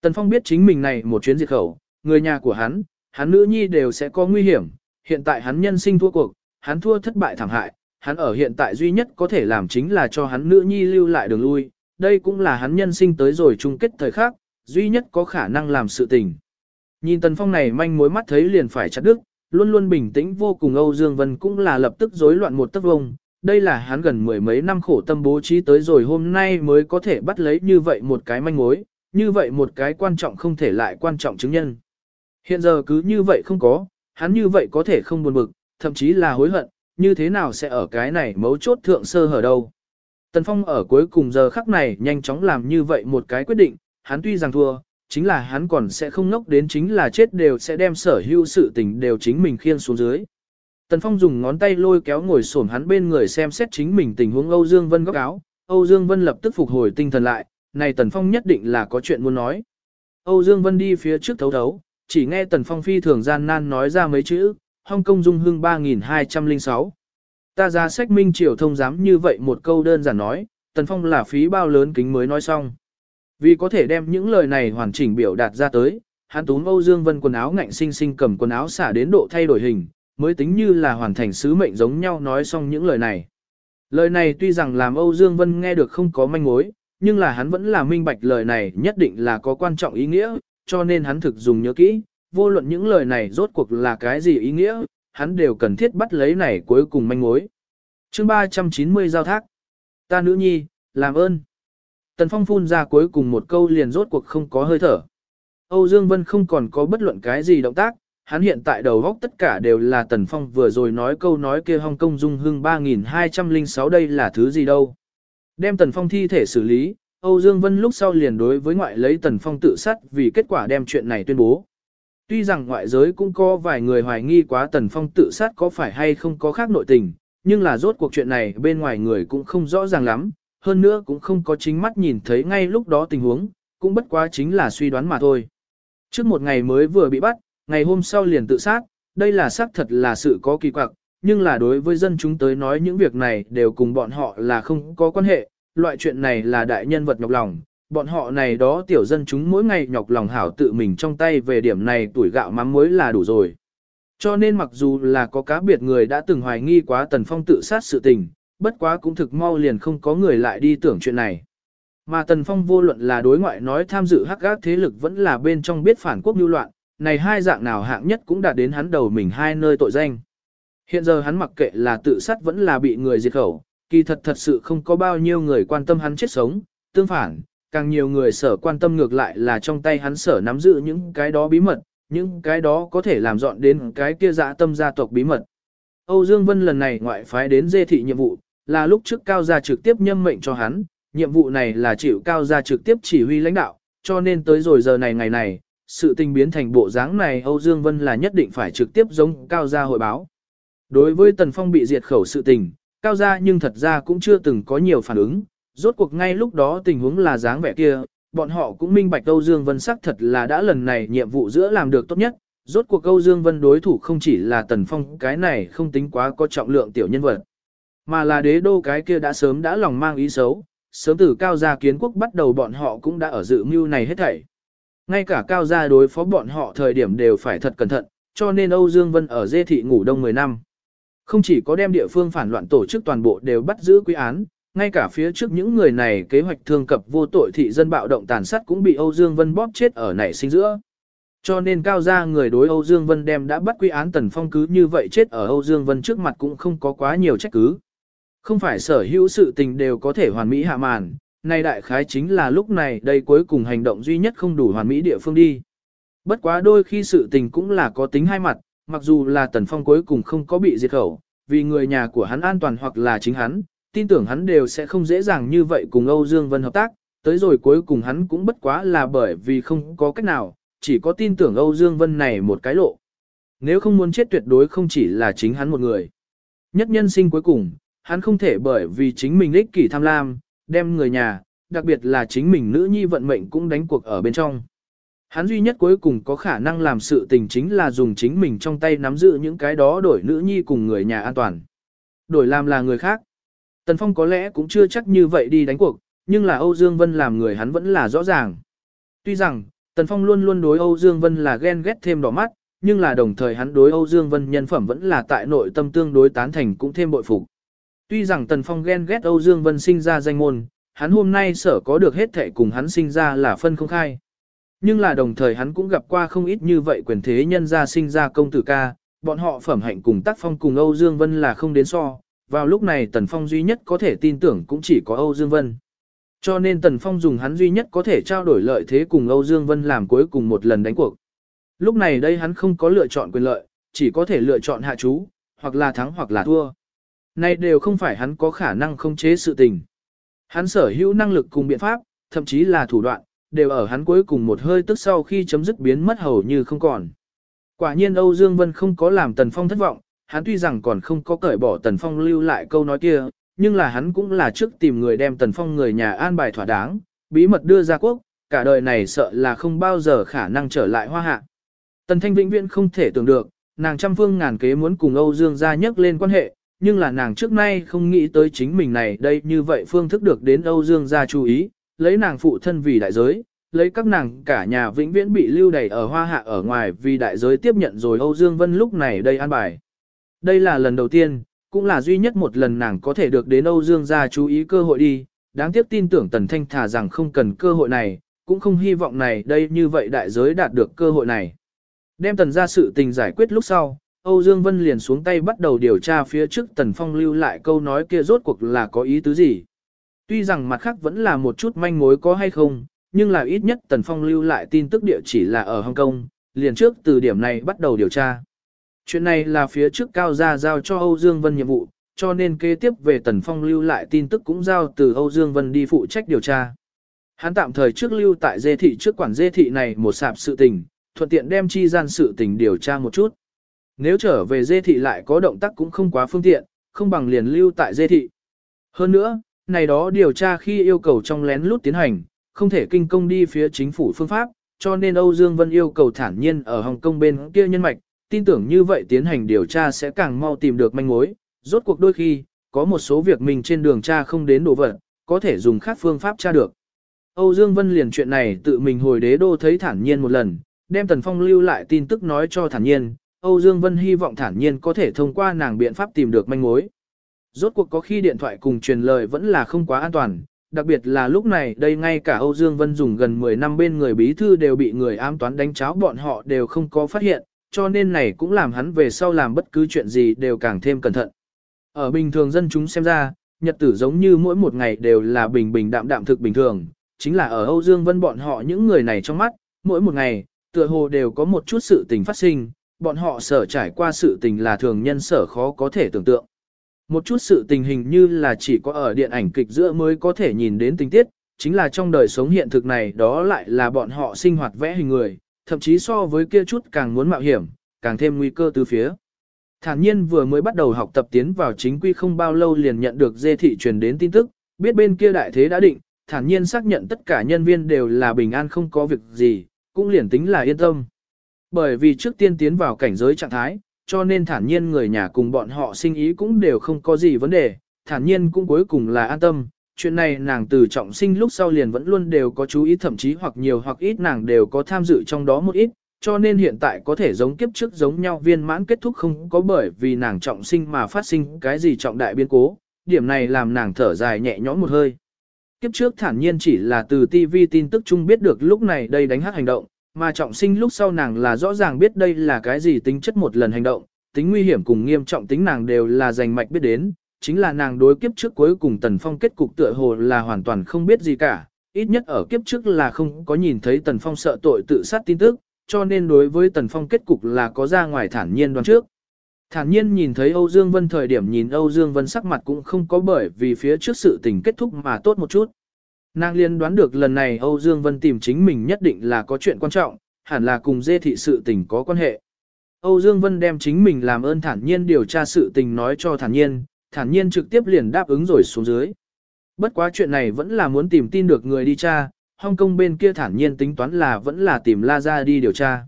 Tần Phong biết chính mình này một chuyến diệt khẩu, người nhà của hắn, hắn nữ nhi đều sẽ có nguy hiểm, hiện tại hắn nhân sinh thua cuộc, hắn thua thất bại thảm hại, hắn ở hiện tại duy nhất có thể làm chính là cho hắn nữ nhi lưu lại đường lui, đây cũng là hắn nhân sinh tới rồi chung kết thời khắc, duy nhất có khả năng làm sự tình. Nhìn Tần Phong này manh mối mắt thấy liền phải chặt đứt, luôn luôn bình tĩnh vô cùng Âu Dương Vân cũng là lập tức rối loạn một tấc vông. Đây là hắn gần mười mấy năm khổ tâm bố trí tới rồi hôm nay mới có thể bắt lấy như vậy một cái manh mối, như vậy một cái quan trọng không thể lại quan trọng chứng nhân. Hiện giờ cứ như vậy không có, hắn như vậy có thể không buồn bực, thậm chí là hối hận, như thế nào sẽ ở cái này mấu chốt thượng sơ hở đâu. Tần Phong ở cuối cùng giờ khắc này nhanh chóng làm như vậy một cái quyết định, hắn tuy rằng thua, chính là hắn còn sẽ không ngốc đến chính là chết đều sẽ đem sở hữu sự tình đều chính mình khiên xuống dưới. Tần Phong dùng ngón tay lôi kéo ngồi xổm hắn bên người xem xét chính mình tình huống Âu Dương Vân góc áo, Âu Dương Vân lập tức phục hồi tinh thần lại, này Tần Phong nhất định là có chuyện muốn nói. Âu Dương Vân đi phía trước thấu thấu, chỉ nghe Tần Phong phi thường gian nan nói ra mấy chữ, Hong Kong Dung Hưng 3206. Ta ra sách minh triều thông dám như vậy một câu đơn giản nói, Tần Phong là phí bao lớn kính mới nói xong. Vì có thể đem những lời này hoàn chỉnh biểu đạt ra tới, hắn túm Âu Dương Vân quần áo ngạnh sinh sinh cầm quần áo xả đến độ thay đổi hình, mới tính như là hoàn thành sứ mệnh giống nhau nói xong những lời này. Lời này tuy rằng làm Âu Dương Vân nghe được không có manh mối, nhưng là hắn vẫn là minh bạch lời này nhất định là có quan trọng ý nghĩa, cho nên hắn thực dùng nhớ kỹ, vô luận những lời này rốt cuộc là cái gì ý nghĩa, hắn đều cần thiết bắt lấy này cuối cùng manh mối. chương 390 giao thác. Ta nữ nhi, làm ơn. Tần Phong phun ra cuối cùng một câu liền rốt cuộc không có hơi thở. Âu Dương Vân không còn có bất luận cái gì động tác, hắn hiện tại đầu góc tất cả đều là Tần Phong vừa rồi nói câu nói kia Hong Kong Dung Hưng 3206 đây là thứ gì đâu. Đem Tần Phong thi thể xử lý, Âu Dương Vân lúc sau liền đối với ngoại lấy Tần Phong tự sát vì kết quả đem chuyện này tuyên bố. Tuy rằng ngoại giới cũng có vài người hoài nghi quá Tần Phong tự sát có phải hay không có khác nội tình, nhưng là rốt cuộc chuyện này bên ngoài người cũng không rõ ràng lắm, hơn nữa cũng không có chính mắt nhìn thấy ngay lúc đó tình huống, cũng bất quá chính là suy đoán mà thôi. Trước một ngày mới vừa bị bắt, ngày hôm sau liền tự sát, đây là xác thật là sự có kỳ quặc, nhưng là đối với dân chúng tới nói những việc này đều cùng bọn họ là không có quan hệ, loại chuyện này là đại nhân vật nhọc lòng, bọn họ này đó tiểu dân chúng mỗi ngày nhọc lòng hảo tự mình trong tay về điểm này tuổi gạo mắm muối là đủ rồi. Cho nên mặc dù là có cá biệt người đã từng hoài nghi quá Tần Phong tự sát sự tình, bất quá cũng thực mau liền không có người lại đi tưởng chuyện này. Mà Tần Phong vô luận là đối ngoại nói tham dự hắc gác thế lực vẫn là bên trong biết phản quốc lưu loạn, này hai dạng nào hạng nhất cũng đạt đến hắn đầu mình hai nơi tội danh. Hiện giờ hắn mặc kệ là tự sát vẫn là bị người diệt khẩu, kỳ thật thật sự không có bao nhiêu người quan tâm hắn chết sống, tương phản, càng nhiều người sở quan tâm ngược lại là trong tay hắn sở nắm giữ những cái đó bí mật, những cái đó có thể làm dọn đến cái kia dã tâm gia tộc bí mật. Âu Dương Vân lần này ngoại phái đến dê thị nhiệm vụ, là lúc trước cao gia trực tiếp nhâm mệnh cho hắn, nhiệm vụ này là chịu cao gia trực tiếp chỉ huy lãnh đạo, cho nên tới rồi giờ này ngày này, sự tình biến thành bộ dáng này Âu Dương Vân là nhất định phải trực tiếp giống cao gia hội báo. Đối với Tần Phong bị diệt khẩu sự tình, cao gia nhưng thật ra cũng chưa từng có nhiều phản ứng, rốt cuộc ngay lúc đó tình huống là dáng vẻ kia, bọn họ cũng minh bạch Âu Dương Vân sắc thật là đã lần này nhiệm vụ giữa làm được tốt nhất, rốt cuộc Âu Dương Vân đối thủ không chỉ là Tần Phong cái này không tính quá có trọng lượng tiểu nhân vật. Mà là đế đô cái kia đã sớm đã lòng mang ý xấu, sớm từ cao gia kiến quốc bắt đầu bọn họ cũng đã ở dự mưu này hết thảy. Ngay cả cao gia đối phó bọn họ thời điểm đều phải thật cẩn thận, cho nên Âu Dương Vân ở dê thị ngủ đông 10 năm. Không chỉ có đem địa phương phản loạn tổ chức toàn bộ đều bắt giữ quy án, ngay cả phía trước những người này kế hoạch thương cập vô tội thị dân bạo động tàn sát cũng bị Âu Dương Vân bóp chết ở nảy sinh giữa. Cho nên cao gia người đối Âu Dương Vân đem đã bắt quy án Tần Phong cứ như vậy chết ở Âu Dương Vân trước mặt cũng không có quá nhiều trách cứ. Không phải sở hữu sự tình đều có thể hoàn mỹ hạ màn, Nay đại khái chính là lúc này đây cuối cùng hành động duy nhất không đủ hoàn mỹ địa phương đi. Bất quá đôi khi sự tình cũng là có tính hai mặt, mặc dù là Tần Phong cuối cùng không có bị diệt khẩu, vì người nhà của hắn an toàn hoặc là chính hắn, tin tưởng hắn đều sẽ không dễ dàng như vậy cùng Âu Dương Vân hợp tác, tới rồi cuối cùng hắn cũng bất quá là bởi vì không có cách nào, chỉ có tin tưởng Âu Dương Vân này một cái lộ. Nếu không muốn chết tuyệt đối không chỉ là chính hắn một người. Nhất nhân sinh cuối cùng, hắn không thể bởi vì chính mình ích kỷ tham lam, đem người nhà, đặc biệt là chính mình nữ nhi vận mệnh cũng đánh cuộc ở bên trong. Hắn duy nhất cuối cùng có khả năng làm sự tình chính là dùng chính mình trong tay nắm giữ những cái đó đổi nữ nhi cùng người nhà an toàn. Đổi làm là người khác. Tần Phong có lẽ cũng chưa chắc như vậy đi đánh cuộc, nhưng là Âu Dương Vân làm người hắn vẫn là rõ ràng. Tuy rằng, Tần Phong luôn luôn đối Âu Dương Vân là ghen ghét thêm đỏ mắt, nhưng là đồng thời hắn đối Âu Dương Vân nhân phẩm vẫn là tại nội tâm tương đối tán thành cũng thêm bội phục. Tuy rằng Tần Phong ghen ghét Âu Dương Vân sinh ra danh môn, hắn hôm nay sở có được hết thể cùng hắn sinh ra là phân không khai. Nhưng là đồng thời hắn cũng gặp qua không ít như vậy quyền thế nhân gia sinh ra công tử ca, bọn họ phẩm hạnh cùng tác phong cùng Âu Dương Vân là không đến so, vào lúc này Tần Phong duy nhất có thể tin tưởng cũng chỉ có Âu Dương Vân. Cho nên Tần Phong dùng hắn duy nhất có thể trao đổi lợi thế cùng Âu Dương Vân làm cuối cùng một lần đánh cuộc. Lúc này đây hắn không có lựa chọn quyền lợi, chỉ có thể lựa chọn hạ chú, hoặc là thắng hoặc là thua. Này đều không phải hắn có khả năng không chế sự tình. Hắn sở hữu năng lực cùng biện pháp, thậm chí là thủ đoạn, đều ở hắn cuối cùng một hơi tức sau khi chấm dứt biến mất hầu như không còn. Quả nhiên Âu Dương Vân không có làm Tần Phong thất vọng, hắn tuy rằng còn không có cởi bỏ Tần Phong lưu lại câu nói kia, nhưng là hắn cũng là trước tìm người đem Tần Phong người nhà an bài thỏa đáng, bí mật đưa ra quốc, cả đời này sợ là không bao giờ khả năng trở lại hoa hạ. Tần Thanh vĩnh viễn không thể tưởng được, nàng trăm phương ngàn kế muốn cùng Âu Dương gia nhắc lên quan hệ, nhưng là nàng trước nay không nghĩ tới chính mình này đây như vậy phương thức được đến Âu Dương gia chú ý, lấy nàng phụ thân vì đại giới, lấy các nàng cả nhà vĩnh viễn bị lưu đày ở hoa hạ ở ngoài vì đại giới tiếp nhận rồi Âu Dương Vân lúc này đây an bài. Đây là lần đầu tiên, cũng là duy nhất một lần nàng có thể được đến Âu Dương gia chú ý cơ hội đi, đáng tiếc tin tưởng Tần Thanh thả rằng không cần cơ hội này, cũng không hy vọng này đây như vậy đại giới đạt được cơ hội này. Đem Tần ra sự tình giải quyết lúc sau, Âu Dương Vân liền xuống tay bắt đầu điều tra phía trước Tần Phong lưu lại câu nói kia rốt cuộc là có ý tứ gì. Tuy rằng mặt khác vẫn là một chút manh mối có hay không, nhưng là ít nhất Tần Phong lưu lại tin tức địa chỉ là ở Hồng Kông, liền trước từ điểm này bắt đầu điều tra. Chuyện này là phía trước cao gia giao cho Âu Dương Vân nhiệm vụ, cho nên kế tiếp về Tần Phong lưu lại tin tức cũng giao từ Âu Dương Vân đi phụ trách điều tra. Hắn tạm thời trước lưu tại dê thị trước quản dê thị này một sạp sự tình, thuận tiện đem chi gian sự tình điều tra một chút. Nếu trở về dê thị lại có động tác cũng không quá phương tiện, không bằng liền lưu tại dê thị. Hơn nữa, này đó điều tra khi yêu cầu trong lén lút tiến hành, không thể kinh công đi phía chính phủ phương pháp, cho nên Âu Dương Vân yêu cầu thản nhiên ở Hồng Kông bên kia nhân mạch, tin tưởng như vậy tiến hành điều tra sẽ càng mau tìm được manh mối, rốt cuộc đôi khi, có một số việc mình trên đường tra không đến đồ vật, có thể dùng khác phương pháp tra được. Âu Dương Vân liền chuyện này tự mình hồi đế đô thấy thản nhiên một lần, đem Tần Phong lưu lại tin tức nói cho thản nhiên, Âu Dương Vân hy vọng thản nhiên có thể thông qua nàng biện pháp tìm được manh mối. Rốt cuộc có khi điện thoại cùng truyền lời vẫn là không quá an toàn, đặc biệt là lúc này đây ngay cả Âu Dương Vân dùng gần 10 năm bên người bí thư đều bị người ám toán đánh cháo bọn họ đều không có phát hiện, cho nên này cũng làm hắn về sau làm bất cứ chuyện gì đều càng thêm cẩn thận. Ở bình thường dân chúng xem ra, nhật tử giống như mỗi một ngày đều là bình bình đạm đạm thực bình thường, chính là ở Âu Dương Vân bọn họ những người này trong mắt, mỗi một ngày, tựa hồ đều có một chút sự tình phát sinh, bọn họ sở trải qua sự tình là thường nhân sở khó có thể tưởng tượng. Một chút sự tình hình như là chỉ có ở điện ảnh kịch giữa mới có thể nhìn đến tình tiết, chính là trong đời sống hiện thực này đó lại là bọn họ sinh hoạt vẽ hình người, thậm chí so với kia chút càng muốn mạo hiểm, càng thêm nguy cơ từ phía. Thản nhiên vừa mới bắt đầu học tập tiến vào chính quy không bao lâu liền nhận được dê thị truyền đến tin tức, biết bên kia đại thế đã định, thản nhiên xác nhận tất cả nhân viên đều là bình an không có việc gì, cũng liền tính là yên tâm. Bởi vì trước tiên tiến vào cảnh giới trạng thái, cho nên thản nhiên người nhà cùng bọn họ sinh ý cũng đều không có gì vấn đề, thản nhiên cũng cuối cùng là an tâm. Chuyện này nàng từ trọng sinh lúc sau liền vẫn luôn đều có chú ý thậm chí hoặc nhiều hoặc ít nàng đều có tham dự trong đó một ít, cho nên hiện tại có thể giống kiếp trước giống nhau viên mãn kết thúc không có bởi vì nàng trọng sinh mà phát sinh cái gì trọng đại biến cố, điểm này làm nàng thở dài nhẹ nhõm một hơi. Kiếp trước thản nhiên chỉ là từ TV tin tức chung biết được lúc này đây đánh hát hành động, mà trọng sinh lúc sau nàng là rõ ràng biết đây là cái gì tính chất một lần hành động, tính nguy hiểm cùng nghiêm trọng tính nàng đều là dành mạch biết đến, chính là nàng đối kiếp trước cuối cùng Tần Phong kết cục tựa hồ là hoàn toàn không biết gì cả, ít nhất ở kiếp trước là không có nhìn thấy Tần Phong sợ tội tự sát tin tức, cho nên đối với Tần Phong kết cục là có ra ngoài thản nhiên đoán trước. Thản nhiên nhìn thấy Âu Dương Vân thời điểm nhìn Âu Dương Vân sắc mặt cũng không có bởi vì phía trước sự tình kết thúc mà tốt một chút. Nàng liên đoán được lần này Âu Dương Vân tìm chính mình nhất định là có chuyện quan trọng, hẳn là cùng dê thị sự tình có quan hệ. Âu Dương Vân đem chính mình làm ơn thản nhiên điều tra sự tình nói cho thản nhiên, thản nhiên trực tiếp liền đáp ứng rồi xuống dưới. Bất quá chuyện này vẫn là muốn tìm tin được người đi tra, Hong Kong bên kia thản nhiên tính toán là vẫn là tìm La Gia đi điều tra.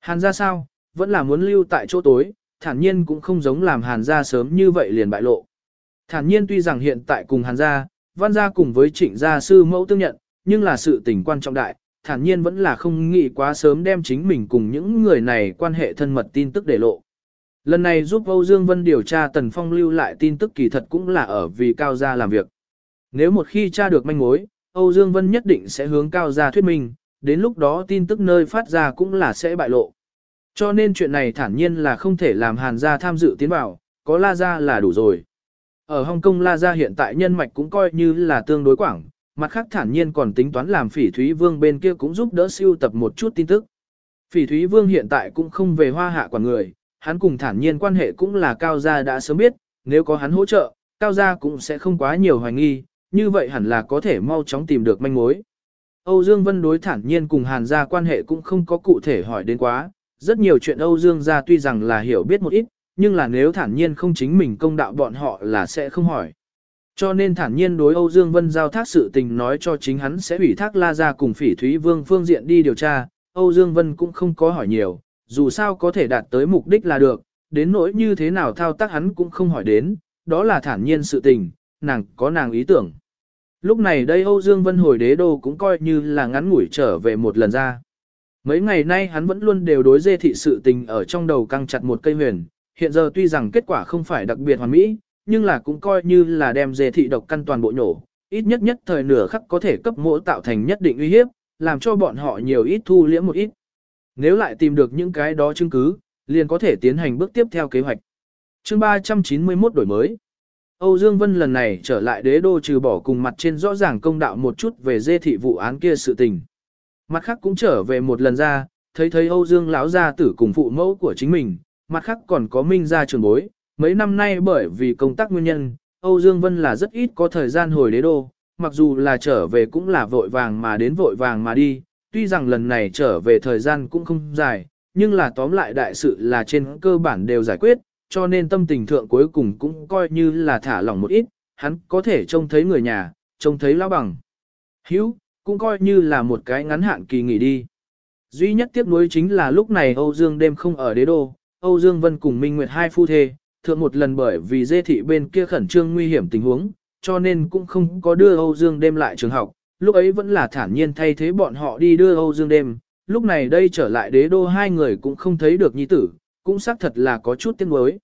Hàn gia sao, vẫn là muốn lưu tại chỗ tối, thản nhiên cũng không giống làm Hàn gia sớm như vậy liền bại lộ. Thản nhiên tuy rằng hiện tại cùng Hàn gia, văn gia cùng với trịnh gia sư mẫu tương nhận, nhưng là sự tình quan trọng đại, thản nhiên vẫn là không nghĩ quá sớm đem chính mình cùng những người này quan hệ thân mật tin tức để lộ. Lần này giúp Âu Dương Vân điều tra Tần Phong lưu lại tin tức kỳ thật cũng là ở vì Cao Gia làm việc. Nếu một khi tra được manh mối, Âu Dương Vân nhất định sẽ hướng Cao Gia thuyết minh, đến lúc đó tin tức nơi phát ra cũng là sẽ bại lộ. Cho nên chuyện này thản nhiên là không thể làm Hàn Gia tham dự tiến vào, có La Gia là đủ rồi. Ở Hồng Kông La Gia hiện tại nhân mạch cũng coi như là tương đối quảng, mặt khác thản nhiên còn tính toán làm phỉ Thúy Vương bên kia cũng giúp đỡ siêu tập một chút tin tức. Phỉ Thúy Vương hiện tại cũng không về hoa hạ quản người, hắn cùng thản nhiên quan hệ cũng là cao gia đã sớm biết, nếu có hắn hỗ trợ, cao gia cũng sẽ không quá nhiều hoài nghi, như vậy hẳn là có thể mau chóng tìm được manh mối. Âu Dương Vân đối thản nhiên cùng Hàn gia quan hệ cũng không có cụ thể hỏi đến quá, rất nhiều chuyện Âu Dương gia tuy rằng là hiểu biết một ít, nhưng là nếu thản nhiên không chính mình công đạo bọn họ là sẽ không hỏi. Cho nên thản nhiên đối Âu Dương Vân giao thác sự tình nói cho chính hắn sẽ ủy thác La Gia cùng Phỉ Thúy Vương phương diện đi điều tra, Âu Dương Vân cũng không có hỏi nhiều, dù sao có thể đạt tới mục đích là được, đến nỗi như thế nào thao tác hắn cũng không hỏi đến, đó là thản nhiên sự tình, nàng có nàng ý tưởng. Lúc này đây Âu Dương Vân hồi đế đô cũng coi như là ngắn ngủi trở về một lần ra. Mấy ngày nay hắn vẫn luôn đều đối dê thị sự tình ở trong đầu căng chặt một cây huyền, hiện giờ tuy rằng kết quả không phải đặc biệt hoàn mỹ, nhưng là cũng coi như là đem dê thị độc căn toàn bộ nhổ, ít nhất nhất thời nửa khắc có thể cấp mỗ tạo thành nhất định uy hiếp, làm cho bọn họ nhiều ít thu liễm một ít. Nếu lại tìm được những cái đó chứng cứ, liền có thể tiến hành bước tiếp theo kế hoạch. Chương 391 đổi mới. Âu Dương Vân lần này trở lại đế đô trừ bỏ cùng mặt trên rõ ràng công đạo một chút về dê thị vụ án kia sự tình. Mặt khác cũng trở về một lần ra, thấy thấy Âu Dương lão gia tử cùng phụ mẫu của chính mình, mặt khác còn có Minh gia trường bối. Mấy năm nay bởi vì công tác nguyên nhân, Âu Dương Vân là rất ít có thời gian hồi đế đô, mặc dù là trở về cũng là vội vàng mà đến vội vàng mà đi, tuy rằng lần này trở về thời gian cũng không dài, nhưng là tóm lại đại sự là trên cơ bản đều giải quyết, cho nên tâm tình thượng cuối cùng cũng coi như là thả lỏng một ít, hắn có thể trông thấy người nhà, trông thấy lão bằng. Hữu, cũng coi như là một cái ngắn hạn kỳ nghỉ đi. Duy nhất tiếc nuối chính là lúc này Âu Dương đêm không ở đế đô, Âu Dương Vân cùng Minh Nguyệt hai phu thê, thượng một lần bởi vì dê thị bên kia khẩn trương nguy hiểm tình huống, cho nên cũng không có đưa Âu Dương đêm lại trường học, lúc ấy vẫn là thản nhiên thay thế bọn họ đi đưa Âu Dương đêm, lúc này đây trở lại đế đô hai người cũng không thấy được nhi tử, cũng xác thật là có chút tiếc nuối.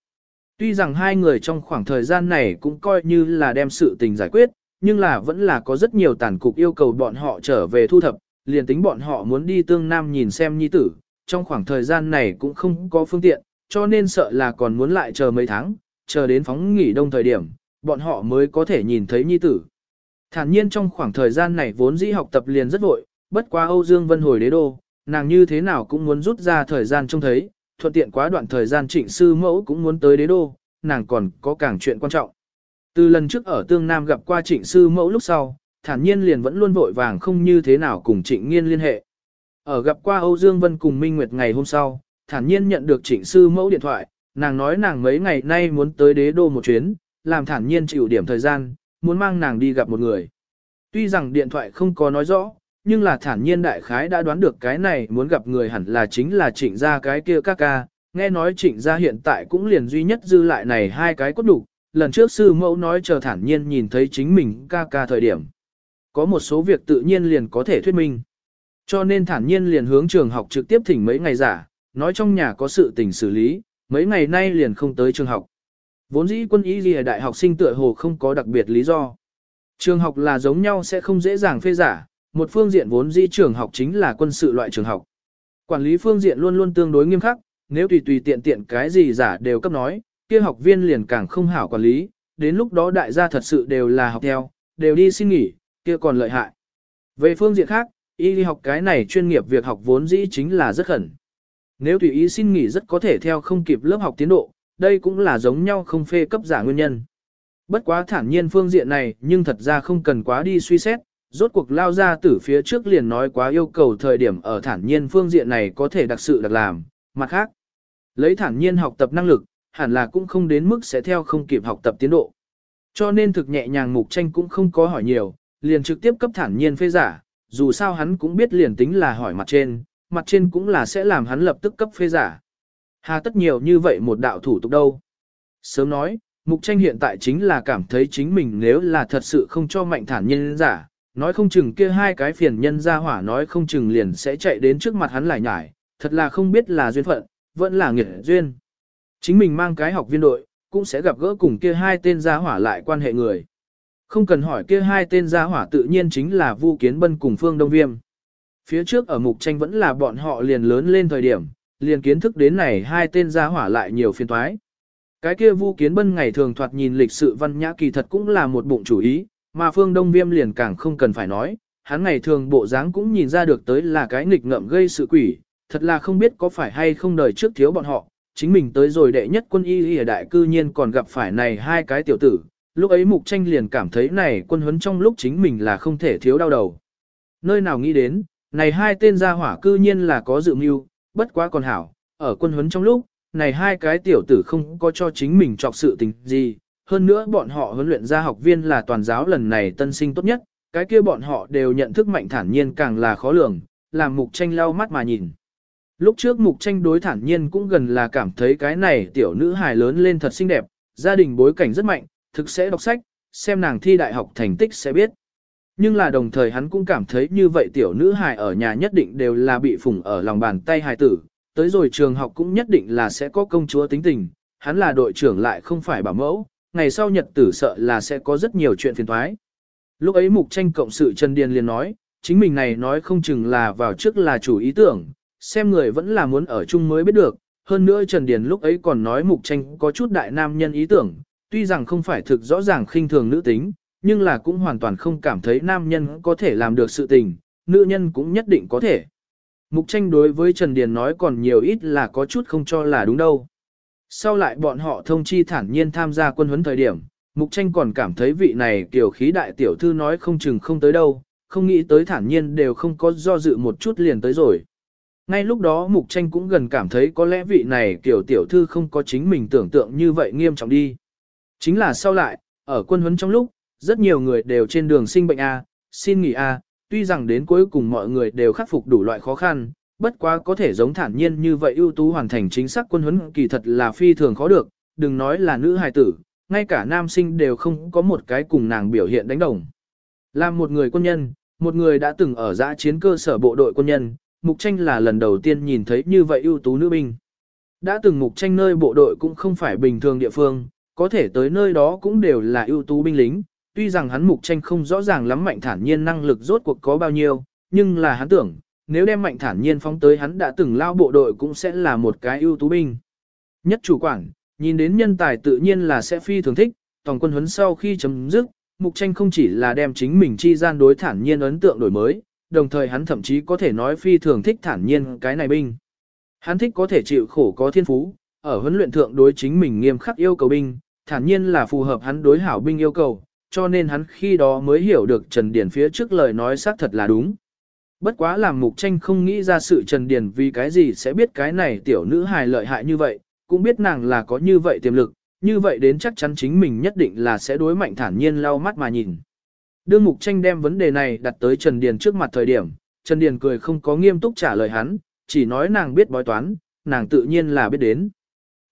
Tuy rằng hai người trong khoảng thời gian này cũng coi như là đem sự tình giải quyết, nhưng là vẫn là có rất nhiều tàn cục yêu cầu bọn họ trở về thu thập, liền tính bọn họ muốn đi tương nam nhìn xem nhi tử, trong khoảng thời gian này cũng không có phương tiện, cho nên sợ là còn muốn lại chờ mấy tháng, chờ đến phóng nghỉ đông thời điểm, bọn họ mới có thể nhìn thấy nhi tử. Thản nhiên trong khoảng thời gian này vốn dĩ học tập liền rất vội, bất quá Âu Dương Vân hồi đế đô, nàng như thế nào cũng muốn rút ra thời gian trông thấy, thuận tiện quá đoạn thời gian trịnh sư mẫu cũng muốn tới đế đô, nàng còn có càng chuyện quan trọng. Từ lần trước ở Tương Nam gặp qua trịnh sư mẫu lúc sau, thản nhiên liền vẫn luôn vội vàng không như thế nào cùng trịnh nghiên liên hệ. Ở gặp qua Âu Dương Vân cùng Minh Nguyệt ngày hôm sau, thản nhiên nhận được trịnh sư mẫu điện thoại, nàng nói nàng mấy ngày nay muốn tới đế đô một chuyến, làm thản nhiên chịu điểm thời gian, muốn mang nàng đi gặp một người. Tuy rằng điện thoại không có nói rõ, nhưng là thản nhiên đại khái đã đoán được cái này muốn gặp người hẳn là chính là trịnh gia cái kia ca ca, nghe nói trịnh gia hiện tại cũng liền duy nhất dư lại này hai cái cốt đủ, lần trước sư mẫu nói chờ thản nhiên nhìn thấy chính mình ca ca thời điểm. Có một số việc tự nhiên liền có thể thuyết minh. Cho nên thản nhiên liền hướng trường học trực tiếp thỉnh mấy ngày giả, nói trong nhà có sự tình xử lý, mấy ngày nay liền không tới trường học. Vốn dĩ quân y gì đại học sinh tựa hồ không có đặc biệt lý do. Trường học là giống nhau sẽ không dễ dàng phê giả, một phương diện vốn dĩ trường học chính là quân sự loại trường học. Quản lý phương diện luôn luôn tương đối nghiêm khắc, nếu tùy tùy tiện tiện cái gì giả đều cấp nói, kia học viên liền càng không hảo quản lý, đến lúc đó đại gia thật sự đều là học theo, đều đi xin nghỉ, kia còn lợi hại. Về phương diện khác, y học cái này chuyên nghiệp việc học vốn dĩ chính là rất khẩn. Nếu tùy ý xin nghỉ rất có thể theo không kịp lớp học tiến độ, đây cũng là giống nhau không phê cấp giả nguyên nhân. Bất quá thản nhiên phương diện này nhưng thật ra không cần quá đi suy xét, rốt cuộc lao ra từ phía trước liền nói quá yêu cầu thời điểm ở thản nhiên phương diện này có thể đặc sự đặc làm, mặt khác. Lấy thản nhiên học tập năng lực, hẳn là cũng không đến mức sẽ theo không kịp học tập tiến độ. Cho nên thực nhẹ nhàng mục tranh cũng không có hỏi nhiều, liền trực tiếp cấp thản nhiên phê giả, dù sao hắn cũng biết liền tính là hỏi mặt trên, mặt trên cũng là sẽ làm hắn lập tức cấp phê giả. Hà tất nhiều như vậy một đạo thủ tục đâu. Sớm nói, Mục Tranh hiện tại chính là cảm thấy chính mình nếu là thật sự không cho mạnh thản nhân giả, nói không chừng kia hai cái phiền nhân ra hỏa nói không chừng liền sẽ chạy đến trước mặt hắn lại nhải, thật là không biết là duyên phận, vẫn là nghiệt duyên. Chính mình mang cái học viên đội, cũng sẽ gặp gỡ cùng kia hai tên gia hỏa lại quan hệ người. Không cần hỏi kia hai tên gia hỏa tự nhiên chính là Vu Kiến Bân cùng Phương Đông Viêm. Phía trước ở mục tranh vẫn là bọn họ liền lớn lên thời điểm, liền kiến thức đến này hai tên gia hỏa lại nhiều phiên toái. Cái kia Vu Kiến Bân ngày thường thoạt nhìn lịch sự văn nhã kỳ thật cũng là một bụng chủ ý, mà Phương Đông Viêm liền càng không cần phải nói, hắn ngày thường bộ dáng cũng nhìn ra được tới là cái nghịch ngợm gây sự quỷ, thật là không biết có phải hay không đời trước thiếu bọn họ, chính mình tới rồi đệ nhất quân y ở đại cư nhiên còn gặp phải này hai cái tiểu tử, lúc ấy mục tranh liền cảm thấy này quân huấn trong lúc chính mình là không thể thiếu đau đầu. Nơi nào nghĩ đến, này hai tên gia hỏa cư nhiên là có dự mưu, bất quá còn hảo, ở quân huấn trong lúc, này hai cái tiểu tử không có cho chính mình trọc sự tình gì, hơn nữa bọn họ huấn luyện ra học viên là toàn giáo lần này tân sinh tốt nhất, cái kia bọn họ đều nhận thức mạnh thản nhiên càng là khó lường, làm mục tranh lau mắt mà nhìn. Lúc trước mục tranh đối thản nhiên cũng gần là cảm thấy cái này tiểu nữ hài lớn lên thật xinh đẹp, gia đình bối cảnh rất mạnh, thực sẽ đọc sách, xem nàng thi đại học thành tích sẽ biết. Nhưng là đồng thời hắn cũng cảm thấy như vậy tiểu nữ hài ở nhà nhất định đều là bị phủng ở lòng bàn tay hài tử, tới rồi trường học cũng nhất định là sẽ có công chúa tính tình, hắn là đội trưởng lại không phải bảo mẫu, ngày sau nhật tử sợ là sẽ có rất nhiều chuyện phiền thoái. Lúc ấy mục tranh cộng sự Trần Điền liền nói, chính mình này nói không chừng là vào trước là chủ ý tưởng, xem người vẫn là muốn ở chung mới biết được. Hơn nữa Trần Điền lúc ấy còn nói mục tranh có chút đại nam nhân ý tưởng, tuy rằng không phải thực rõ ràng khinh thường nữ tính, nhưng là cũng hoàn toàn không cảm thấy nam nhân có thể làm được sự tình, nữ nhân cũng nhất định có thể. Mục tranh đối với Trần Điền nói còn nhiều ít là có chút không cho là đúng đâu. Sau lại bọn họ thông chi thản nhiên tham gia quân huấn thời điểm, Mục tranh còn cảm thấy vị này kiểu khí đại tiểu thư nói không chừng không tới đâu, không nghĩ tới thản nhiên đều không có do dự một chút liền tới rồi. Ngay lúc đó Mục tranh cũng gần cảm thấy có lẽ vị này kiểu tiểu thư không có chính mình tưởng tượng như vậy nghiêm trọng đi. Chính là sau lại, ở quân huấn trong lúc, rất nhiều người đều trên đường sinh bệnh A, xin nghỉ A, tuy rằng đến cuối cùng mọi người đều khắc phục đủ loại khó khăn, bất quá có thể giống thản nhiên như vậy ưu tú hoàn thành chính xác quân huấn kỳ thật là phi thường khó được, đừng nói là nữ hài tử, ngay cả nam sinh đều không có một cái cùng nàng biểu hiện đánh đồng. Làm một người quân nhân, một người đã từng ở giã chiến cơ sở bộ đội quân nhân, Mục Tranh là lần đầu tiên nhìn thấy như vậy ưu tú nữ binh. Đã từng Mục Tranh nơi bộ đội cũng không phải bình thường địa phương, có thể tới nơi đó cũng đều là ưu tú binh lính, tuy rằng hắn Mục Tranh không rõ ràng lắm mạnh thản nhiên năng lực rốt cuộc có bao nhiêu, nhưng là hắn tưởng, nếu đem mạnh thản nhiên phóng tới hắn đã từng lao bộ đội cũng sẽ là một cái ưu tú binh. Nhất chủ quản, nhìn đến nhân tài tự nhiên là sẽ phi thường thích, toàn quân huấn sau khi chấm dứt, mục tranh không chỉ là đem chính mình chi gian đối thản nhiên ấn tượng đổi mới, đồng thời hắn thậm chí có thể nói phi thường thích thản nhiên cái này binh. Hắn thích có thể chịu khổ có thiên phú, ở huấn luyện thượng đối chính mình nghiêm khắc yêu cầu binh, thản nhiên là phù hợp hắn đối hảo binh yêu cầu, cho nên hắn khi đó mới hiểu được Trần Điền phía trước lời nói xác thật là đúng. Bất quá làm mục tranh không nghĩ ra sự Trần Điền vì cái gì sẽ biết cái này tiểu nữ hài lợi hại như vậy, cũng biết nàng là có như vậy tiềm lực, như vậy đến chắc chắn chính mình nhất định là sẽ đối mạnh thản nhiên lau mắt mà nhìn. Đương mục tranh đem vấn đề này đặt tới Trần Điền trước mặt thời điểm, Trần Điền cười không có nghiêm túc trả lời hắn, chỉ nói nàng biết bói toán, nàng tự nhiên là biết đến.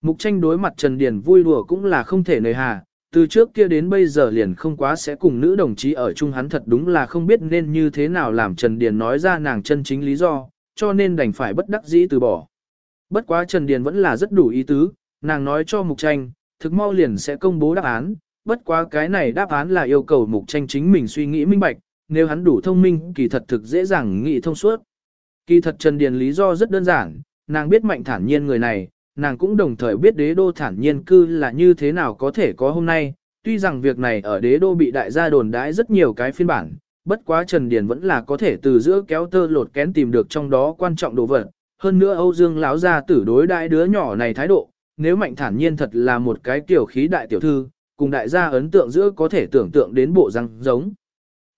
Mục tranh đối mặt Trần Điền vui đùa cũng là không thể nời hà, từ trước kia đến bây giờ liền không quá sẽ cùng nữ đồng chí ở chung hắn thật đúng là không biết nên như thế nào làm Trần Điền nói ra nàng chân chính lý do, cho nên đành phải bất đắc dĩ từ bỏ. Bất quá Trần Điền vẫn là rất đủ ý tứ, nàng nói cho Mục Tranh, thực mau liền sẽ công bố đáp án, bất quá cái này đáp án là yêu cầu Mục Tranh chính mình suy nghĩ minh bạch, nếu hắn đủ thông minh kỳ thật thực dễ dàng nghĩ thông suốt. Kỳ thật Trần Điền lý do rất đơn giản, nàng biết mạnh thản nhiên người này, nàng cũng đồng thời biết đế đô thản nhiên cư là như thế nào có thể có hôm nay, tuy rằng việc này ở đế đô bị đại gia đồn đãi rất nhiều cái phiên bản, bất quá Trần Điền vẫn là có thể từ giữa kéo tơ lột kén tìm được trong đó quan trọng đồ vật, hơn nữa Âu Dương lão gia tử đối đại đứa nhỏ này thái độ, nếu mạnh thản nhiên thật là một cái tiểu khí đại tiểu thư, cùng đại gia ấn tượng giữa có thể tưởng tượng đến bộ răng giống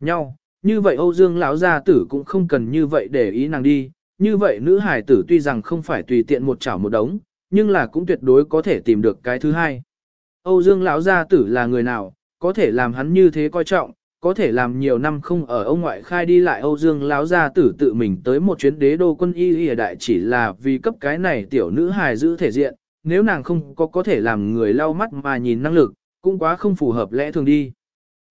nhau, như vậy Âu Dương lão gia tử cũng không cần như vậy để ý nàng đi, như vậy nữ hải tử tuy rằng không phải tùy tiện một chảo một đống, nhưng là cũng tuyệt đối có thể tìm được cái thứ hai. Âu Dương lão gia tử là người nào, có thể làm hắn như thế coi trọng, có thể làm nhiều năm không ở ông ngoại khai đi lại Âu Dương Lão gia tử tự mình tới một chuyến đế đô quân y y đại chỉ là vì cấp cái này tiểu nữ hài giữ thể diện, nếu nàng không có có thể làm người lau mắt mà nhìn năng lực, cũng quá không phù hợp lẽ thường đi.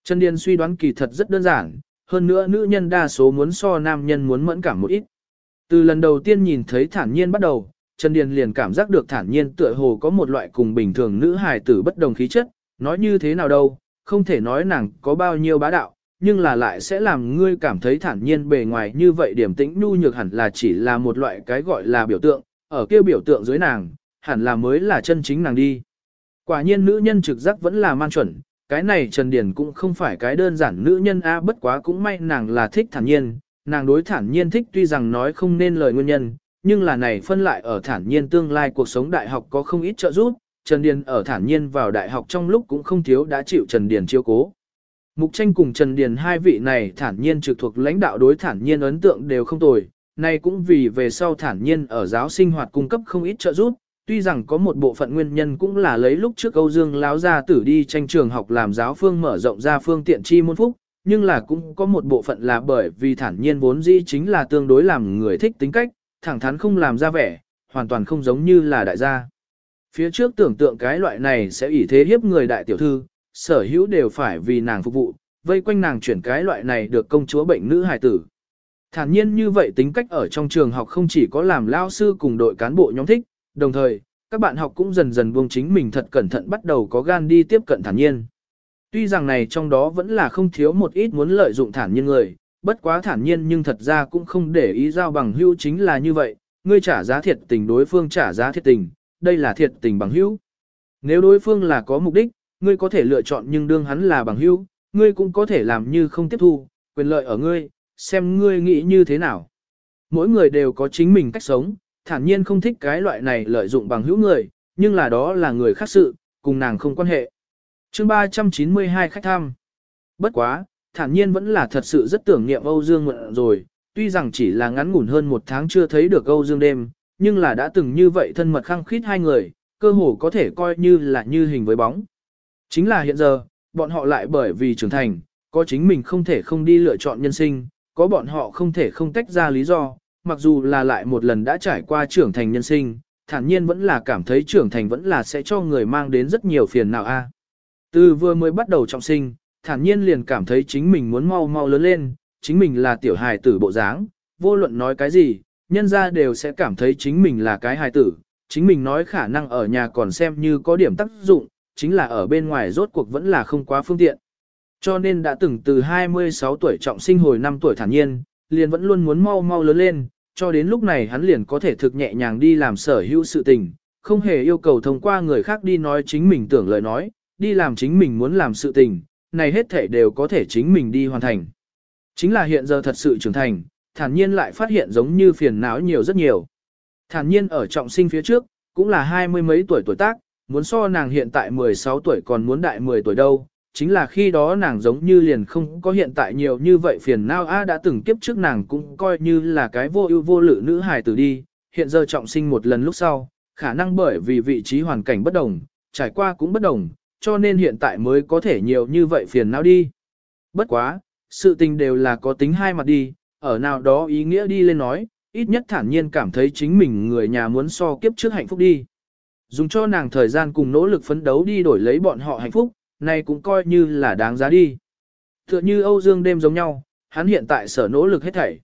Trần Điền suy đoán kỳ thật rất đơn giản, hơn nữa nữ nhân đa số muốn so nam nhân muốn mẫn cảm một ít. Từ lần đầu tiên nhìn thấy thản nhiên bắt đầu, Trần Điền liền cảm giác được thản nhiên tựa hồ có một loại cùng bình thường nữ hài tử bất đồng khí chất, nói như thế nào đâu, không thể nói nàng có bao nhiêu bá đạo, nhưng là lại sẽ làm ngươi cảm thấy thản nhiên bề ngoài như vậy điểm tĩnh nhu nhược hẳn là chỉ là một loại cái gọi là biểu tượng, ở kia biểu tượng dưới nàng, hẳn là mới là chân chính nàng đi. Quả nhiên nữ nhân trực giác vẫn là man chuẩn, cái này Trần Điền cũng không phải cái đơn giản nữ nhân a bất quá cũng may nàng là thích thản nhiên, nàng đối thản nhiên thích tuy rằng nói không nên lời nguyên nhân, nhưng là này phân lại ở thản nhiên tương lai cuộc sống đại học có không ít trợ giúp, Trần Điền ở thản nhiên vào đại học trong lúc cũng không thiếu đã chịu Trần Điền chiếu cố. Mục tranh cùng Trần Điền hai vị này thản nhiên trực thuộc lãnh đạo đối thản nhiên ấn tượng đều không tồi, này cũng vì về sau thản nhiên ở giáo sinh hoạt cung cấp không ít trợ giúp, tuy rằng có một bộ phận nguyên nhân cũng là lấy lúc trước Âu Dương láo ra tử đi tranh trường học làm giáo phương mở rộng ra phương tiện chi môn phúc, nhưng là cũng có một bộ phận là bởi vì thản nhiên vốn dĩ chính là tương đối làm người thích tính cách, thẳng thắn không làm ra vẻ, hoàn toàn không giống như là đại gia. Phía trước tưởng tượng cái loại này sẽ ủy thế hiếp người đại tiểu thư, sở hữu đều phải vì nàng phục vụ, vây quanh nàng chuyển cái loại này được công chúa bệnh nữ hài tử. Thản nhiên như vậy tính cách ở trong trường học không chỉ có làm lao sư cùng đội cán bộ nhóm thích, đồng thời, các bạn học cũng dần dần buông chính mình thật cẩn thận bắt đầu có gan đi tiếp cận thản nhiên. Tuy rằng này trong đó vẫn là không thiếu một ít muốn lợi dụng thản nhiên người, bất quá thản nhiên nhưng thật ra cũng không để ý giao bằng hữu chính là như vậy, ngươi trả giá thiệt tình đối phương trả giá thiệt tình, đây là thiệt tình bằng hữu. Nếu đối phương là có mục đích, ngươi có thể lựa chọn nhưng đương hắn là bằng hữu, ngươi cũng có thể làm như không tiếp thu, quyền lợi ở ngươi, xem ngươi nghĩ như thế nào. Mỗi người đều có chính mình cách sống, thản nhiên không thích cái loại này lợi dụng bằng hữu người, nhưng là đó là người khác sự, cùng nàng không quan hệ. chương 392 khách thăm. Bất quá, thản nhiên vẫn là thật sự rất tưởng niệm Âu Dương Mượn rồi, tuy rằng chỉ là ngắn ngủn hơn một tháng chưa thấy được Âu Dương đêm, nhưng là đã từng như vậy thân mật khăng khít hai người, cơ hồ có thể coi như là như hình với bóng. Chính là hiện giờ, bọn họ lại bởi vì trưởng thành, có chính mình không thể không đi lựa chọn nhân sinh, có bọn họ không thể không tách ra lý do, mặc dù là lại một lần đã trải qua trưởng thành nhân sinh, thản nhiên vẫn là cảm thấy trưởng thành vẫn là sẽ cho người mang đến rất nhiều phiền não a. Từ vừa mới bắt đầu trọng sinh, thản nhiên liền cảm thấy chính mình muốn mau mau lớn lên, chính mình là tiểu hài tử bộ dáng, vô luận nói cái gì, nhân ra đều sẽ cảm thấy chính mình là cái hài tử, chính mình nói khả năng ở nhà còn xem như có điểm tác dụng, chính là ở bên ngoài rốt cuộc vẫn là không quá phương tiện. Cho nên đã từng từ 26 tuổi trọng sinh hồi 5 tuổi thản nhiên, liền vẫn luôn muốn mau mau lớn lên, cho đến lúc này hắn liền có thể thực nhẹ nhàng đi làm sở hữu sự tình, không hề yêu cầu thông qua người khác đi nói chính mình tưởng lời nói, đi làm chính mình muốn làm sự tình, này hết thể đều có thể chính mình đi hoàn thành. Chính là hiện giờ thật sự trưởng thành, thản nhiên lại phát hiện giống như phiền não nhiều rất nhiều. Thản nhiên ở trọng sinh phía trước, cũng là hai mươi mấy tuổi tuổi tác, muốn so nàng hiện tại 16 tuổi còn muốn đại 10 tuổi đâu, chính là khi đó nàng giống như liền không có hiện tại nhiều như vậy phiền não a đã từng kiếp trước nàng cũng coi như là cái vô ưu vô lự nữ hài tử đi, hiện giờ trọng sinh một lần lúc sau, khả năng bởi vì vị trí hoàn cảnh bất đồng, trải qua cũng bất đồng, cho nên hiện tại mới có thể nhiều như vậy phiền não đi. Bất quá, sự tình đều là có tính hai mặt đi, ở nào đó ý nghĩa đi lên nói, ít nhất thản nhiên cảm thấy chính mình người nhà muốn so kiếp trước hạnh phúc đi. Dùng cho nàng thời gian cùng nỗ lực phấn đấu đi đổi lấy bọn họ hạnh phúc, này cũng coi như là đáng giá đi. Tựa như Âu Dương đêm giống nhau, hắn hiện tại sở nỗ lực hết thảy.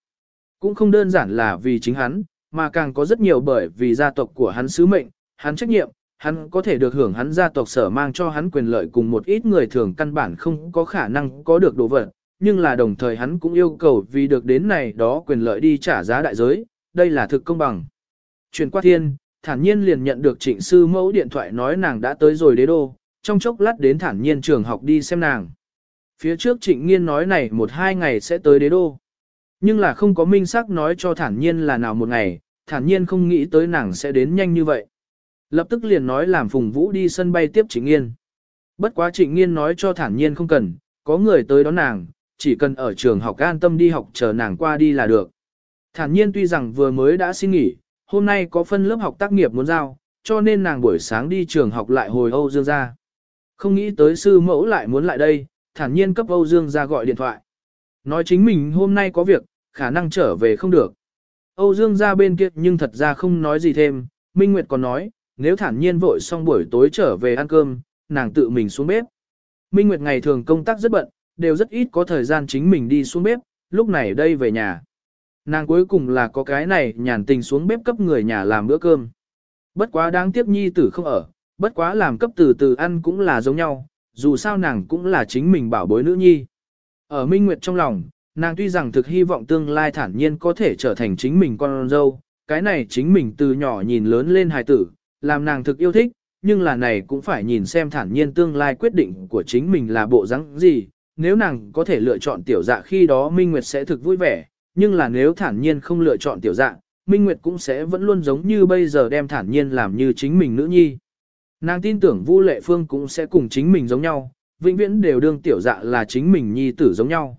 Cũng không đơn giản là vì chính hắn, mà càng có rất nhiều bởi vì gia tộc của hắn sứ mệnh, hắn trách nhiệm, hắn có thể được hưởng hắn gia tộc sở mang cho hắn quyền lợi cùng một ít người thường căn bản không có khả năng có được đồ vật, nhưng là đồng thời hắn cũng yêu cầu vì được đến này đó quyền lợi đi trả giá đại giới, đây là thực công bằng. Truyền qua thiên, thản nhiên liền nhận được trịnh sư mẫu điện thoại nói nàng đã tới rồi đế đô, trong chốc lát đến thản nhiên trường học đi xem nàng. Phía trước trịnh nghiên nói này một hai ngày sẽ tới đế đô. Nhưng là không có minh xác nói cho thản nhiên là nào một ngày, thản nhiên không nghĩ tới nàng sẽ đến nhanh như vậy. Lập tức liền nói làm Phùng Vũ đi sân bay tiếp Trịnh Nghiên. Bất quá Trịnh Nghiên nói cho thản nhiên không cần, có người tới đón nàng, chỉ cần ở trường học an tâm đi học chờ nàng qua đi là được. Thản nhiên tuy rằng vừa mới đã xin nghỉ, hôm nay có phân lớp học tác nghiệp muốn giao, cho nên nàng buổi sáng đi trường học lại hồi Âu Dương ra. Không nghĩ tới sư mẫu lại muốn lại đây, thản nhiên cấp Âu Dương ra gọi điện thoại. Nói chính mình hôm nay có việc, khả năng trở về không được. Âu Dương ra bên kia nhưng thật ra không nói gì thêm, Minh Nguyệt còn nói, nếu thản nhiên vội xong buổi tối trở về ăn cơm, nàng tự mình xuống bếp. Minh Nguyệt ngày thường công tác rất bận, đều rất ít có thời gian chính mình đi xuống bếp, lúc này đây về nhà. Nàng cuối cùng là có cái này nhàn tình xuống bếp cấp người nhà làm bữa cơm. Bất quá đáng tiếc nhi tử không ở, bất quá làm cấp từ từ ăn cũng là giống nhau, dù sao nàng cũng là chính mình bảo bối nữ nhi. Ở Minh Nguyệt trong lòng, nàng tuy rằng thực hy vọng tương lai thản nhiên có thể trở thành chính mình con dâu, cái này chính mình từ nhỏ nhìn lớn lên hài tử, làm nàng thực yêu thích, nhưng là này cũng phải nhìn xem thản nhiên tương lai quyết định của chính mình là bộ dáng gì, nếu nàng có thể lựa chọn tiểu dạ khi đó Minh Nguyệt sẽ thực vui vẻ, nhưng là nếu thản nhiên không lựa chọn tiểu dạ, Minh Nguyệt cũng sẽ vẫn luôn giống như bây giờ đem thản nhiên làm như chính mình nữ nhi. Nàng tin tưởng Vu Lệ Phương cũng sẽ cùng chính mình giống nhau, vĩnh viễn đều đương tiểu dạ là chính mình nhi tử giống nhau.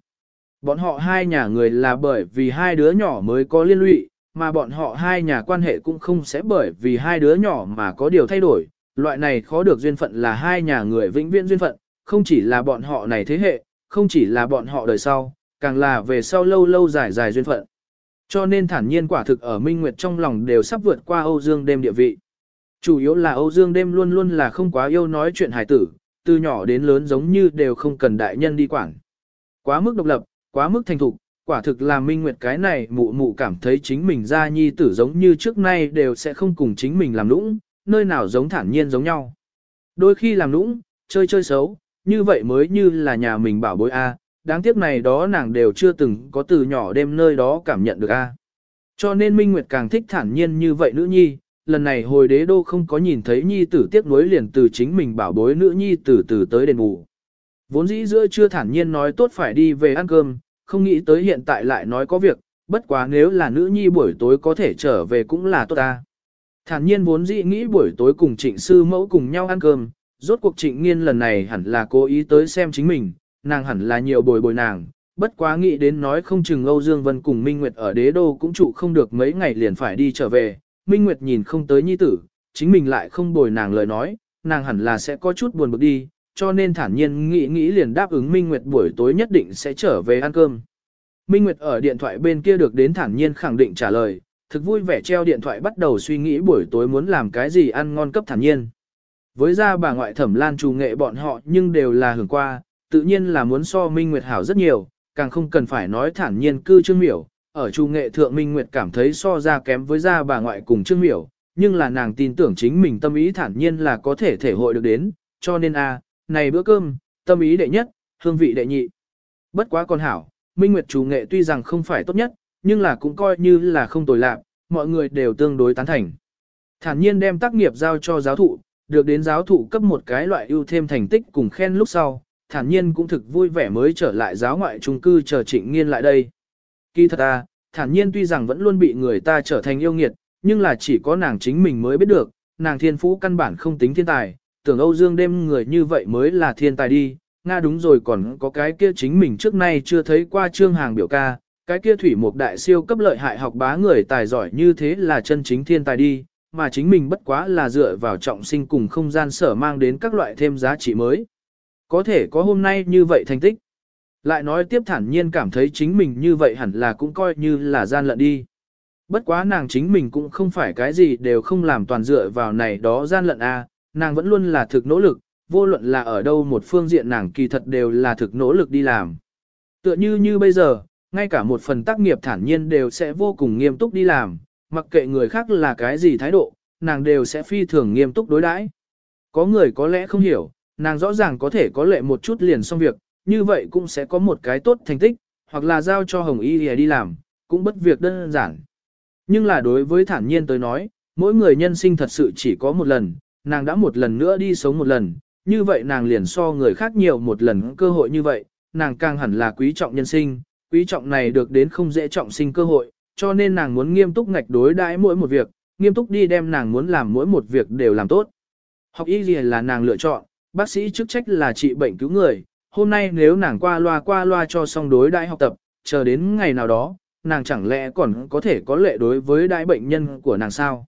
Bọn họ hai nhà người là bởi vì hai đứa nhỏ mới có liên lụy, mà bọn họ hai nhà quan hệ cũng không sẽ bởi vì hai đứa nhỏ mà có điều thay đổi. Loại này khó được duyên phận là hai nhà người vĩnh viễn duyên phận, không chỉ là bọn họ này thế hệ, không chỉ là bọn họ đời sau, càng là về sau lâu lâu dài dài duyên phận. Cho nên thản nhiên quả thực ở Minh Nguyệt trong lòng đều sắp vượt qua Âu Dương đêm địa vị. Chủ yếu là Âu Dương đêm luôn luôn là không quá yêu nói chuyện hài tử, từ nhỏ đến lớn giống như đều không cần đại nhân đi quản. Quá mức độc lập, quá mức thành thục, quả thực là Minh Nguyệt cái này mụ mụ cảm thấy chính mình ra nhi tử giống như trước nay đều sẽ không cùng chính mình làm lũng, nơi nào giống thản nhiên giống nhau. Đôi khi làm lũng, chơi chơi xấu, như vậy mới như là nhà mình bảo bối A, đáng tiếc này đó nàng đều chưa từng có từ nhỏ đêm nơi đó cảm nhận được A. Cho nên Minh Nguyệt càng thích thản nhiên như vậy nữ nhi, lần này hồi đế đô không có nhìn thấy nhi tử tiếc nuối liền từ chính mình bảo bối nữ nhi từ từ tới đền bù. Vốn dĩ giữa chưa thản nhiên nói tốt phải đi về ăn cơm, không nghĩ tới hiện tại lại nói có việc, bất quá nếu là nữ nhi buổi tối có thể trở về cũng là tốt ta. Thản nhiên vốn dĩ nghĩ buổi tối cùng trịnh sư mẫu cùng nhau ăn cơm, rốt cuộc trịnh nghiên lần này hẳn là cố ý tới xem chính mình, nàng hẳn là nhiều bồi bồi nàng, bất quá nghĩ đến nói không chừng Âu Dương Vân cùng Minh Nguyệt ở đế đô cũng trụ không được mấy ngày liền phải đi trở về, Minh Nguyệt nhìn không tới nhi tử, chính mình lại không bồi nàng lời nói, nàng hẳn là sẽ có chút buồn bực đi, cho nên thản nhiên nghĩ nghĩ liền đáp ứng Minh Nguyệt buổi tối nhất định sẽ trở về ăn cơm. Minh Nguyệt ở điện thoại bên kia được đến thản nhiên khẳng định trả lời, thực vui vẻ treo điện thoại bắt đầu suy nghĩ buổi tối muốn làm cái gì ăn ngon cấp thản nhiên. Với ra bà ngoại thẩm lan trù nghệ bọn họ nhưng đều là hưởng qua, tự nhiên là muốn so Minh Nguyệt hảo rất nhiều, càng không cần phải nói thản nhiên cư trương miểu, ở trù nghệ thượng Minh Nguyệt cảm thấy so ra kém với ra bà ngoại cùng trương miểu, nhưng là nàng tin tưởng chính mình tâm ý thản nhiên là có thể thể hội được đến, cho nên a này bữa cơm, tâm ý đệ nhất, hương vị đệ nhị. Bất quá con hảo, Minh Nguyệt chủ nghệ tuy rằng không phải tốt nhất, nhưng là cũng coi như là không tồi lạc, mọi người đều tương đối tán thành. Thản nhiên đem tác nghiệp giao cho giáo thụ, được đến giáo thụ cấp một cái loại ưu thêm thành tích cùng khen lúc sau, thản nhiên cũng thực vui vẻ mới trở lại giáo ngoại trung cư chờ trịnh nghiên lại đây. Kỳ thật à, thản nhiên tuy rằng vẫn luôn bị người ta trở thành yêu nghiệt, nhưng là chỉ có nàng chính mình mới biết được, nàng thiên phú căn bản không tính thiên tài, tưởng Âu Dương đêm người như vậy mới là thiên tài đi, Nga đúng rồi còn có cái kia chính mình trước nay chưa thấy qua trương hàng biểu ca, cái kia thủy một đại siêu cấp lợi hại học bá người tài giỏi như thế là chân chính thiên tài đi, mà chính mình bất quá là dựa vào trọng sinh cùng không gian sở mang đến các loại thêm giá trị mới. Có thể có hôm nay như vậy thành tích. Lại nói tiếp thản nhiên cảm thấy chính mình như vậy hẳn là cũng coi như là gian lận đi. Bất quá nàng chính mình cũng không phải cái gì đều không làm toàn dựa vào này đó gian lận a, à, nàng vẫn luôn là thực nỗ lực, vô luận là ở đâu một phương diện nàng kỳ thật đều là thực nỗ lực đi làm. Tựa như như bây giờ, ngay cả một phần tác nghiệp thản nhiên đều sẽ vô cùng nghiêm túc đi làm, mặc kệ người khác là cái gì thái độ, nàng đều sẽ phi thường nghiêm túc đối đãi. Có người có lẽ không hiểu, nàng rõ ràng có thể có lệ một chút liền xong việc, như vậy cũng sẽ có một cái tốt thành tích, hoặc là giao cho Hồng Y đi làm, cũng bất việc đơn giản. Nhưng là đối với thản nhiên tới nói, mỗi người nhân sinh thật sự chỉ có một lần, nàng đã một lần nữa đi sống một lần, như vậy nàng liền so người khác nhiều một lần cơ hội như vậy, nàng càng hẳn là quý trọng nhân sinh, quý trọng này được đến không dễ trọng sinh cơ hội, cho nên nàng muốn nghiêm túc ngạch đối đãi mỗi một việc, nghiêm túc đi đem nàng muốn làm mỗi một việc đều làm tốt. Học y gì là nàng lựa chọn, bác sĩ chức trách là trị bệnh cứu người, hôm nay nếu nàng qua loa qua loa cho xong đối đãi học tập, chờ đến ngày nào đó, nàng chẳng lẽ còn có thể có lệ đối với đại bệnh nhân của nàng sao?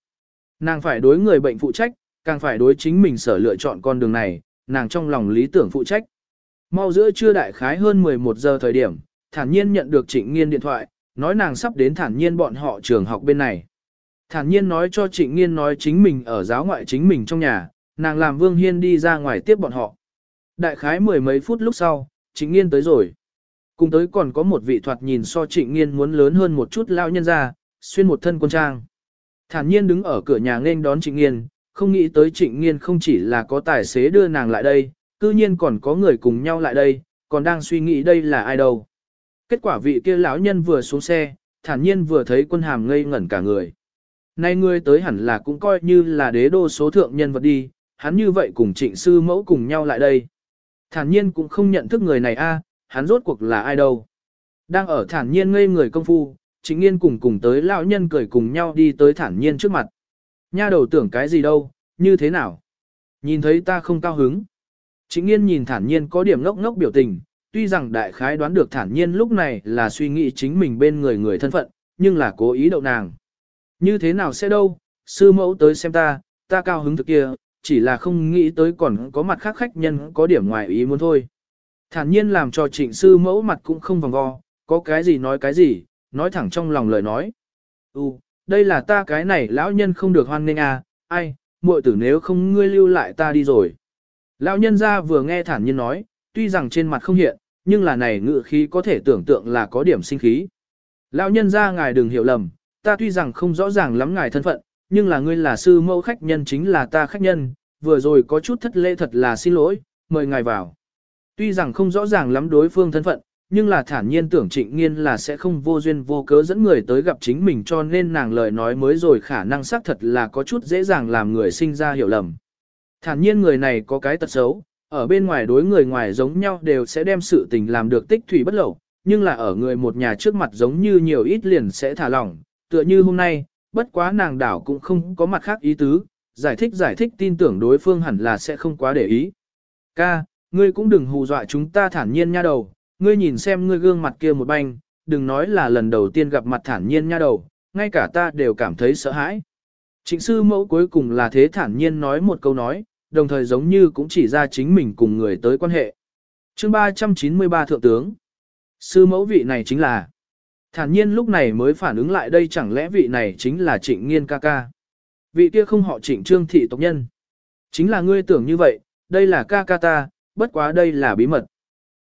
Nàng phải đối người bệnh phụ trách, càng phải đối chính mình sở lựa chọn con đường này, nàng trong lòng lý tưởng phụ trách. Mau giữa trưa đại khái hơn 11 giờ thời điểm, thản nhiên nhận được trịnh nghiên điện thoại, nói nàng sắp đến thản nhiên bọn họ trường học bên này. Thản nhiên nói cho trịnh nghiên nói chính mình ở giáo ngoại chính mình trong nhà, nàng làm Vương Hiên đi ra ngoài tiếp bọn họ. Đại khái mười mấy phút lúc sau, trịnh nghiên tới rồi. Cùng tới còn có một vị thoạt nhìn so trịnh nghiên muốn lớn hơn một chút lao nhân ra, xuyên một thân quân trang. Thản nhiên đứng ở cửa nhà nên đón trịnh nghiên, không nghĩ tới trịnh nghiên không chỉ là có tài xế đưa nàng lại đây, cư nhiên còn có người cùng nhau lại đây, còn đang suy nghĩ đây là ai đâu. Kết quả vị kia lão nhân vừa xuống xe, thản nhiên vừa thấy quân hàm ngây ngẩn cả người. Nay ngươi tới hẳn là cũng coi như là đế đô số thượng nhân vật đi, hắn như vậy cùng trịnh sư mẫu cùng nhau lại đây. Thản nhiên cũng không nhận thức người này a, hắn rốt cuộc là ai đâu. Đang ở thản nhiên ngây người công phu, trịnh nghiên cùng cùng tới lão nhân cười cùng nhau đi tới thản nhiên trước mặt. Nha đầu tưởng cái gì đâu, như thế nào? Nhìn thấy ta không cao hứng. Trịnh nghiên nhìn thản nhiên có điểm ngốc ngốc biểu tình, tuy rằng đại khái đoán được thản nhiên lúc này là suy nghĩ chính mình bên người người thân phận, nhưng là cố ý đậu nàng. Như thế nào sẽ đâu, sư mẫu tới xem ta, ta cao hứng thực kia, chỉ là không nghĩ tới còn có mặt khác khách nhân có điểm ngoài ý muốn thôi. Thản nhiên làm cho trịnh sư mẫu mặt cũng không vòng vo, có cái gì nói cái gì, nói thẳng trong lòng lời nói. Ừ, đây là ta cái này lão nhân không được hoan nghênh à, ai, muội tử nếu không ngươi lưu lại ta đi rồi. Lão nhân ra vừa nghe thản nhiên nói, tuy rằng trên mặt không hiện, nhưng là này ngự khí có thể tưởng tượng là có điểm sinh khí. Lão nhân ra ngài đừng hiểu lầm, ta tuy rằng không rõ ràng lắm ngài thân phận, nhưng là ngươi là sư mẫu khách nhân chính là ta khách nhân, vừa rồi có chút thất lễ thật là xin lỗi, mời ngài vào. Tuy rằng không rõ ràng lắm đối phương thân phận, nhưng là thản nhiên tưởng trịnh nghiên là sẽ không vô duyên vô cớ dẫn người tới gặp chính mình cho nên nàng lời nói mới rồi khả năng xác thật là có chút dễ dàng làm người sinh ra hiểu lầm. Thản nhiên người này có cái tật xấu, ở bên ngoài đối người ngoài giống nhau đều sẽ đem sự tình làm được tích thủy bất lậu, nhưng là ở người một nhà trước mặt giống như nhiều ít liền sẽ thả lỏng, tựa như hôm nay, bất quá nàng đảo cũng không có mặt khác ý tứ, giải thích giải thích tin tưởng đối phương hẳn là sẽ không quá để ý. Ca, ngươi cũng đừng hù dọa chúng ta thản nhiên nha đầu, ngươi nhìn xem ngươi gương mặt kia một banh, đừng nói là lần đầu tiên gặp mặt thản nhiên nha đầu, ngay cả ta đều cảm thấy sợ hãi. Trịnh sư mẫu cuối cùng là thế thản nhiên nói một câu nói, đồng thời giống như cũng chỉ ra chính mình cùng người tới quan hệ. chương 393 Thượng tướng Sư mẫu vị này chính là Thản nhiên lúc này mới phản ứng lại đây chẳng lẽ vị này chính là trịnh nghiên ca ca. Vị kia không họ trịnh trương thị tộc nhân. Chính là ngươi tưởng như vậy, đây là ca ca ta, bất quá đây là bí mật.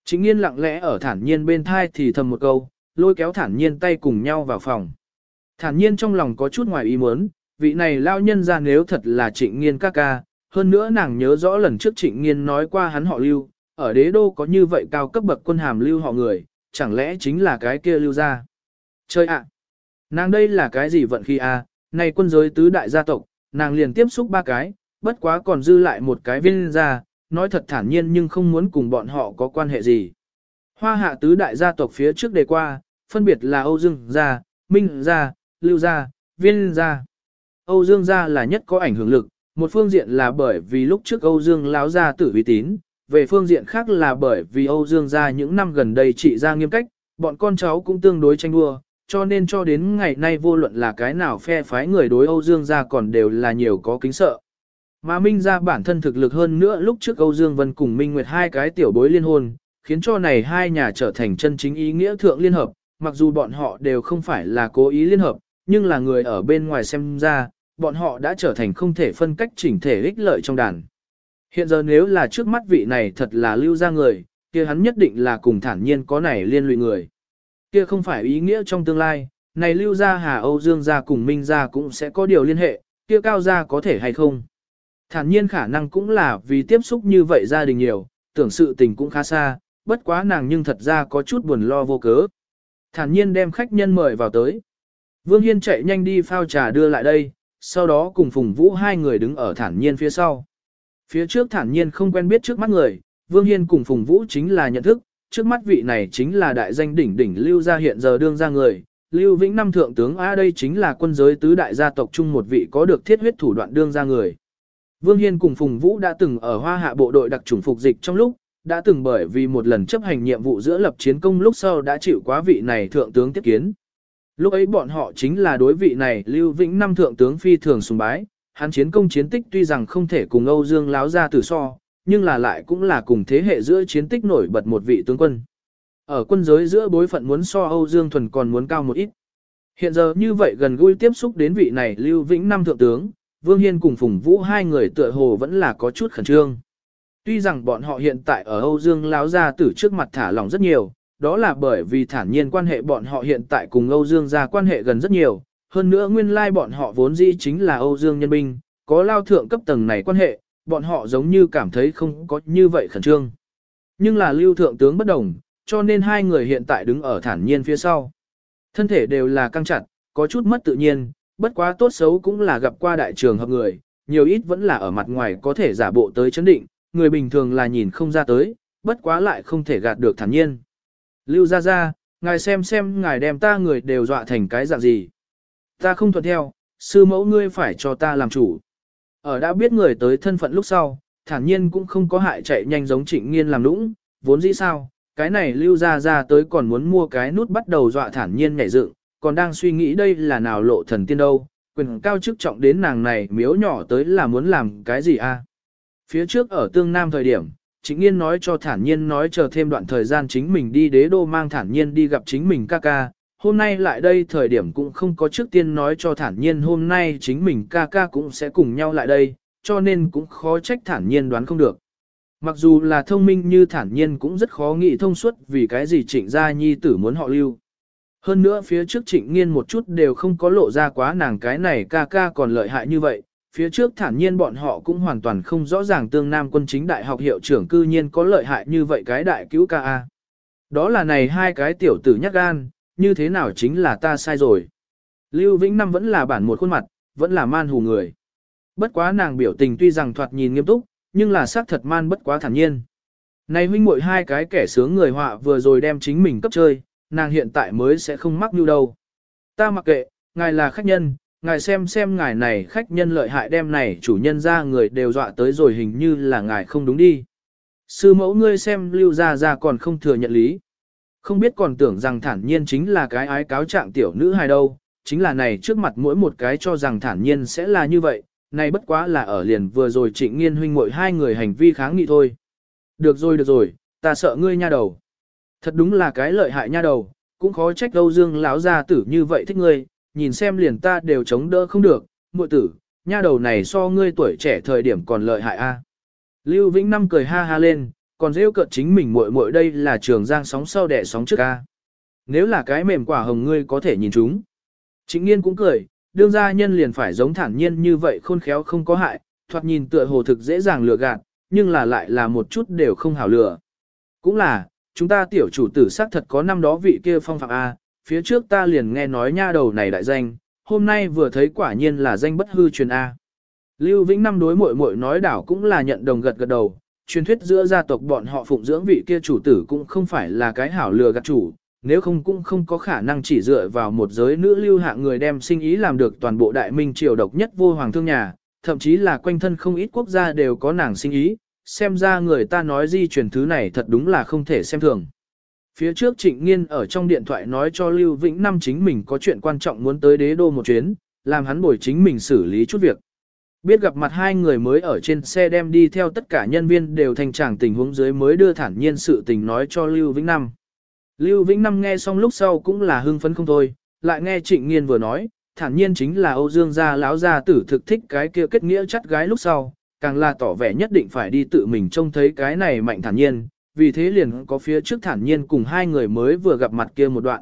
Trịnh nghiên lặng lẽ ở thản nhiên bên thai thì thầm một câu, lôi kéo thản nhiên tay cùng nhau vào phòng. Thản nhiên trong lòng có chút ngoài ý muốn, vị này lao nhân ra nếu thật là trịnh nghiên ca ca, hơn nữa nàng nhớ rõ lần trước trịnh nghiên nói qua hắn họ lưu, ở đế đô có như vậy cao cấp bậc quân hàm lưu họ người, chẳng lẽ chính là cái kia lưu ra. Chơi ạ! Nàng đây là cái gì vận khi a? À? Này quân giới tứ đại gia tộc, nàng liền tiếp xúc ba cái, bất quá còn dư lại một cái viên gia, nói thật thản nhiên nhưng không muốn cùng bọn họ có quan hệ gì. Hoa hạ tứ đại gia tộc phía trước đề qua, phân biệt là Âu Dương gia, Minh gia, Lưu gia, Viên gia. Âu Dương gia là nhất có ảnh hưởng lực, một phương diện là bởi vì lúc trước Âu Dương láo gia tử uy tín, về phương diện khác là bởi vì Âu Dương gia những năm gần đây trị ra nghiêm cách, bọn con cháu cũng tương đối tranh đua, cho nên cho đến ngày nay vô luận là cái nào phe phái người đối Âu Dương gia còn đều là nhiều có kính sợ. Mà Minh gia bản thân thực lực hơn nữa lúc trước Âu Dương Vân cùng Minh Nguyệt hai cái tiểu bối liên hôn, khiến cho này hai nhà trở thành chân chính ý nghĩa thượng liên hợp, mặc dù bọn họ đều không phải là cố ý liên hợp, nhưng là người ở bên ngoài xem ra, bọn họ đã trở thành không thể phân cách chỉnh thể ích lợi trong đàn. Hiện giờ nếu là trước mắt vị này thật là lưu ra người, kia hắn nhất định là cùng thản nhiên có này liên lụy người. Kia không phải ý nghĩa trong tương lai, này lưu gia Hà Âu Dương gia cùng Minh gia cũng sẽ có điều liên hệ, kia cao gia có thể hay không. Thản nhiên khả năng cũng là vì tiếp xúc như vậy gia đình nhiều, tưởng sự tình cũng khá xa, bất quá nàng nhưng thật ra có chút buồn lo vô cớ. Thản nhiên đem khách nhân mời vào tới. Vương Hiên chạy nhanh đi phao trà đưa lại đây, sau đó cùng Phùng Vũ hai người đứng ở thản nhiên phía sau. Phía trước thản nhiên không quen biết trước mắt người, Vương Hiên cùng Phùng Vũ chính là nhận thức, trước mắt vị này chính là đại danh đỉnh đỉnh Lưu gia hiện giờ đương ra người. Lưu Vĩnh Năm Thượng tướng A đây chính là quân giới tứ đại gia tộc chung một vị có được thiết huyết thủ đoạn đương ra người. Vương Hiên cùng Phùng Vũ đã từng ở hoa hạ bộ đội đặc chủng phục dịch trong lúc, đã từng bởi vì một lần chấp hành nhiệm vụ giữa lập chiến công lúc sau đã chịu quá vị này thượng tướng tiếp kiến. Lúc ấy bọn họ chính là đối vị này Lưu Vĩnh Năm thượng tướng phi thường sùng bái, hắn chiến công chiến tích tuy rằng không thể cùng Âu Dương láo ra tử so, nhưng là lại cũng là cùng thế hệ giữa chiến tích nổi bật một vị tướng quân. Ở quân giới giữa bối phận muốn so Âu Dương Thuần còn muốn cao một ít. Hiện giờ như vậy gần gũi tiếp xúc đến vị này Lưu Vĩnh Năm thượng tướng, Vương Hiên cùng Phùng Vũ hai người tựa hồ vẫn là có chút khẩn trương. Tuy rằng bọn họ hiện tại ở Âu Dương láo gia tử trước mặt thả lỏng rất nhiều, đó là bởi vì thản nhiên quan hệ bọn họ hiện tại cùng Âu Dương gia quan hệ gần rất nhiều, hơn nữa nguyên lai bọn họ vốn dĩ chính là Âu Dương nhân binh, có lao thượng cấp tầng này quan hệ, bọn họ giống như cảm thấy không có như vậy khẩn trương. Nhưng là lưu thượng tướng bất đồng, cho nên hai người hiện tại đứng ở thản nhiên phía sau. Thân thể đều là căng chặt, có chút mất tự nhiên, bất quá tốt xấu cũng là gặp qua đại trường hợp người, nhiều ít vẫn là ở mặt ngoài có thể giả bộ tới chấn định, người bình thường là nhìn không ra tới, bất quá lại không thể gạt được thản nhiên. Lưu ra ra, ngài xem xem ngài đem ta người đều dọa thành cái dạng gì. Ta không thuận theo, sư mẫu ngươi phải cho ta làm chủ. Ở đã biết người tới thân phận lúc sau, thản nhiên cũng không có hại chạy nhanh giống trịnh nghiên làm nũng, vốn dĩ sao, cái này lưu ra ra tới còn muốn mua cái nút bắt đầu dọa thản nhiên nhảy dựng, còn đang suy nghĩ đây là nào lộ thần tiên đâu, quyền cao chức trọng đến nàng này miếu nhỏ tới là muốn làm cái gì a? À? Phía trước ở tương nam thời điểm, chính nghiên nói cho thản nhiên nói chờ thêm đoạn thời gian chính mình đi đế đô mang thản nhiên đi gặp chính mình ca ca, hôm nay lại đây thời điểm cũng không có trước tiên nói cho thản nhiên hôm nay chính mình ca ca cũng sẽ cùng nhau lại đây, cho nên cũng khó trách thản nhiên đoán không được. Mặc dù là thông minh như thản nhiên cũng rất khó nghĩ thông suốt vì cái gì trịnh gia nhi tử muốn họ lưu. Hơn nữa phía trước trịnh nghiên một chút đều không có lộ ra quá nàng cái này ca ca còn lợi hại như vậy. Phía trước thản nhiên bọn họ cũng hoàn toàn không rõ ràng tương nam quân chính đại học hiệu trưởng cư nhiên có lợi hại như vậy cái đại cứu ca A. Đó là này hai cái tiểu tử nhắc gan, như thế nào chính là ta sai rồi. Lưu Vĩnh Năm vẫn là bản một khuôn mặt, vẫn là man hù người. Bất quá nàng biểu tình tuy rằng thoạt nhìn nghiêm túc, nhưng là xác thật man bất quá thản nhiên. Này huynh muội hai cái kẻ sướng người họa vừa rồi đem chính mình cấp chơi, nàng hiện tại mới sẽ không mắc như đâu. Ta mặc kệ, ngài là khách nhân, ngài xem xem ngài này khách nhân lợi hại đem này chủ nhân ra người đều dọa tới rồi hình như là ngài không đúng đi. Sư mẫu ngươi xem lưu ra ra còn không thừa nhận lý. Không biết còn tưởng rằng thản nhiên chính là cái ái cáo trạng tiểu nữ hay đâu, chính là này trước mặt mỗi một cái cho rằng thản nhiên sẽ là như vậy, này bất quá là ở liền vừa rồi trịnh nghiên huynh muội hai người hành vi kháng nghị thôi. Được rồi được rồi, ta sợ ngươi nha đầu. Thật đúng là cái lợi hại nha đầu, cũng khó trách Âu dương lão gia tử như vậy thích ngươi, nhìn xem liền ta đều chống đỡ không được, muội tử, nha đầu này so ngươi tuổi trẻ thời điểm còn lợi hại a. Lưu Vĩnh Năm cười ha ha lên, còn rêu cợt chính mình muội muội đây là trường giang sóng sau đẻ sóng trước a. Nếu là cái mềm quả hồng ngươi có thể nhìn chúng. Trịnh Nghiên cũng cười, đương gia nhân liền phải giống thản nhiên như vậy khôn khéo không có hại, thoạt nhìn tựa hồ thực dễ dàng lừa gạt, nhưng là lại là một chút đều không hảo lừa. Cũng là, chúng ta tiểu chủ tử xác thật có năm đó vị kia phong phạm A, phía trước ta liền nghe nói nha đầu này đại danh, hôm nay vừa thấy quả nhiên là danh bất hư truyền A. Lưu Vĩnh năm đối muội muội nói đảo cũng là nhận đồng gật gật đầu, truyền thuyết giữa gia tộc bọn họ phụng dưỡng vị kia chủ tử cũng không phải là cái hảo lừa gạt chủ, nếu không cũng không có khả năng chỉ dựa vào một giới nữ lưu hạ người đem sinh ý làm được toàn bộ đại minh triều độc nhất vô hoàng thương nhà, thậm chí là quanh thân không ít quốc gia đều có nàng sinh ý, xem ra người ta nói di truyền thứ này thật đúng là không thể xem thường. Phía trước trịnh nghiên ở trong điện thoại nói cho Lưu Vĩnh Năm chính mình có chuyện quan trọng muốn tới đế đô một chuyến, làm hắn bồi chính mình xử lý chút việc. Biết gặp mặt hai người mới ở trên xe đem đi theo tất cả nhân viên đều thành tràng tình huống dưới mới đưa thản nhiên sự tình nói cho Lưu Vĩnh Năm. Lưu Vĩnh Năm nghe xong lúc sau cũng là hưng phấn không thôi, lại nghe Trịnh Nghiên vừa nói, thản nhiên chính là Âu Dương gia lão gia tử thực thích cái kia kết nghĩa chắt gái lúc sau, càng là tỏ vẻ nhất định phải đi tự mình trông thấy cái này mạnh thản nhiên, vì thế liền có phía trước thản nhiên cùng hai người mới vừa gặp mặt kia một đoạn.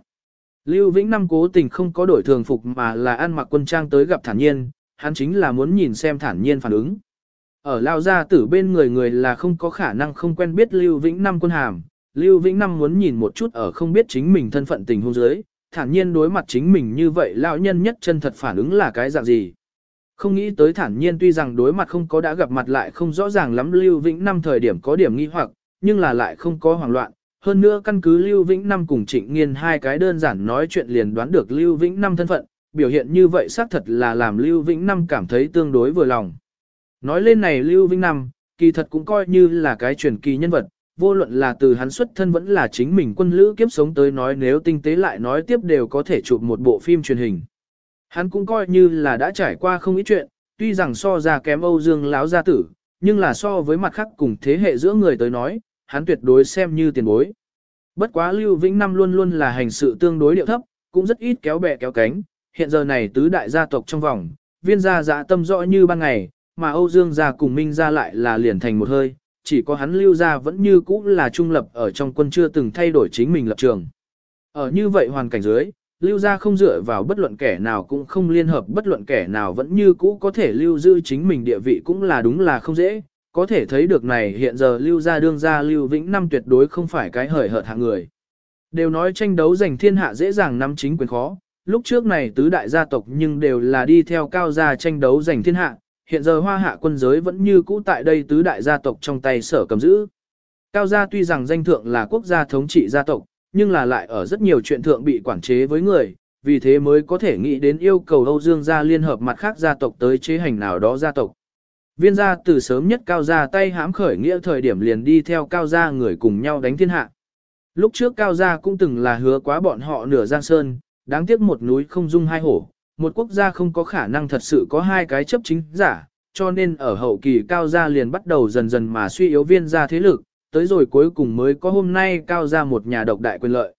Lưu Vĩnh Năm cố tình không có đổi thường phục mà là ăn mặc quân trang tới gặp thản nhiên, hắn chính là muốn nhìn xem thản nhiên phản ứng. Ở lao gia tử bên người người là không có khả năng không quen biết Lưu Vĩnh Năm quân hàm, Lưu Vĩnh Năm muốn nhìn một chút ở không biết chính mình thân phận tình huống dưới, thản nhiên đối mặt chính mình như vậy lão nhân nhất chân thật phản ứng là cái dạng gì. Không nghĩ tới thản nhiên tuy rằng đối mặt không có đã gặp mặt lại không rõ ràng lắm Lưu Vĩnh Năm thời điểm có điểm nghi hoặc, nhưng là lại không có hoảng loạn. Hơn nữa căn cứ Lưu Vĩnh Năm cùng Trịnh Nghiên hai cái đơn giản nói chuyện liền đoán được Lưu Vĩnh Năm thân phận, biểu hiện như vậy xác thật là làm Lưu Vĩnh Năm cảm thấy tương đối vừa lòng. Nói lên này Lưu Vĩnh Năm, kỳ thật cũng coi như là cái truyền kỳ nhân vật, vô luận là từ hắn xuất thân vẫn là chính mình quân lữ kiếp sống tới nói nếu tinh tế lại nói tiếp đều có thể chụp một bộ phim truyền hình. Hắn cũng coi như là đã trải qua không ít chuyện, tuy rằng so ra kém Âu Dương láo gia tử, nhưng là so với mặt khác cùng thế hệ giữa người tới nói, hắn tuyệt đối xem như tiền bối. Bất quá Lưu Vĩnh Năm luôn luôn là hành sự tương đối điệu thấp, cũng rất ít kéo bè kéo cánh, hiện giờ này tứ đại gia tộc trong vòng, viên gia dạ tâm rõ như ban ngày, mà Âu Dương gia cùng Minh gia lại là liền thành một hơi, chỉ có hắn Lưu gia vẫn như cũ là trung lập ở trong quân chưa từng thay đổi chính mình lập trường. Ở như vậy hoàn cảnh dưới, Lưu gia không dựa vào bất luận kẻ nào cũng không liên hợp bất luận kẻ nào vẫn như cũ có thể lưu giữ chính mình địa vị cũng là đúng là không dễ, có thể thấy được này hiện giờ Lưu gia đương gia Lưu Vĩnh Năm tuyệt đối không phải cái hời hợt hạng người. Đều nói tranh đấu giành thiên hạ dễ dàng nắm chính quyền khó, lúc trước này tứ đại gia tộc nhưng đều là đi theo cao gia tranh đấu giành thiên hạ, hiện giờ hoa hạ quân giới vẫn như cũ tại đây tứ đại gia tộc trong tay sở cầm giữ. Cao gia tuy rằng danh thượng là quốc gia thống trị gia tộc, nhưng là lại ở rất nhiều chuyện thượng bị quản chế với người, vì thế mới có thể nghĩ đến yêu cầu Âu Dương gia liên hợp mặt khác gia tộc tới chế hành nào đó gia tộc. Viên gia từ sớm nhất cao gia tay hãm khởi nghĩa thời điểm liền đi theo cao gia người cùng nhau đánh thiên hạ. Lúc trước cao gia cũng từng là hứa quá bọn họ nửa giang sơn, đáng tiếc một núi không dung hai hổ, một quốc gia không có khả năng thật sự có hai cái chấp chính giả, cho nên ở hậu kỳ cao gia liền bắt đầu dần dần mà suy yếu viên gia thế lực, tới rồi cuối cùng mới có hôm nay cao gia một nhà độc đại quyền lợi.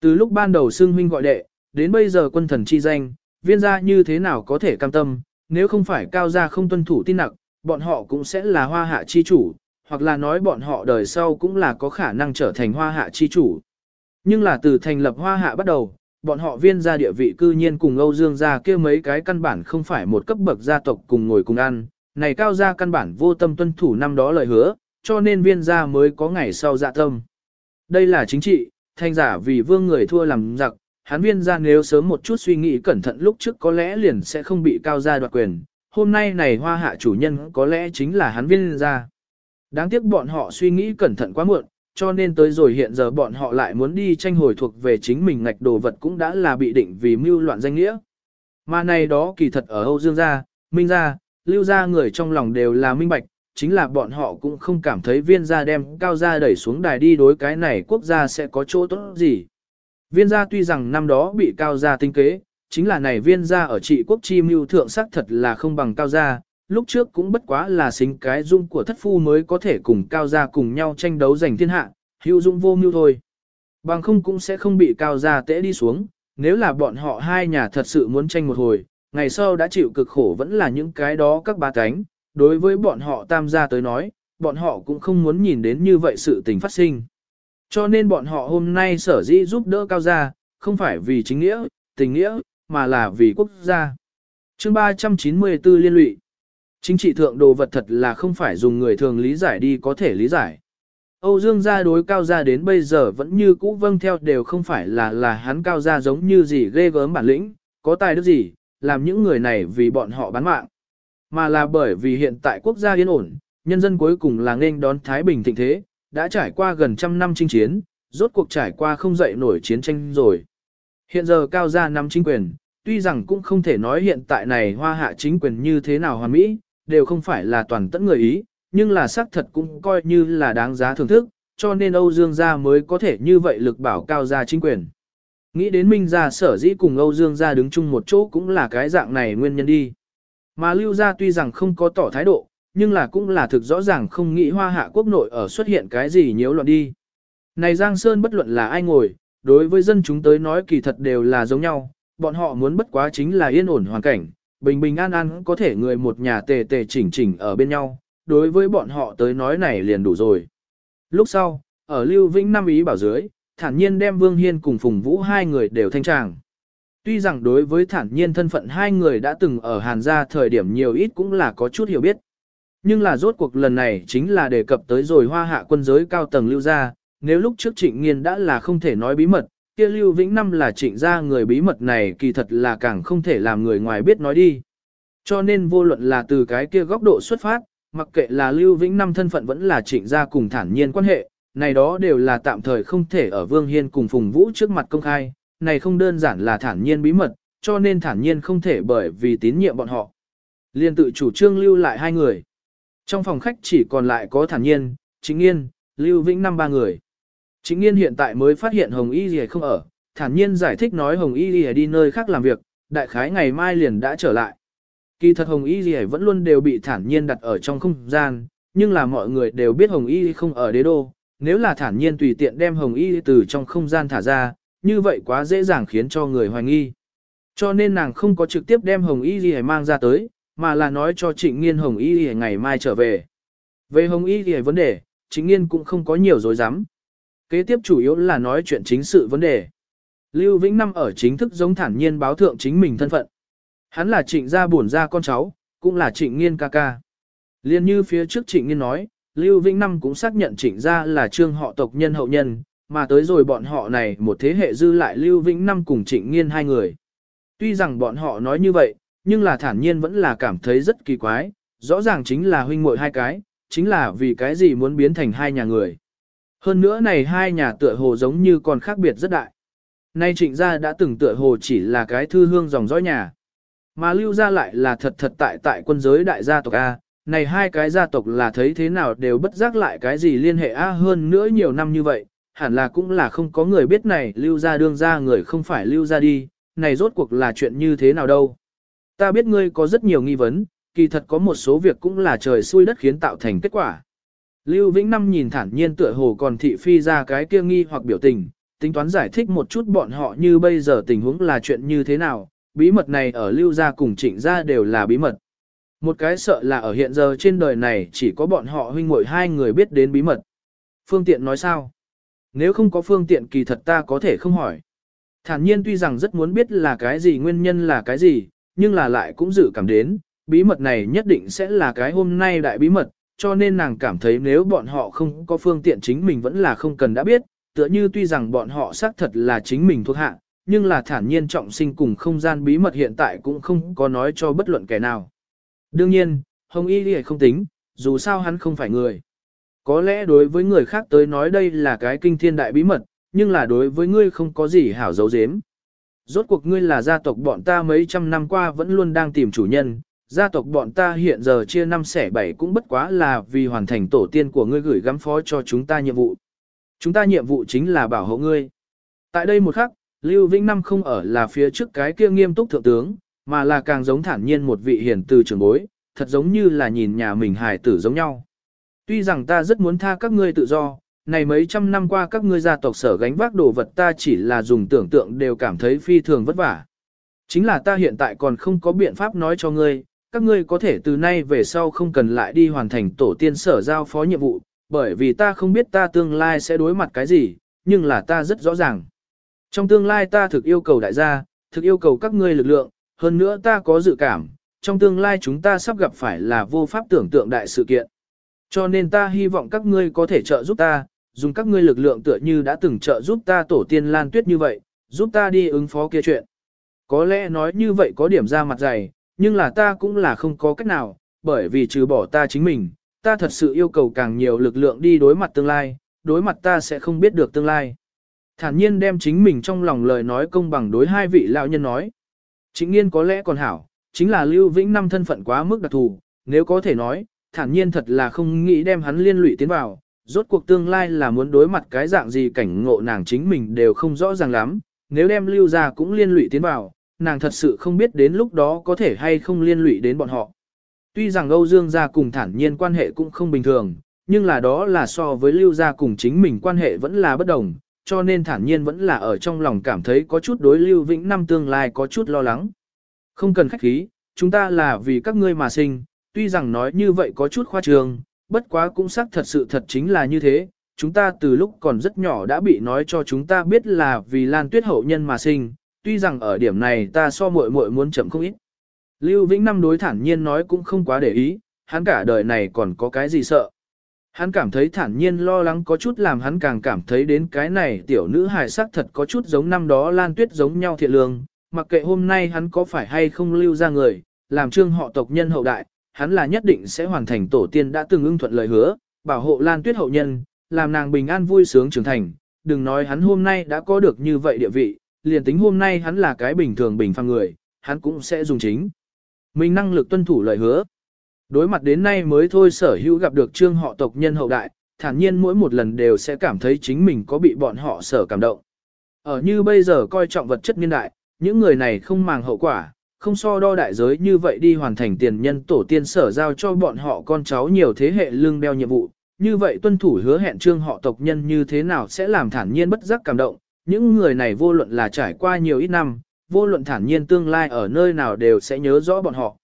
Từ lúc ban đầu xưng huynh gọi đệ, đến bây giờ quân thần chi danh, viên gia như thế nào có thể cam tâm, nếu không phải cao gia không tuân thủ tin nặng, bọn họ cũng sẽ là hoa hạ chi chủ, hoặc là nói bọn họ đời sau cũng là có khả năng trở thành hoa hạ chi chủ. Nhưng là từ thành lập hoa hạ bắt đầu, bọn họ viên gia địa vị cư nhiên cùng Âu Dương gia kia mấy cái căn bản không phải một cấp bậc gia tộc cùng ngồi cùng ăn, này cao gia căn bản vô tâm tuân thủ năm đó lời hứa, cho nên viên gia mới có ngày sau dạ tâm. Đây là chính trị, thanh giả vì vương người thua làm giặc, hắn viên gia nếu sớm một chút suy nghĩ cẩn thận lúc trước có lẽ liền sẽ không bị cao gia đoạt quyền, hôm nay này hoa hạ chủ nhân có lẽ chính là hắn viên gia. Đáng tiếc bọn họ suy nghĩ cẩn thận quá muộn, cho nên tới rồi hiện giờ bọn họ lại muốn đi tranh hồi thuộc về chính mình ngạch đồ vật cũng đã là bị định vì mưu loạn danh nghĩa. Mà này đó kỳ thật ở Âu Dương gia, Minh gia, Lưu gia người trong lòng đều là minh bạch, chính là bọn họ cũng không cảm thấy viên gia đem cao gia đẩy xuống đài đi đối cái này quốc gia sẽ có chỗ tốt gì. Viên gia tuy rằng năm đó bị cao gia tinh kế, chính là này viên gia ở trị quốc chi mưu thượng sắc thật là không bằng cao gia, lúc trước cũng bất quá là xính cái dung của thất phu mới có thể cùng cao gia cùng nhau tranh đấu giành thiên hạ, hữu dung vô mưu thôi. Bằng không cũng sẽ không bị cao gia tễ đi xuống, nếu là bọn họ hai nhà thật sự muốn tranh một hồi, ngày sau đã chịu cực khổ vẫn là những cái đó các ba cánh, đối với bọn họ tam gia tới nói, bọn họ cũng không muốn nhìn đến như vậy sự tình phát sinh. Cho nên bọn họ hôm nay sở dĩ giúp đỡ cao gia, không phải vì chính nghĩa, tình nghĩa, mà là vì quốc gia. chương 394 liên lụy. Chính trị thượng đồ vật thật là không phải dùng người thường lý giải đi có thể lý giải. Âu Dương gia đối cao gia đến bây giờ vẫn như cũ vâng theo đều không phải là là hắn cao gia giống như gì ghê gớm bản lĩnh, có tài đức gì, làm những người này vì bọn họ bán mạng. Mà là bởi vì hiện tại quốc gia yên ổn, nhân dân cuối cùng là nên đón Thái Bình thịnh thế, đã trải qua gần trăm năm chinh chiến, rốt cuộc trải qua không dậy nổi chiến tranh rồi. Hiện giờ cao gia nắm chính quyền, tuy rằng cũng không thể nói hiện tại này hoa hạ chính quyền như thế nào hoàn mỹ, đều không phải là toàn tẫn người ý, nhưng là xác thật cũng coi như là đáng giá thưởng thức, cho nên Âu Dương gia mới có thể như vậy lực bảo cao gia chính quyền. Nghĩ đến Minh gia sở dĩ cùng Âu Dương gia đứng chung một chỗ cũng là cái dạng này nguyên nhân đi. Mà Lưu gia tuy rằng không có tỏ thái độ, nhưng là cũng là thực rõ ràng không nghĩ hoa hạ quốc nội ở xuất hiện cái gì nhiễu loạn đi. Này Giang Sơn bất luận là ai ngồi, đối với dân chúng tới nói kỳ thật đều là giống nhau, bọn họ muốn bất quá chính là yên ổn hoàn cảnh, bình bình an an có thể người một nhà tề tề chỉnh chỉnh ở bên nhau, đối với bọn họ tới nói này liền đủ rồi. Lúc sau, ở Lưu Vĩnh Nam ý bảo dưới, thản nhiên đem Vương Hiên cùng Phùng Vũ hai người đều thanh tràng. Tuy rằng đối với thản nhiên thân phận hai người đã từng ở Hàn gia thời điểm nhiều ít cũng là có chút hiểu biết. Nhưng là rốt cuộc lần này chính là đề cập tới rồi hoa hạ quân giới cao tầng lưu gia, nếu lúc trước trịnh nghiên đã là không thể nói bí mật, kia lưu vĩnh năm là trịnh gia người bí mật này kỳ thật là càng không thể làm người ngoài biết nói đi. Cho nên vô luận là từ cái kia góc độ xuất phát, mặc kệ là lưu vĩnh năm thân phận vẫn là trịnh gia cùng thản nhiên quan hệ, này đó đều là tạm thời không thể ở Vương Hiên cùng Phùng Vũ trước mặt công khai, này không đơn giản là thản nhiên bí mật, cho nên thản nhiên không thể bởi vì tín nhiệm bọn họ. Liên tự chủ trương lưu lại hai người. Trong phòng khách chỉ còn lại có thản nhiên, chính yên, lưu vĩnh năm ba người. Chính yên hiện tại mới phát hiện Hồng Y gì không ở, thản nhiên giải thích nói Hồng Y gì đi nơi khác làm việc, đại khái ngày mai liền đã trở lại. Kỳ thật Hồng Y gì vẫn luôn đều bị thản nhiên đặt ở trong không gian, nhưng là mọi người đều biết Hồng Y không ở đế đô, nếu là thản nhiên tùy tiện đem Hồng Y từ trong không gian thả ra, như vậy quá dễ dàng khiến cho người hoài nghi. Cho nên nàng không có trực tiếp đem Hồng Y gì mang ra tới, mà là nói cho Trịnh Nghiên Hồng Y gì ngày mai trở về. Về Hồng Y gì vấn đề, Trịnh Nghiên cũng không có nhiều dối dám. Kế tiếp chủ yếu là nói chuyện chính sự vấn đề. Lưu Vĩnh Năm ở chính thức giống thản nhiên báo thượng chính mình thân phận. Hắn là trịnh gia Buồn gia con cháu, cũng là trịnh nghiên ca ca. Liên như phía trước trịnh nghiên nói, Lưu Vĩnh Năm cũng xác nhận trịnh gia là trương họ tộc nhân hậu nhân, mà tới rồi bọn họ này một thế hệ dư lại Lưu Vĩnh Năm cùng trịnh nghiên hai người. Tuy rằng bọn họ nói như vậy, nhưng là thản nhiên vẫn là cảm thấy rất kỳ quái, rõ ràng chính là huynh muội hai cái, chính là vì cái gì muốn biến thành hai nhà người. Hơn nữa này hai nhà tựa hồ giống như còn khác biệt rất đại. Nay trịnh gia đã từng tựa hồ chỉ là cái thư hương dòng dõi nhà. Mà lưu gia lại là thật thật tại tại quân giới đại gia tộc A, này hai cái gia tộc là thấy thế nào đều bất giác lại cái gì liên hệ A hơn nữa nhiều năm như vậy, hẳn là cũng là không có người biết này lưu gia đương gia người không phải lưu gia đi, này rốt cuộc là chuyện như thế nào đâu. Ta biết ngươi có rất nhiều nghi vấn, kỳ thật có một số việc cũng là trời xui đất khiến tạo thành kết quả. Lưu Vĩnh Năm nhìn thản nhiên tựa hồ còn thị phi ra cái kia nghi hoặc biểu tình, tính toán giải thích một chút bọn họ như bây giờ tình huống là chuyện như thế nào, bí mật này ở lưu gia cùng trịnh gia đều là bí mật. Một cái sợ là ở hiện giờ trên đời này chỉ có bọn họ huynh muội hai người biết đến bí mật. Phương tiện nói sao? Nếu không có phương tiện kỳ thật ta có thể không hỏi. Thản nhiên tuy rằng rất muốn biết là cái gì nguyên nhân là cái gì, nhưng là lại cũng dự cảm đến, bí mật này nhất định sẽ là cái hôm nay đại bí mật, cho nên nàng cảm thấy nếu bọn họ không có phương tiện chính mình vẫn là không cần đã biết, tựa như tuy rằng bọn họ xác thật là chính mình thuộc hạ, nhưng là thản nhiên trọng sinh cùng không gian bí mật hiện tại cũng không có nói cho bất luận kẻ nào. Đương nhiên, Hồng Y Lì không tính, dù sao hắn không phải người. Có lẽ đối với người khác tới nói đây là cái kinh thiên đại bí mật, nhưng là đối với ngươi không có gì hảo giấu giếm. Rốt cuộc ngươi là gia tộc bọn ta mấy trăm năm qua vẫn luôn đang tìm chủ nhân, gia tộc bọn ta hiện giờ chia năm xẻ bảy cũng bất quá là vì hoàn thành tổ tiên của ngươi gửi gắm phó cho chúng ta nhiệm vụ. Chúng ta nhiệm vụ chính là bảo hộ ngươi. Tại đây một khắc, Lưu Vĩnh Năm không ở là phía trước cái kia nghiêm túc thượng tướng, mà là càng giống thản nhiên một vị hiền từ trưởng bối, thật giống như là nhìn nhà mình hài tử giống nhau. Tuy rằng ta rất muốn tha các ngươi tự do, này mấy trăm năm qua các ngươi gia tộc sở gánh vác đồ vật ta chỉ là dùng tưởng tượng đều cảm thấy phi thường vất vả. Chính là ta hiện tại còn không có biện pháp nói cho ngươi, các ngươi có thể từ nay về sau không cần lại đi hoàn thành tổ tiên sở giao phó nhiệm vụ, bởi vì ta không biết ta tương lai sẽ đối mặt cái gì, nhưng là ta rất rõ ràng. Trong tương lai ta thực yêu cầu đại gia, thực yêu cầu các ngươi lực lượng, hơn nữa ta có dự cảm, trong tương lai chúng ta sắp gặp phải là vô pháp tưởng tượng đại sự kiện. Cho nên ta hy vọng các ngươi có thể trợ giúp ta, dùng các ngươi lực lượng tựa như đã từng trợ giúp ta tổ tiên Lan Tuyết như vậy, giúp ta đi ứng phó kia chuyện. Có lẽ nói như vậy có điểm ra mặt dày, nhưng là ta cũng là không có cách nào, bởi vì trừ bỏ ta chính mình, ta thật sự yêu cầu càng nhiều lực lượng đi đối mặt tương lai, đối mặt ta sẽ không biết được tương lai. Thản nhiên đem chính mình trong lòng lời nói công bằng đối hai vị lão nhân nói. Chính nghiên có lẽ còn hảo, chính là Lưu Vĩnh năm thân phận quá mức đặc thù, nếu có thể nói, thản nhiên thật là không nghĩ đem hắn liên lụy tiến vào, rốt cuộc tương lai là muốn đối mặt cái dạng gì cảnh ngộ nàng chính mình đều không rõ ràng lắm, nếu đem Lưu ra cũng liên lụy tiến vào, nàng thật sự không biết đến lúc đó có thể hay không liên lụy đến bọn họ. Tuy rằng Âu Dương gia cùng thản nhiên quan hệ cũng không bình thường, nhưng là đó là so với Lưu gia cùng chính mình quan hệ vẫn là bất đồng, cho nên thản nhiên vẫn là ở trong lòng cảm thấy có chút đối Lưu Vĩnh năm tương lai có chút lo lắng. Không cần khách khí, chúng ta là vì các ngươi mà sinh, tuy rằng nói như vậy có chút khoa trương, bất quá cũng xác thật sự thật chính là như thế, chúng ta từ lúc còn rất nhỏ đã bị nói cho chúng ta biết là vì Lan Tuyết hậu nhân mà sinh, tuy rằng ở điểm này ta so muội muội muốn chậm không ít. Lưu Vĩnh năm đối thản nhiên nói cũng không quá để ý, hắn cả đời này còn có cái gì sợ. Hắn cảm thấy thản nhiên lo lắng có chút làm hắn càng cảm thấy đến cái này tiểu nữ hài sắc thật có chút giống năm đó Lan Tuyết giống nhau thiện lương, mặc kệ hôm nay hắn có phải hay không lưu ra người, làm trương họ tộc nhân hậu đại, hắn là nhất định sẽ hoàn thành tổ tiên đã từng ưng thuận lời hứa, bảo hộ Lan Tuyết hậu nhân, làm nàng bình an vui sướng trưởng thành, đừng nói hắn hôm nay đã có được như vậy địa vị, liền tính hôm nay hắn là cái bình thường bình phàm người, hắn cũng sẽ dùng chính. Mình năng lực tuân thủ lời hứa, Đối mặt đến nay mới thôi sở hữu gặp được trương họ tộc nhân hậu đại, thản nhiên mỗi một lần đều sẽ cảm thấy chính mình có bị bọn họ sở cảm động. Ở như bây giờ coi trọng vật chất niên đại, những người này không màng hậu quả, không so đo đại giới như vậy đi hoàn thành tiền nhân tổ tiên sở giao cho bọn họ con cháu nhiều thế hệ lương đeo nhiệm vụ. Như vậy tuân thủ hứa hẹn trương họ tộc nhân như thế nào sẽ làm thản nhiên bất giác cảm động, những người này vô luận là trải qua nhiều ít năm, vô luận thản nhiên tương lai ở nơi nào đều sẽ nhớ rõ bọn họ.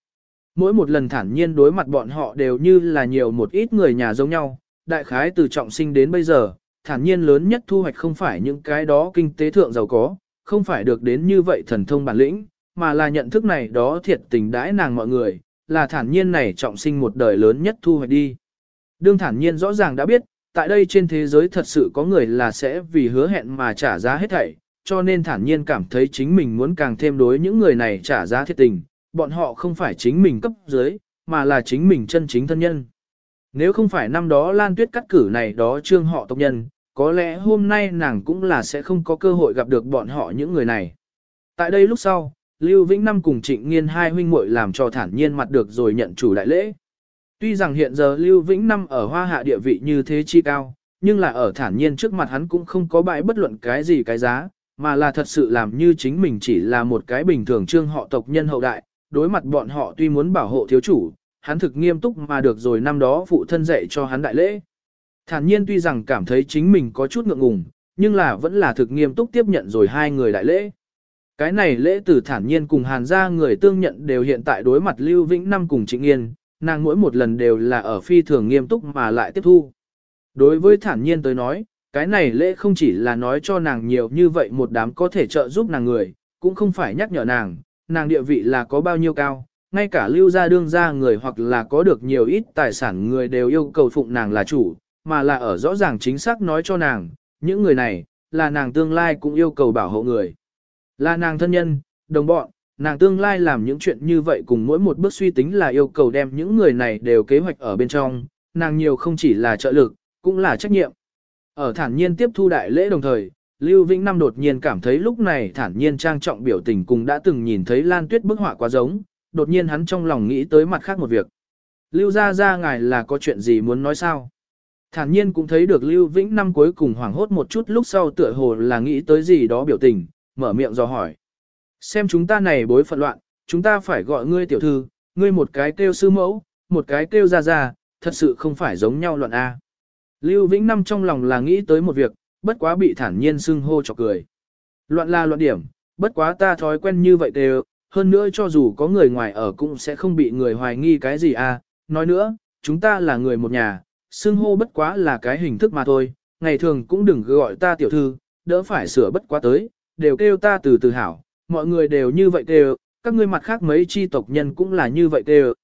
Mỗi một lần thản nhiên đối mặt bọn họ đều như là nhiều một ít người nhà giống nhau, đại khái từ trọng sinh đến bây giờ, thản nhiên lớn nhất thu hoạch không phải những cái đó kinh tế thượng giàu có, không phải được đến như vậy thần thông bản lĩnh, mà là nhận thức này đó thiệt tình đãi nàng mọi người, là thản nhiên này trọng sinh một đời lớn nhất thu hoạch đi. Đương thản nhiên rõ ràng đã biết, tại đây trên thế giới thật sự có người là sẽ vì hứa hẹn mà trả giá hết thảy, cho nên thản nhiên cảm thấy chính mình muốn càng thêm đối những người này trả giá thiệt tình, bọn họ không phải chính mình cấp dưới, mà là chính mình chân chính thân nhân. Nếu không phải năm đó Lan Tuyết cắt cử này đó trương họ tộc nhân, có lẽ hôm nay nàng cũng là sẽ không có cơ hội gặp được bọn họ những người này. Tại đây lúc sau, Lưu Vĩnh Năm cùng Trịnh Nghiên hai huynh muội làm cho thản nhiên mặt được rồi nhận chủ đại lễ. Tuy rằng hiện giờ Lưu Vĩnh Năm ở hoa hạ địa vị như thế chi cao, nhưng là ở thản nhiên trước mặt hắn cũng không có bãi bất luận cái gì cái giá, mà là thật sự làm như chính mình chỉ là một cái bình thường trương họ tộc nhân hậu đại, đối mặt bọn họ tuy muốn bảo hộ thiếu chủ, hắn thực nghiêm túc mà được rồi năm đó phụ thân dạy cho hắn đại lễ. Thản nhiên tuy rằng cảm thấy chính mình có chút ngượng ngùng, nhưng là vẫn là thực nghiêm túc tiếp nhận rồi hai người đại lễ. Cái này lễ tử thản nhiên cùng hàn gia người tương nhận đều hiện tại đối mặt Lưu Vĩnh Năm cùng Trịnh Yên, nàng mỗi một lần đều là ở phi thường nghiêm túc mà lại tiếp thu. Đối với thản nhiên tới nói, cái này lễ không chỉ là nói cho nàng nhiều như vậy một đám có thể trợ giúp nàng người, cũng không phải nhắc nhở nàng, nàng địa vị là có bao nhiêu cao, ngay cả lưu gia đương gia người hoặc là có được nhiều ít tài sản người đều yêu cầu phụng nàng là chủ, mà là ở rõ ràng chính xác nói cho nàng, những người này, là nàng tương lai cũng yêu cầu bảo hộ người. Là nàng thân nhân, đồng bọn, nàng tương lai làm những chuyện như vậy cùng mỗi một bước suy tính là yêu cầu đem những người này đều kế hoạch ở bên trong, nàng nhiều không chỉ là trợ lực, cũng là trách nhiệm. Ở thản nhiên tiếp thu đại lễ đồng thời, Lưu Vĩnh Năm đột nhiên cảm thấy lúc này thản nhiên trang trọng biểu tình cùng đã từng nhìn thấy Lan Tuyết bức họa quá giống, đột nhiên hắn trong lòng nghĩ tới mặt khác một việc. Lưu gia gia ngài là có chuyện gì muốn nói sao? Thản nhiên cũng thấy được Lưu Vĩnh Năm cuối cùng hoảng hốt một chút lúc sau tựa hồ là nghĩ tới gì đó biểu tình, mở miệng dò hỏi. Xem chúng ta này bối phận loạn, chúng ta phải gọi ngươi tiểu thư, ngươi một cái kêu sư mẫu, một cái kêu ra ra, thật sự không phải giống nhau loạn A. Lưu Vĩnh Năm trong lòng là nghĩ tới một việc, bất quá bị thản nhiên xưng hô chọc cười. Loạn là loạn điểm, bất quá ta thói quen như vậy đều, hơn nữa cho dù có người ngoài ở cũng sẽ không bị người hoài nghi cái gì à, nói nữa, chúng ta là người một nhà, xưng hô bất quá là cái hình thức mà thôi, ngày thường cũng đừng gọi ta tiểu thư, đỡ phải sửa bất quá tới, đều kêu ta từ từ hảo, mọi người đều như vậy kêu, các ngươi mặt khác mấy chi tộc nhân cũng là như vậy kêu.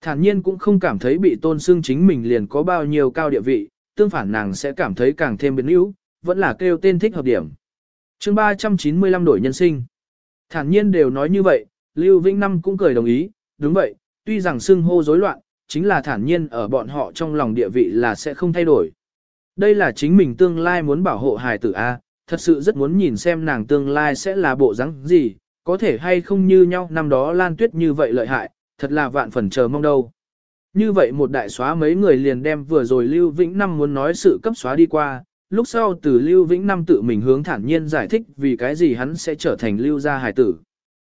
Thản nhiên cũng không cảm thấy bị tôn xưng chính mình liền có bao nhiêu cao địa vị, tương phản nàng sẽ cảm thấy càng thêm biến yếu, vẫn là kêu tên thích hợp điểm. chương 395 đổi nhân sinh. Thản nhiên đều nói như vậy, Lưu Vĩnh Năm cũng cười đồng ý, đúng vậy, tuy rằng xưng hô rối loạn, chính là thản nhiên ở bọn họ trong lòng địa vị là sẽ không thay đổi. Đây là chính mình tương lai muốn bảo hộ hài tử A, thật sự rất muốn nhìn xem nàng tương lai sẽ là bộ dáng gì, có thể hay không như nhau năm đó Lan Tuyết như vậy lợi hại, thật là vạn phần chờ mong đâu. Như vậy một đại xóa mấy người liền đem vừa rồi Lưu Vĩnh Năm muốn nói sự cấp xóa đi qua, lúc sau từ Lưu Vĩnh Năm tự mình hướng thản nhiên giải thích vì cái gì hắn sẽ trở thành Lưu gia Hải tử.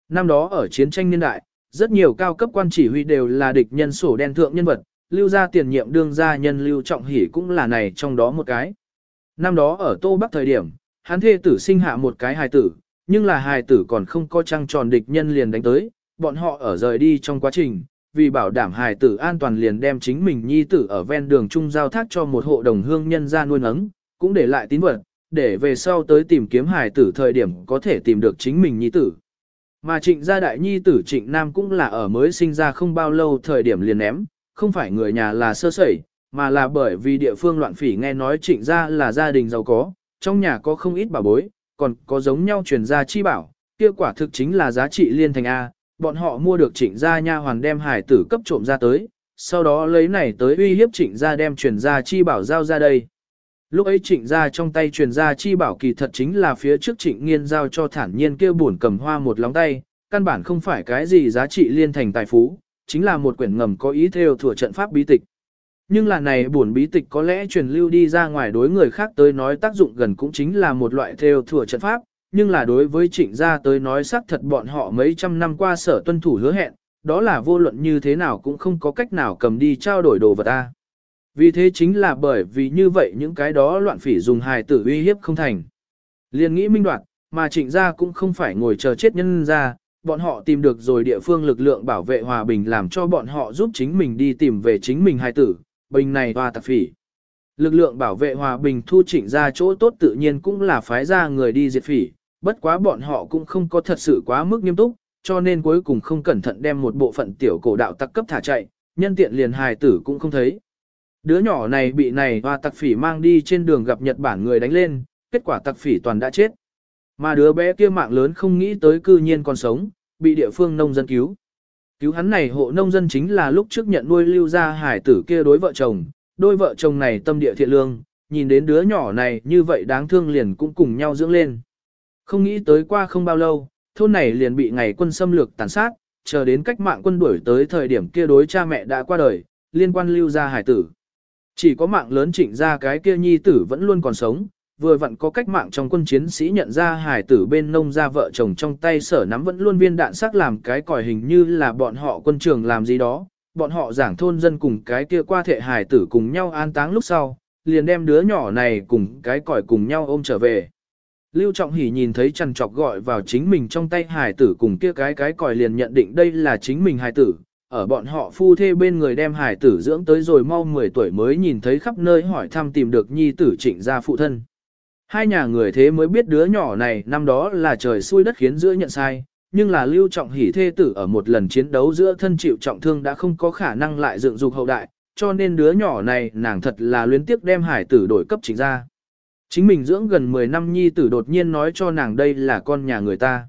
Năm đó ở chiến tranh niên đại, rất nhiều cao cấp quan chỉ huy đều là địch nhân sổ đen thượng nhân vật, Lưu gia tiền nhiệm đương gia nhân Lưu Trọng Hỷ cũng là này trong đó một cái. Năm đó ở Tô Bắc thời điểm, hắn thê tử sinh hạ một cái hài tử, nhưng là hài tử còn không có trăng tròn địch nhân liền đánh tới, bọn họ ở rời đi trong quá trình, vì bảo đảm hài tử an toàn liền đem chính mình nhi tử ở ven đường trung giao thác cho một hộ đồng hương nhân ra nuôi nấng, cũng để lại tín vật, để về sau tới tìm kiếm hài tử thời điểm có thể tìm được chính mình nhi tử. Mà trịnh gia đại nhi tử trịnh nam cũng là ở mới sinh ra không bao lâu thời điểm liền ném, không phải người nhà là sơ sẩy, mà là bởi vì địa phương loạn phỉ nghe nói trịnh gia là gia đình giàu có, trong nhà có không ít bảo bối, còn có giống nhau truyền gia chi bảo, kia quả thực chính là giá trị liên thành A, bọn họ mua được trịnh gia nha hoàn đem hải tử cấp trộm ra tới, sau đó lấy này tới uy hiếp trịnh gia đem truyền gia chi bảo giao ra đây. Lúc ấy trịnh gia trong tay truyền gia chi bảo kỳ thật chính là phía trước trịnh nghiên giao cho thản nhiên kêu buồn cầm hoa một lóng tay, căn bản không phải cái gì giá trị liên thành tài phú, chính là một quyển ngầm có ý theo thừa trận pháp bí tịch. Nhưng là này buồn bí tịch có lẽ truyền lưu đi ra ngoài đối người khác tới nói tác dụng gần cũng chính là một loại theo thừa trận pháp, nhưng là đối với trịnh gia tới nói xác thật bọn họ mấy trăm năm qua sở tuân thủ hứa hẹn, đó là vô luận như thế nào cũng không có cách nào cầm đi trao đổi đồ vật ta. Vì thế chính là bởi vì như vậy những cái đó loạn phỉ dùng hài tử uy hiếp không thành. Liên nghĩ minh đoạt, mà trịnh gia cũng không phải ngồi chờ chết nhân ra, bọn họ tìm được rồi địa phương lực lượng bảo vệ hòa bình làm cho bọn họ giúp chính mình đi tìm về chính mình hài tử, bình này và tạp phỉ. Lực lượng bảo vệ hòa bình thu chỉnh ra chỗ tốt tự nhiên cũng là phái ra người đi diệt phỉ, bất quá bọn họ cũng không có thật sự quá mức nghiêm túc, cho nên cuối cùng không cẩn thận đem một bộ phận tiểu cổ đạo tặc cấp thả chạy, nhân tiện liền hài tử cũng không thấy. Đứa nhỏ này bị này và tặc phỉ mang đi trên đường gặp Nhật Bản người đánh lên, kết quả tặc phỉ toàn đã chết. Mà đứa bé kia mạng lớn không nghĩ tới cư nhiên còn sống, bị địa phương nông dân cứu. Cứu hắn này hộ nông dân chính là lúc trước nhận nuôi lưu ra hải tử kia đối vợ chồng, đôi vợ chồng này tâm địa thiện lương, nhìn đến đứa nhỏ này như vậy đáng thương liền cũng cùng nhau dưỡng lên. Không nghĩ tới qua không bao lâu, thôn này liền bị ngày quân xâm lược tàn sát, chờ đến cách mạng quân đuổi tới thời điểm kia đối cha mẹ đã qua đời, liên quan lưu ra hải tử. Chỉ có mạng lớn trịnh ra cái kia nhi tử vẫn luôn còn sống, vừa vặn có cách mạng trong quân chiến sĩ nhận ra hải tử bên nông gia vợ chồng trong tay sở nắm vẫn luôn viên đạn sắc làm cái còi hình như là bọn họ quân trường làm gì đó, bọn họ giảng thôn dân cùng cái kia qua thệ hải tử cùng nhau an táng lúc sau, liền đem đứa nhỏ này cùng cái còi cùng nhau ôm trở về. Lưu Trọng Hỷ nhìn thấy chằn trọc gọi vào chính mình trong tay hải tử cùng kia cái cái còi liền nhận định đây là chính mình hải tử, ở bọn họ phu thê bên người đem hải tử dưỡng tới rồi mau 10 tuổi mới nhìn thấy khắp nơi hỏi thăm tìm được nhi tử trịnh gia phụ thân. Hai nhà người thế mới biết đứa nhỏ này năm đó là trời xui đất khiến giữa nhận sai, nhưng là lưu trọng hỉ thê tử ở một lần chiến đấu giữa thân chịu trọng thương đã không có khả năng lại dựng dục hậu đại, cho nên đứa nhỏ này nàng thật là luyến tiếc đem hải tử đổi cấp chính ra. Chính mình dưỡng gần 10 năm nhi tử đột nhiên nói cho nàng đây là con nhà người ta.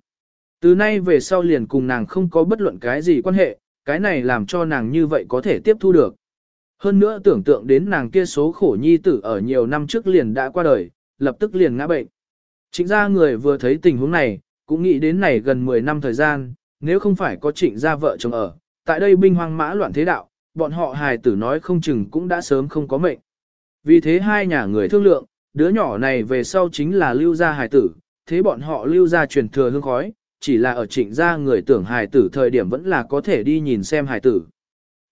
Từ nay về sau liền cùng nàng không có bất luận cái gì quan hệ, cái này làm cho nàng như vậy có thể tiếp thu được. Hơn nữa tưởng tượng đến nàng kia số khổ nhi tử ở nhiều năm trước liền đã qua đời, lập tức liền ngã bệnh. Trịnh Gia người vừa thấy tình huống này, cũng nghĩ đến này gần 10 năm thời gian, nếu không phải có trịnh gia vợ chồng ở, tại đây binh hoang mã loạn thế đạo, bọn họ hài tử nói không chừng cũng đã sớm không có mệnh. Vì thế hai nhà người thương lượng, đứa nhỏ này về sau chính là lưu gia hài tử, thế bọn họ lưu gia truyền thừa hương khói, chỉ là ở trịnh gia người tưởng hài tử thời điểm vẫn là có thể đi nhìn xem hài tử.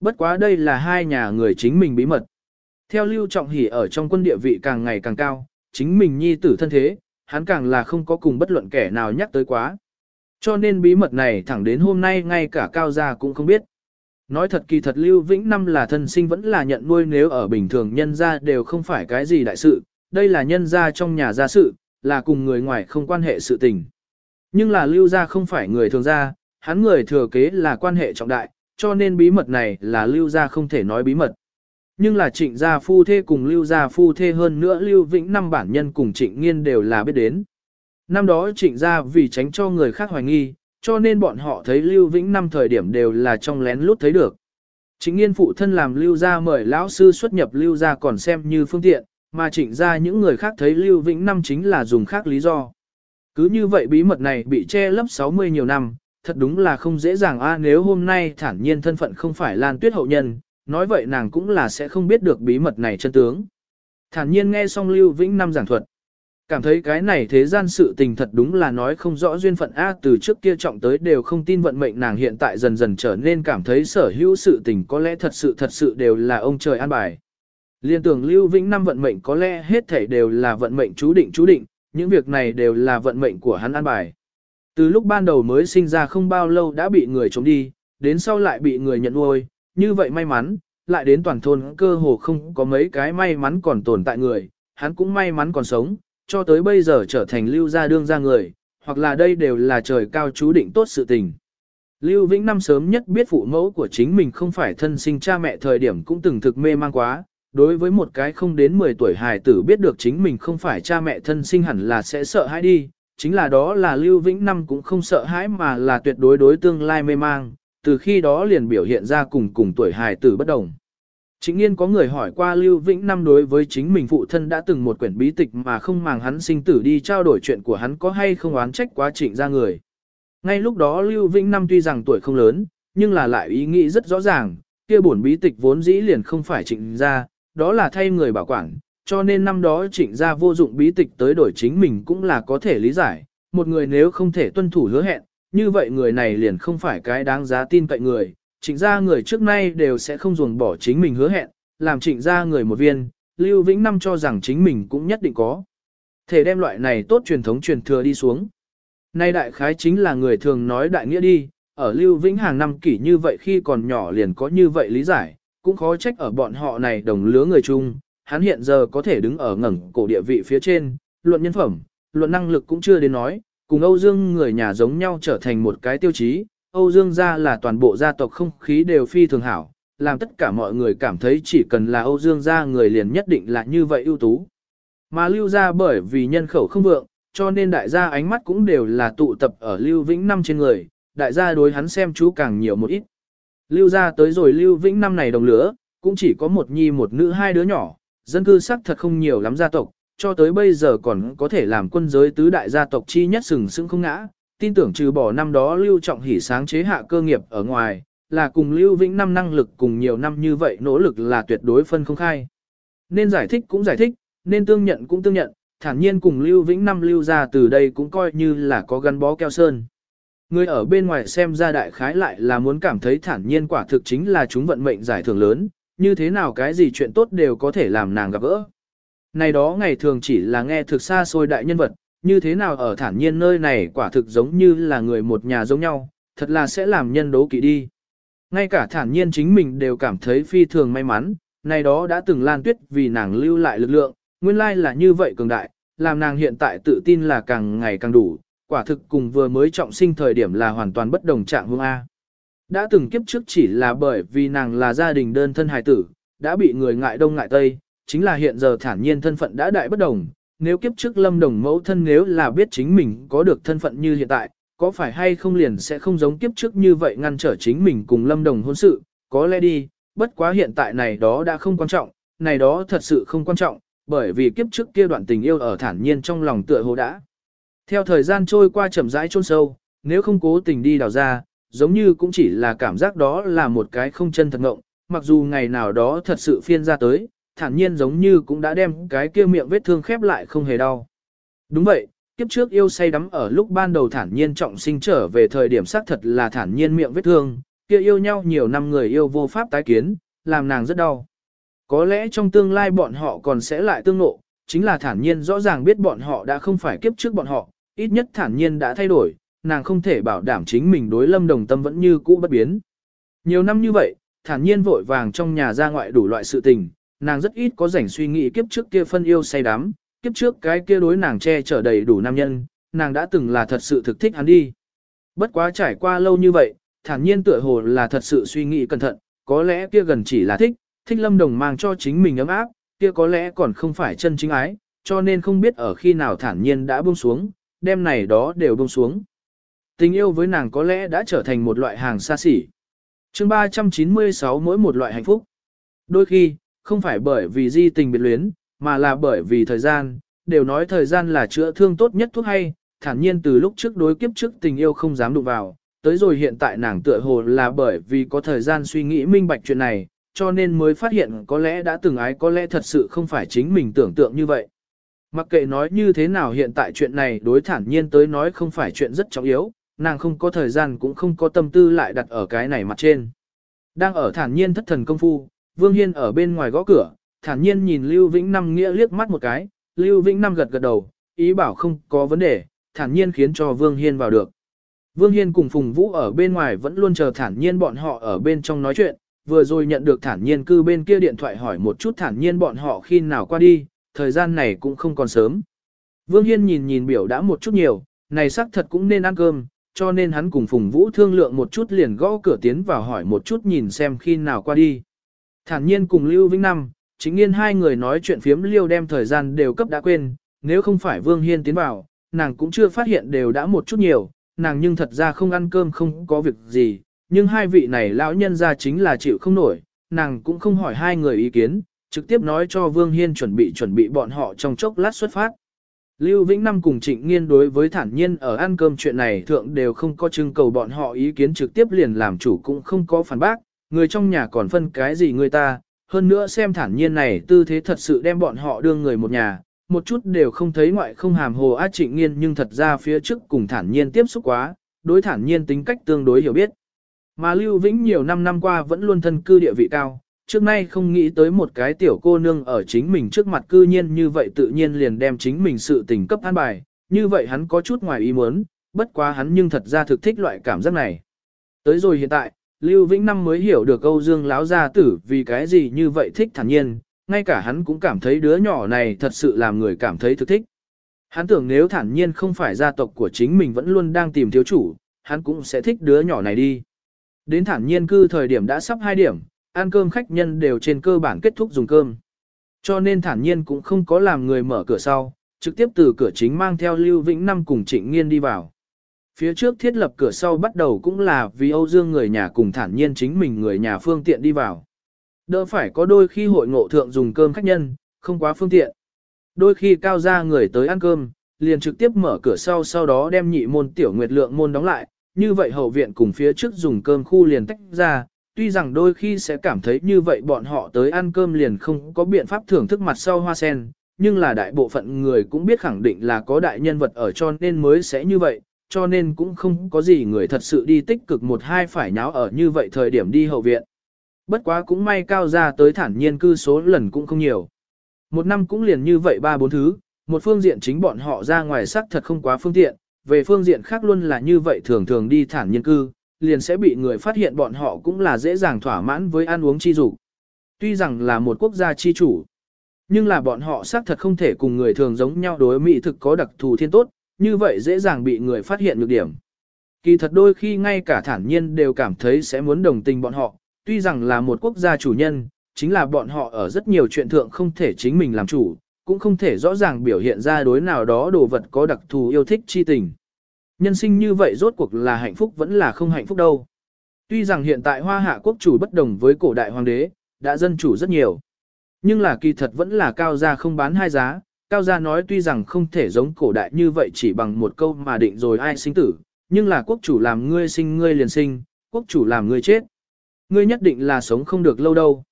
Bất quá đây là hai nhà người chính mình bí mật. Theo lưu trọng Hỷ ở trong quân địa vị càng ngày càng cao, chính mình nhi tử thân thế, hắn càng là không có cùng bất luận kẻ nào nhắc tới quá. Cho nên bí mật này thẳng đến hôm nay ngay cả cao gia cũng không biết. Nói thật kỳ thật Lưu Vĩnh Năm là thân sinh vẫn là nhận nuôi nếu ở bình thường nhân gia đều không phải cái gì đại sự, đây là nhân gia trong nhà gia sự, là cùng người ngoài không quan hệ sự tình. Nhưng là Lưu gia không phải người thường gia, hắn người thừa kế là quan hệ trọng đại, cho nên bí mật này là Lưu gia không thể nói bí mật. Nhưng là trịnh gia phu thê cùng lưu gia phu thê hơn nữa lưu vĩnh năm bản nhân cùng trịnh nghiên đều là biết đến. Năm đó trịnh gia vì tránh cho người khác hoài nghi, cho nên bọn họ thấy lưu vĩnh năm thời điểm đều là trong lén lút thấy được. Trịnh nghiên phụ thân làm lưu gia mời lão sư xuất nhập lưu gia còn xem như phương tiện, mà trịnh gia những người khác thấy lưu vĩnh năm chính là dùng khác lý do. Cứ như vậy bí mật này bị che lấp 60 nhiều năm, thật đúng là không dễ dàng a nếu hôm nay thản nhiên thân phận không phải Lan Tuyết hậu nhân, nói vậy nàng cũng là sẽ không biết được bí mật này chân tướng. Thản nhiên nghe xong Lưu Vĩnh Năm giảng thuật. Cảm thấy cái này thế gian sự tình thật đúng là nói không rõ duyên phận A từ trước kia trọng tới đều không tin vận mệnh nàng hiện tại dần dần trở nên cảm thấy sở hữu sự tình có lẽ thật sự thật sự đều là ông trời an bài. Liên tưởng Lưu Vĩnh Năm vận mệnh có lẽ hết thảy đều là vận mệnh chú định chú định, những việc này đều là vận mệnh của hắn an bài. Từ lúc ban đầu mới sinh ra không bao lâu đã bị người trống đi, đến sau lại bị người nhận nuôi, như vậy may mắn, lại đến toàn thôn cơ hồ không có mấy cái may mắn còn tồn tại người, hắn cũng may mắn còn sống, cho tới bây giờ trở thành lưu gia đương gia người, hoặc là đây đều là trời cao chú định tốt sự tình. Lưu Vĩnh năm sớm nhất biết phụ mẫu của chính mình không phải thân sinh cha mẹ thời điểm cũng từng thực mê mang quá, đối với một cái không đến 10 tuổi hài tử biết được chính mình không phải cha mẹ thân sinh hẳn là sẽ sợ hãi đi, chính là đó là Lưu Vĩnh năm cũng không sợ hãi mà là tuyệt đối đối tương lai mê mang, từ khi đó liền biểu hiện ra cùng cùng tuổi hài tử bất đồng. Chính nhiên có người hỏi qua Lưu Vĩnh Năm đối với chính mình phụ thân đã từng một quyển bí tịch mà không màng hắn sinh tử đi trao đổi chuyện của hắn có hay không oán trách quá trịnh ra người. Ngay lúc đó Lưu Vĩnh Năm tuy rằng tuổi không lớn, nhưng là lại ý nghĩ rất rõ ràng, kia bổn bí tịch vốn dĩ liền không phải trịnh ra, đó là thay người bảo quản, cho nên năm đó trịnh ra vô dụng bí tịch tới đổi chính mình cũng là có thể lý giải, một người nếu không thể tuân thủ hứa hẹn, như vậy người này liền không phải cái đáng giá tin cậy người, trịnh gia người trước nay đều sẽ không ruồng bỏ chính mình hứa hẹn, làm trịnh gia người một viên, Lưu Vĩnh Năm cho rằng chính mình cũng nhất định có. Thể đem loại này tốt truyền thống truyền thừa đi xuống. Nay đại khái chính là người thường nói đại nghĩa đi, ở Lưu Vĩnh hàng năm kỷ như vậy khi còn nhỏ liền có như vậy lý giải, cũng khó trách ở bọn họ này đồng lứa người chung, hắn hiện giờ có thể đứng ở ngẩng cổ địa vị phía trên, luận nhân phẩm, luận năng lực cũng chưa đến nói, cùng Âu Dương người nhà giống nhau trở thành một cái tiêu chí, Âu Dương gia là toàn bộ gia tộc không khí đều phi thường hảo, làm tất cả mọi người cảm thấy chỉ cần là Âu Dương gia người liền nhất định là như vậy ưu tú. Mà lưu gia bởi vì nhân khẩu không vượng, cho nên đại gia ánh mắt cũng đều là tụ tập ở Lưu Vĩnh năm trên người, đại gia đối hắn xem chú càng nhiều một ít. Lưu gia tới rồi Lưu Vĩnh năm này đồng lửa, cũng chỉ có một nhi một nữ hai đứa nhỏ, dân cư sắc thật không nhiều lắm gia tộc, cho tới bây giờ còn có thể làm quân giới tứ đại gia tộc chi nhất sừng sững không ngã, tin tưởng trừ bỏ năm đó Lưu Trọng Hỷ sáng chế hạ cơ nghiệp ở ngoài, là cùng Lưu Vĩnh năm năng lực cùng nhiều năm như vậy nỗ lực là tuyệt đối phân không khai. Nên giải thích cũng giải thích, nên tương nhận cũng tương nhận, thản nhiên cùng Lưu Vĩnh năm lưu ra từ đây cũng coi như là có gắn bó keo sơn. Người ở bên ngoài xem ra đại khái lại là muốn cảm thấy thản nhiên quả thực chính là chúng vận mệnh giải thưởng lớn, như thế nào cái gì chuyện tốt đều có thể làm nàng gặp gỡ. Này đó ngày thường chỉ là nghe thực xa xôi đại nhân vật, như thế nào ở thản nhiên nơi này quả thực giống như là người một nhà giống nhau, thật là sẽ làm nhân đố kỵ đi. Ngay cả thản nhiên chính mình đều cảm thấy phi thường may mắn, này đó đã từng lan tuyết vì nàng lưu lại lực lượng, nguyên lai là như vậy cường đại, làm nàng hiện tại tự tin là càng ngày càng đủ, quả thực cùng vừa mới trọng sinh thời điểm là hoàn toàn bất đồng trạng hương A. Đã từng kiếp trước chỉ là bởi vì nàng là gia đình đơn thân hài tử, đã bị người ngại đông ngại tây, chính là hiện giờ thản nhiên thân phận đã đại bất đồng. Nếu kiếp trước lâm đồng mẫu thân nếu là biết chính mình có được thân phận như hiện tại, có phải hay không liền sẽ không giống kiếp trước như vậy ngăn trở chính mình cùng lâm đồng hôn sự, có lẽ đi, bất quá hiện tại này đó đã không quan trọng, này đó thật sự không quan trọng, bởi vì kiếp trước kia đoạn tình yêu ở thản nhiên trong lòng tựa hồ đã. Theo thời gian trôi qua chậm rãi chôn sâu, nếu không cố tình đi đào ra, giống như cũng chỉ là cảm giác đó là một cái không chân thật ngộng, mặc dù ngày nào đó thật sự phiên ra tới, thản nhiên giống như cũng đã đem cái kia miệng vết thương khép lại không hề đau. Đúng vậy, kiếp trước yêu say đắm ở lúc ban đầu thản nhiên trọng sinh trở về thời điểm xác thật là thản nhiên miệng vết thương, kia yêu nhau nhiều năm người yêu vô pháp tái kiến, làm nàng rất đau. Có lẽ trong tương lai bọn họ còn sẽ lại tương nộ, chính là thản nhiên rõ ràng biết bọn họ đã không phải kiếp trước bọn họ, ít nhất thản nhiên đã thay đổi, nàng không thể bảo đảm chính mình đối lâm đồng tâm vẫn như cũ bất biến. Nhiều năm như vậy, thản nhiên vội vàng trong nhà ra ngoại đủ loại sự tình, nàng rất ít có rảnh suy nghĩ kiếp trước kia phân yêu say đắm, kiếp trước cái kia đối nàng che chở đầy đủ nam nhân, nàng đã từng là thật sự thực thích hắn đi. Bất quá trải qua lâu như vậy, thản nhiên tựa hồ là thật sự suy nghĩ cẩn thận, có lẽ kia gần chỉ là thích, thích lâm đồng mang cho chính mình ấm áp, kia có lẽ còn không phải chân chính ái, cho nên không biết ở khi nào thản nhiên đã buông xuống, đêm này đó đều buông xuống. Tình yêu với nàng có lẽ đã trở thành một loại hàng xa xỉ. chương 396 mỗi một loại hạnh phúc. Đôi khi, không phải bởi vì di tình biệt luyến, mà là bởi vì thời gian, đều nói thời gian là chữa thương tốt nhất thuốc hay, thản nhiên từ lúc trước đối kiếp trước tình yêu không dám đụng vào, tới rồi hiện tại nàng tựa hồ là bởi vì có thời gian suy nghĩ minh bạch chuyện này, cho nên mới phát hiện có lẽ đã từng ái có lẽ thật sự không phải chính mình tưởng tượng như vậy. Mặc kệ nói như thế nào hiện tại chuyện này đối thản nhiên tới nói không phải chuyện rất trọng yếu, nàng không có thời gian cũng không có tâm tư lại đặt ở cái này mặt trên. Đang ở thản nhiên thất thần công phu, Vương Hiên ở bên ngoài gõ cửa, thản nhiên nhìn Lưu Vĩnh Năm nghĩa liếc mắt một cái, Lưu Vĩnh Năm gật gật đầu, ý bảo không có vấn đề, thản nhiên khiến cho Vương Hiên vào được. Vương Hiên cùng Phùng Vũ ở bên ngoài vẫn luôn chờ thản nhiên bọn họ ở bên trong nói chuyện, vừa rồi nhận được thản nhiên cư bên kia điện thoại hỏi một chút thản nhiên bọn họ khi nào qua đi, thời gian này cũng không còn sớm. Vương Hiên nhìn nhìn biểu đã một chút nhiều, này xác thật cũng nên ăn cơm, cho nên hắn cùng Phùng Vũ thương lượng một chút liền gõ cửa tiến vào hỏi một chút nhìn xem khi nào qua đi. Thản nhiên cùng Lưu Vĩnh Năm, chính nghiên hai người nói chuyện phiếm Liêu đem thời gian đều cấp đã quên, nếu không phải Vương Hiên tiến vào, nàng cũng chưa phát hiện đều đã một chút nhiều, nàng nhưng thật ra không ăn cơm không có việc gì, nhưng hai vị này lão nhân ra chính là chịu không nổi, nàng cũng không hỏi hai người ý kiến, trực tiếp nói cho Vương Hiên chuẩn bị chuẩn bị bọn họ trong chốc lát xuất phát. Lưu Vĩnh Năm cùng Trịnh Nghiên đối với thản nhiên ở ăn cơm chuyện này thượng đều không có trưng cầu bọn họ ý kiến trực tiếp liền làm chủ cũng không có phản bác, người trong nhà còn phân cái gì người ta, hơn nữa xem thản nhiên này tư thế thật sự đem bọn họ đương người một nhà, một chút đều không thấy ngoại không hàm hồ á trịnh nghiên nhưng thật ra phía trước cùng thản nhiên tiếp xúc quá, đối thản nhiên tính cách tương đối hiểu biết. Mà Lưu Vĩnh nhiều năm năm qua vẫn luôn thân cư địa vị cao, trước nay không nghĩ tới một cái tiểu cô nương ở chính mình trước mặt cư nhiên như vậy tự nhiên liền đem chính mình sự tình cấp an bài, như vậy hắn có chút ngoài ý muốn, bất quá hắn nhưng thật ra thực thích loại cảm giác này. Tới rồi hiện tại, Lưu Vĩnh Năm mới hiểu được Âu Dương láo gia tử vì cái gì như vậy thích thản nhiên, ngay cả hắn cũng cảm thấy đứa nhỏ này thật sự làm người cảm thấy thực thích. Hắn tưởng nếu thản nhiên không phải gia tộc của chính mình vẫn luôn đang tìm thiếu chủ, hắn cũng sẽ thích đứa nhỏ này đi. Đến thản nhiên cư thời điểm đã sắp 2 điểm, ăn cơm khách nhân đều trên cơ bản kết thúc dùng cơm. Cho nên thản nhiên cũng không có làm người mở cửa sau, trực tiếp từ cửa chính mang theo Lưu Vĩnh Năm cùng Trịnh Nghiên đi vào. Phía trước thiết lập cửa sau bắt đầu cũng là vì Âu Dương người nhà cùng thản nhiên chính mình người nhà phương tiện đi vào. Đỡ phải có đôi khi hội ngộ thượng dùng cơm khách nhân, không quá phương tiện. Đôi khi cao gia người tới ăn cơm, liền trực tiếp mở cửa sau sau đó đem nhị môn tiểu nguyệt lượng môn đóng lại, như vậy hậu viện cùng phía trước dùng cơm khu liền tách ra, tuy rằng đôi khi sẽ cảm thấy như vậy bọn họ tới ăn cơm liền không có biện pháp thưởng thức mặt sau hoa sen, nhưng là đại bộ phận người cũng biết khẳng định là có đại nhân vật ở cho nên mới sẽ như vậy, cho nên cũng không có gì người thật sự đi tích cực một hai phải nháo ở như vậy thời điểm đi hậu viện. Bất quá cũng may cao ra tới thản nhiên cư số lần cũng không nhiều. Một năm cũng liền như vậy ba bốn thứ, một phương diện chính bọn họ ra ngoài sắc thật không quá phương tiện, về phương diện khác luôn là như vậy thường thường đi thản nhiên cư, liền sẽ bị người phát hiện bọn họ cũng là dễ dàng thỏa mãn với ăn uống chi dục. Tuy rằng là một quốc gia chi chủ, nhưng là bọn họ xác thật không thể cùng người thường giống nhau đối mỹ thực có đặc thù thiên tốt, như vậy dễ dàng bị người phát hiện nhược điểm. Kỳ thật đôi khi ngay cả thản nhiên đều cảm thấy sẽ muốn đồng tình bọn họ, tuy rằng là một quốc gia chủ nhân, chính là bọn họ ở rất nhiều chuyện thượng không thể chính mình làm chủ, cũng không thể rõ ràng biểu hiện ra đối nào đó đồ vật có đặc thù yêu thích chi tình. Nhân sinh như vậy rốt cuộc là hạnh phúc vẫn là không hạnh phúc đâu. Tuy rằng hiện tại hoa hạ quốc chủ bất đồng với cổ đại hoàng đế, đã dân chủ rất nhiều. Nhưng là kỳ thật vẫn là cao gia không bán hai giá, cao gia nói tuy rằng không thể giống cổ đại như vậy chỉ bằng một câu mà định rồi ai sinh tử, nhưng là quốc chủ làm ngươi sinh ngươi liền sinh, quốc chủ làm ngươi chết. Ngươi nhất định là sống không được lâu đâu.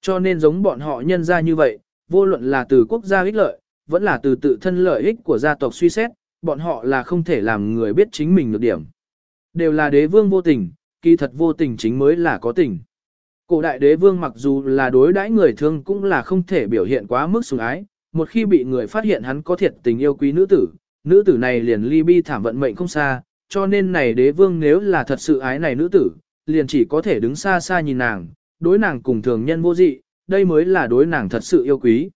Cho nên giống bọn họ nhân ra như vậy, vô luận là từ quốc gia ích lợi, vẫn là từ tự thân lợi ích của gia tộc suy xét, bọn họ là không thể làm người biết chính mình được điểm. Đều là đế vương vô tình, kỳ thật vô tình chính mới là có tình. Cổ đại đế vương mặc dù là đối đãi người thương cũng là không thể biểu hiện quá mức sủng ái, một khi bị người phát hiện hắn có thiệt tình yêu quý nữ tử, nữ tử này liền ly bi thảm vận mệnh không xa, cho nên này đế vương nếu là thật sự ái này nữ tử, liền chỉ có thể đứng xa xa nhìn nàng, đối nàng cùng thường nhân vô dị, đây mới là đối nàng thật sự yêu quý.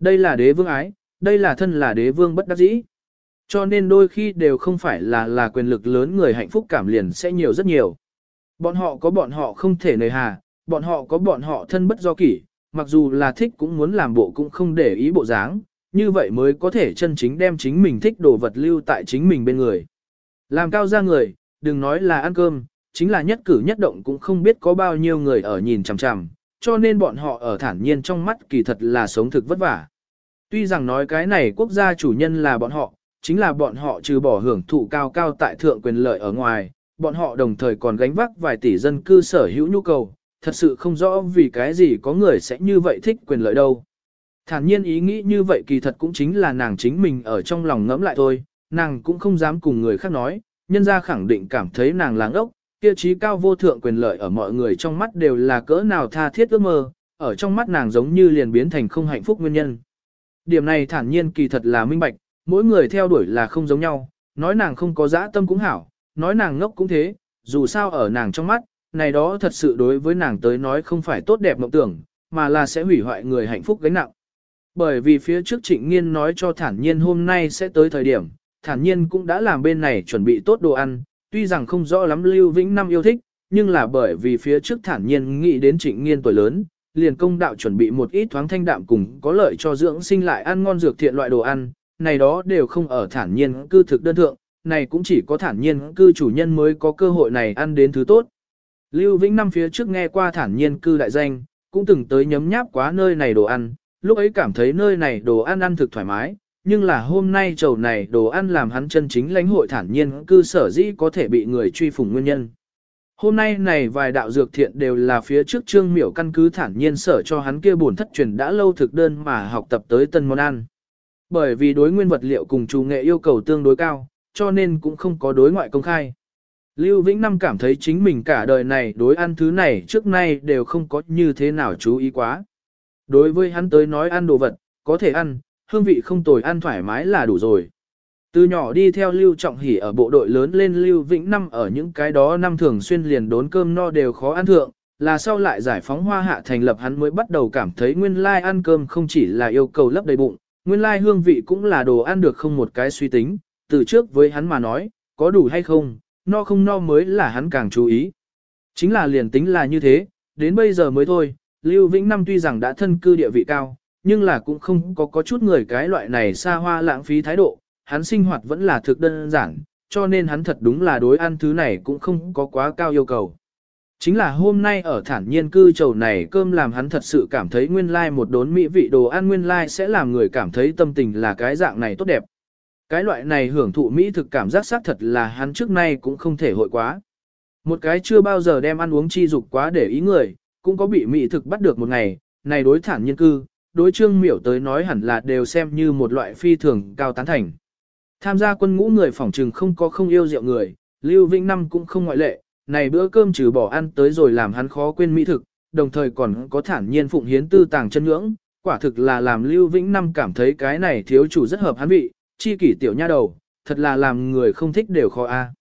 Đây là đế vương ái, đây là thân là đế vương bất đắc dĩ. Cho nên đôi khi đều không phải là là quyền lực lớn người hạnh phúc cảm liền sẽ nhiều rất nhiều. Bọn họ có bọn họ không thể nề hà, bọn họ có bọn họ thân bất do kỷ, mặc dù là thích cũng muốn làm bộ cũng không để ý bộ dáng, như vậy mới có thể chân chính đem chính mình thích đồ vật lưu tại chính mình bên người. Làm cao ra người, đừng nói là ăn cơm, chính là nhất cử nhất động cũng không biết có bao nhiêu người ở nhìn chằm chằm, cho nên bọn họ ở thản nhiên trong mắt kỳ thật là sống thực vất vả. Tuy rằng nói cái này quốc gia chủ nhân là bọn họ, chính là bọn họ trừ bỏ hưởng thụ cao cao tại thượng quyền lợi ở ngoài, bọn họ đồng thời còn gánh vác vài tỷ dân cư sở hữu nhu cầu, thật sự không rõ vì cái gì có người sẽ như vậy thích quyền lợi đâu. Thản nhiên ý nghĩ như vậy kỳ thật cũng chính là nàng chính mình ở trong lòng ngẫm lại thôi, nàng cũng không dám cùng người khác nói, nhân gia khẳng định cảm thấy nàng láng ốc, kia trí cao vô thượng quyền lợi ở mọi người trong mắt đều là cỡ nào tha thiết ước mơ, ở trong mắt nàng giống như liền biến thành không hạnh phúc nguyên nhân. Điểm này thản nhiên kỳ thật là minh bạch, mỗi người theo đuổi là không giống nhau, nói nàng không có dã tâm cũng hảo, nói nàng ngốc cũng thế, dù sao ở nàng trong mắt, này đó thật sự đối với nàng tới nói không phải tốt đẹp mộng tưởng, mà là sẽ hủy hoại người hạnh phúc gánh nặng. Bởi vì phía trước trịnh nghiên nói cho thản nhiên hôm nay sẽ tới thời điểm, thản nhiên cũng đã làm bên này chuẩn bị tốt đồ ăn, tuy rằng không rõ lắm Lưu Vĩnh Năm yêu thích, nhưng là bởi vì phía trước thản nhiên nghĩ đến trịnh nghiên tuổi lớn, liền công đạo chuẩn bị một ít thoáng thanh đạm cùng có lợi cho dưỡng sinh lại ăn ngon dược thiện loại đồ ăn, này đó đều không ở thản nhiên cư thực đơn thượng, này cũng chỉ có thản nhiên cư chủ nhân mới có cơ hội này ăn đến thứ tốt. Lưu Vĩnh năm phía trước nghe qua thản nhiên cư đại danh, cũng từng tới nhấm nháp quá nơi này đồ ăn, lúc ấy cảm thấy nơi này đồ ăn ăn thực thoải mái, nhưng là hôm nay chầu này đồ ăn làm hắn chân chính lãnh hội thản nhiên cư sở dĩ có thể bị người truy phủng nguyên nhân. Hôm nay này vài đạo dược thiện đều là phía trước trương miểu căn cứ thản nhiên sở cho hắn kia buồn thất truyền đã lâu thực đơn mà học tập tới tân món ăn. Bởi vì đối nguyên vật liệu cùng chủ nghệ yêu cầu tương đối cao, cho nên cũng không có đối ngoại công khai. Lưu Vĩnh Năm cảm thấy chính mình cả đời này đối ăn thứ này trước nay đều không có như thế nào chú ý quá. Đối với hắn tới nói ăn đồ vật, có thể ăn, hương vị không tồi ăn thoải mái là đủ rồi. Từ nhỏ đi theo Lưu Trọng Hỷ ở bộ đội lớn lên Lưu Vĩnh Năm ở những cái đó năm thường xuyên liền đốn cơm no đều khó ăn thượng, là sau lại giải phóng hoa hạ thành lập hắn mới bắt đầu cảm thấy nguyên lai ăn cơm không chỉ là yêu cầu lấp đầy bụng, nguyên lai hương vị cũng là đồ ăn được không một cái suy tính, từ trước với hắn mà nói, có đủ hay không, no không no mới là hắn càng chú ý. Chính là liền tính là như thế, đến bây giờ mới thôi, Lưu Vĩnh Năm tuy rằng đã thân cư địa vị cao, nhưng là cũng không có có chút người cái loại này xa hoa lãng phí thái độ, hắn sinh hoạt vẫn là thực đơn giản, cho nên hắn thật đúng là đối ăn thứ này cũng không có quá cao yêu cầu. Chính là hôm nay ở thản nhiên cư trầu này cơm làm hắn thật sự cảm thấy nguyên lai like một đốn mỹ vị đồ ăn nguyên lai like sẽ làm người cảm thấy tâm tình là cái dạng này tốt đẹp. Cái loại này hưởng thụ mỹ thực cảm giác xác thật là hắn trước nay cũng không thể hội quá. Một cái chưa bao giờ đem ăn uống chi dục quá để ý người, cũng có bị mỹ thực bắt được một ngày, này đối thản nhiên cư, đối trương miểu tới nói hẳn là đều xem như một loại phi thường cao tán thành. Tham gia quân ngũ người phỏng trừng không có không yêu rượu người, Lưu Vĩnh Năm cũng không ngoại lệ, này bữa cơm trừ bỏ ăn tới rồi làm hắn khó quên mỹ thực, đồng thời còn có thản nhiên phụng hiến tư tàng chân ngưỡng, quả thực là làm Lưu Vĩnh Năm cảm thấy cái này thiếu chủ rất hợp hắn vị, chi kỷ tiểu nha đầu, thật là làm người không thích đều khó a.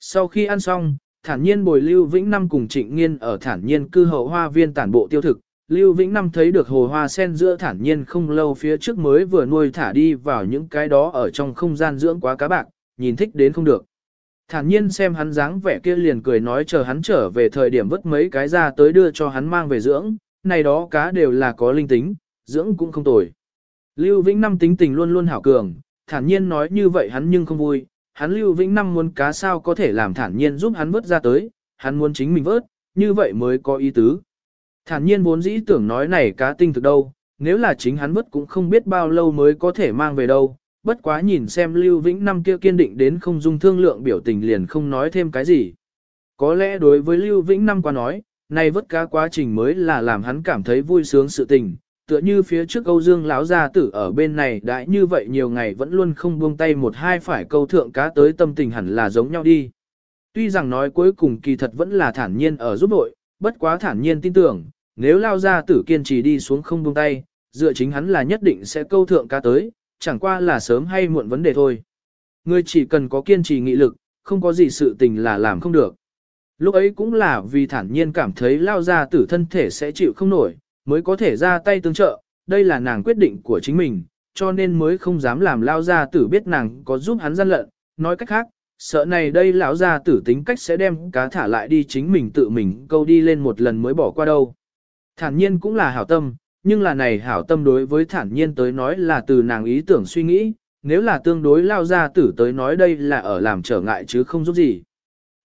Sau khi ăn xong, thản nhiên bồi Lưu Vĩnh Năm cùng trịnh nghiên ở thản nhiên cư hậu hoa viên tản bộ tiêu thực, Lưu Vĩnh Năm thấy được hồ hoa sen giữa thản nhiên không lâu phía trước mới vừa nuôi thả đi vào những cái đó ở trong không gian dưỡng quá cá bạc, nhìn thích đến không được. Thản nhiên xem hắn dáng vẻ kia liền cười nói chờ hắn trở về thời điểm vứt mấy cái ra tới đưa cho hắn mang về dưỡng, này đó cá đều là có linh tính, dưỡng cũng không tồi. Lưu Vĩnh Năm tính tình luôn luôn hảo cường, thản nhiên nói như vậy hắn nhưng không vui, hắn Lưu Vĩnh Năm muốn cá sao có thể làm thản nhiên giúp hắn vớt ra tới, hắn muốn chính mình vớt, như vậy mới có ý tứ. Thản nhiên vốn dĩ tưởng nói này cá tinh thực đâu, nếu là chính hắn vớt cũng không biết bao lâu mới có thể mang về đâu, bất quá nhìn xem Lưu Vĩnh Năm kia kiên định đến không dung thương lượng biểu tình liền không nói thêm cái gì. Có lẽ đối với Lưu Vĩnh Năm qua nói, này vớt cá quá trình mới là làm hắn cảm thấy vui sướng sự tình, tựa như phía trước Âu Dương lão gia tử ở bên này đã như vậy nhiều ngày vẫn luôn không buông tay một hai phải câu thượng cá tới tâm tình hẳn là giống nhau đi. Tuy rằng nói cuối cùng kỳ thật vẫn là thản nhiên ở giúp đội, bất quá thản nhiên tin tưởng, nếu lao gia tử kiên trì đi xuống không buông tay, dựa chính hắn là nhất định sẽ câu thượng cá tới, chẳng qua là sớm hay muộn vấn đề thôi. Người chỉ cần có kiên trì nghị lực, không có gì sự tình là làm không được. Lúc ấy cũng là vì thản nhiên cảm thấy lao gia tử thân thể sẽ chịu không nổi, mới có thể ra tay tương trợ, đây là nàng quyết định của chính mình, cho nên mới không dám làm lao gia tử biết nàng có giúp hắn gian lận, nói cách khác, sợ này đây lão gia tử tính cách sẽ đem cá thả lại đi chính mình tự mình câu đi lên một lần mới bỏ qua đâu. Thản nhiên cũng là hảo tâm, nhưng là này hảo tâm đối với thản nhiên tới nói là từ nàng ý tưởng suy nghĩ, nếu là tương đối lao gia tử tới nói đây là ở làm trở ngại chứ không giúp gì.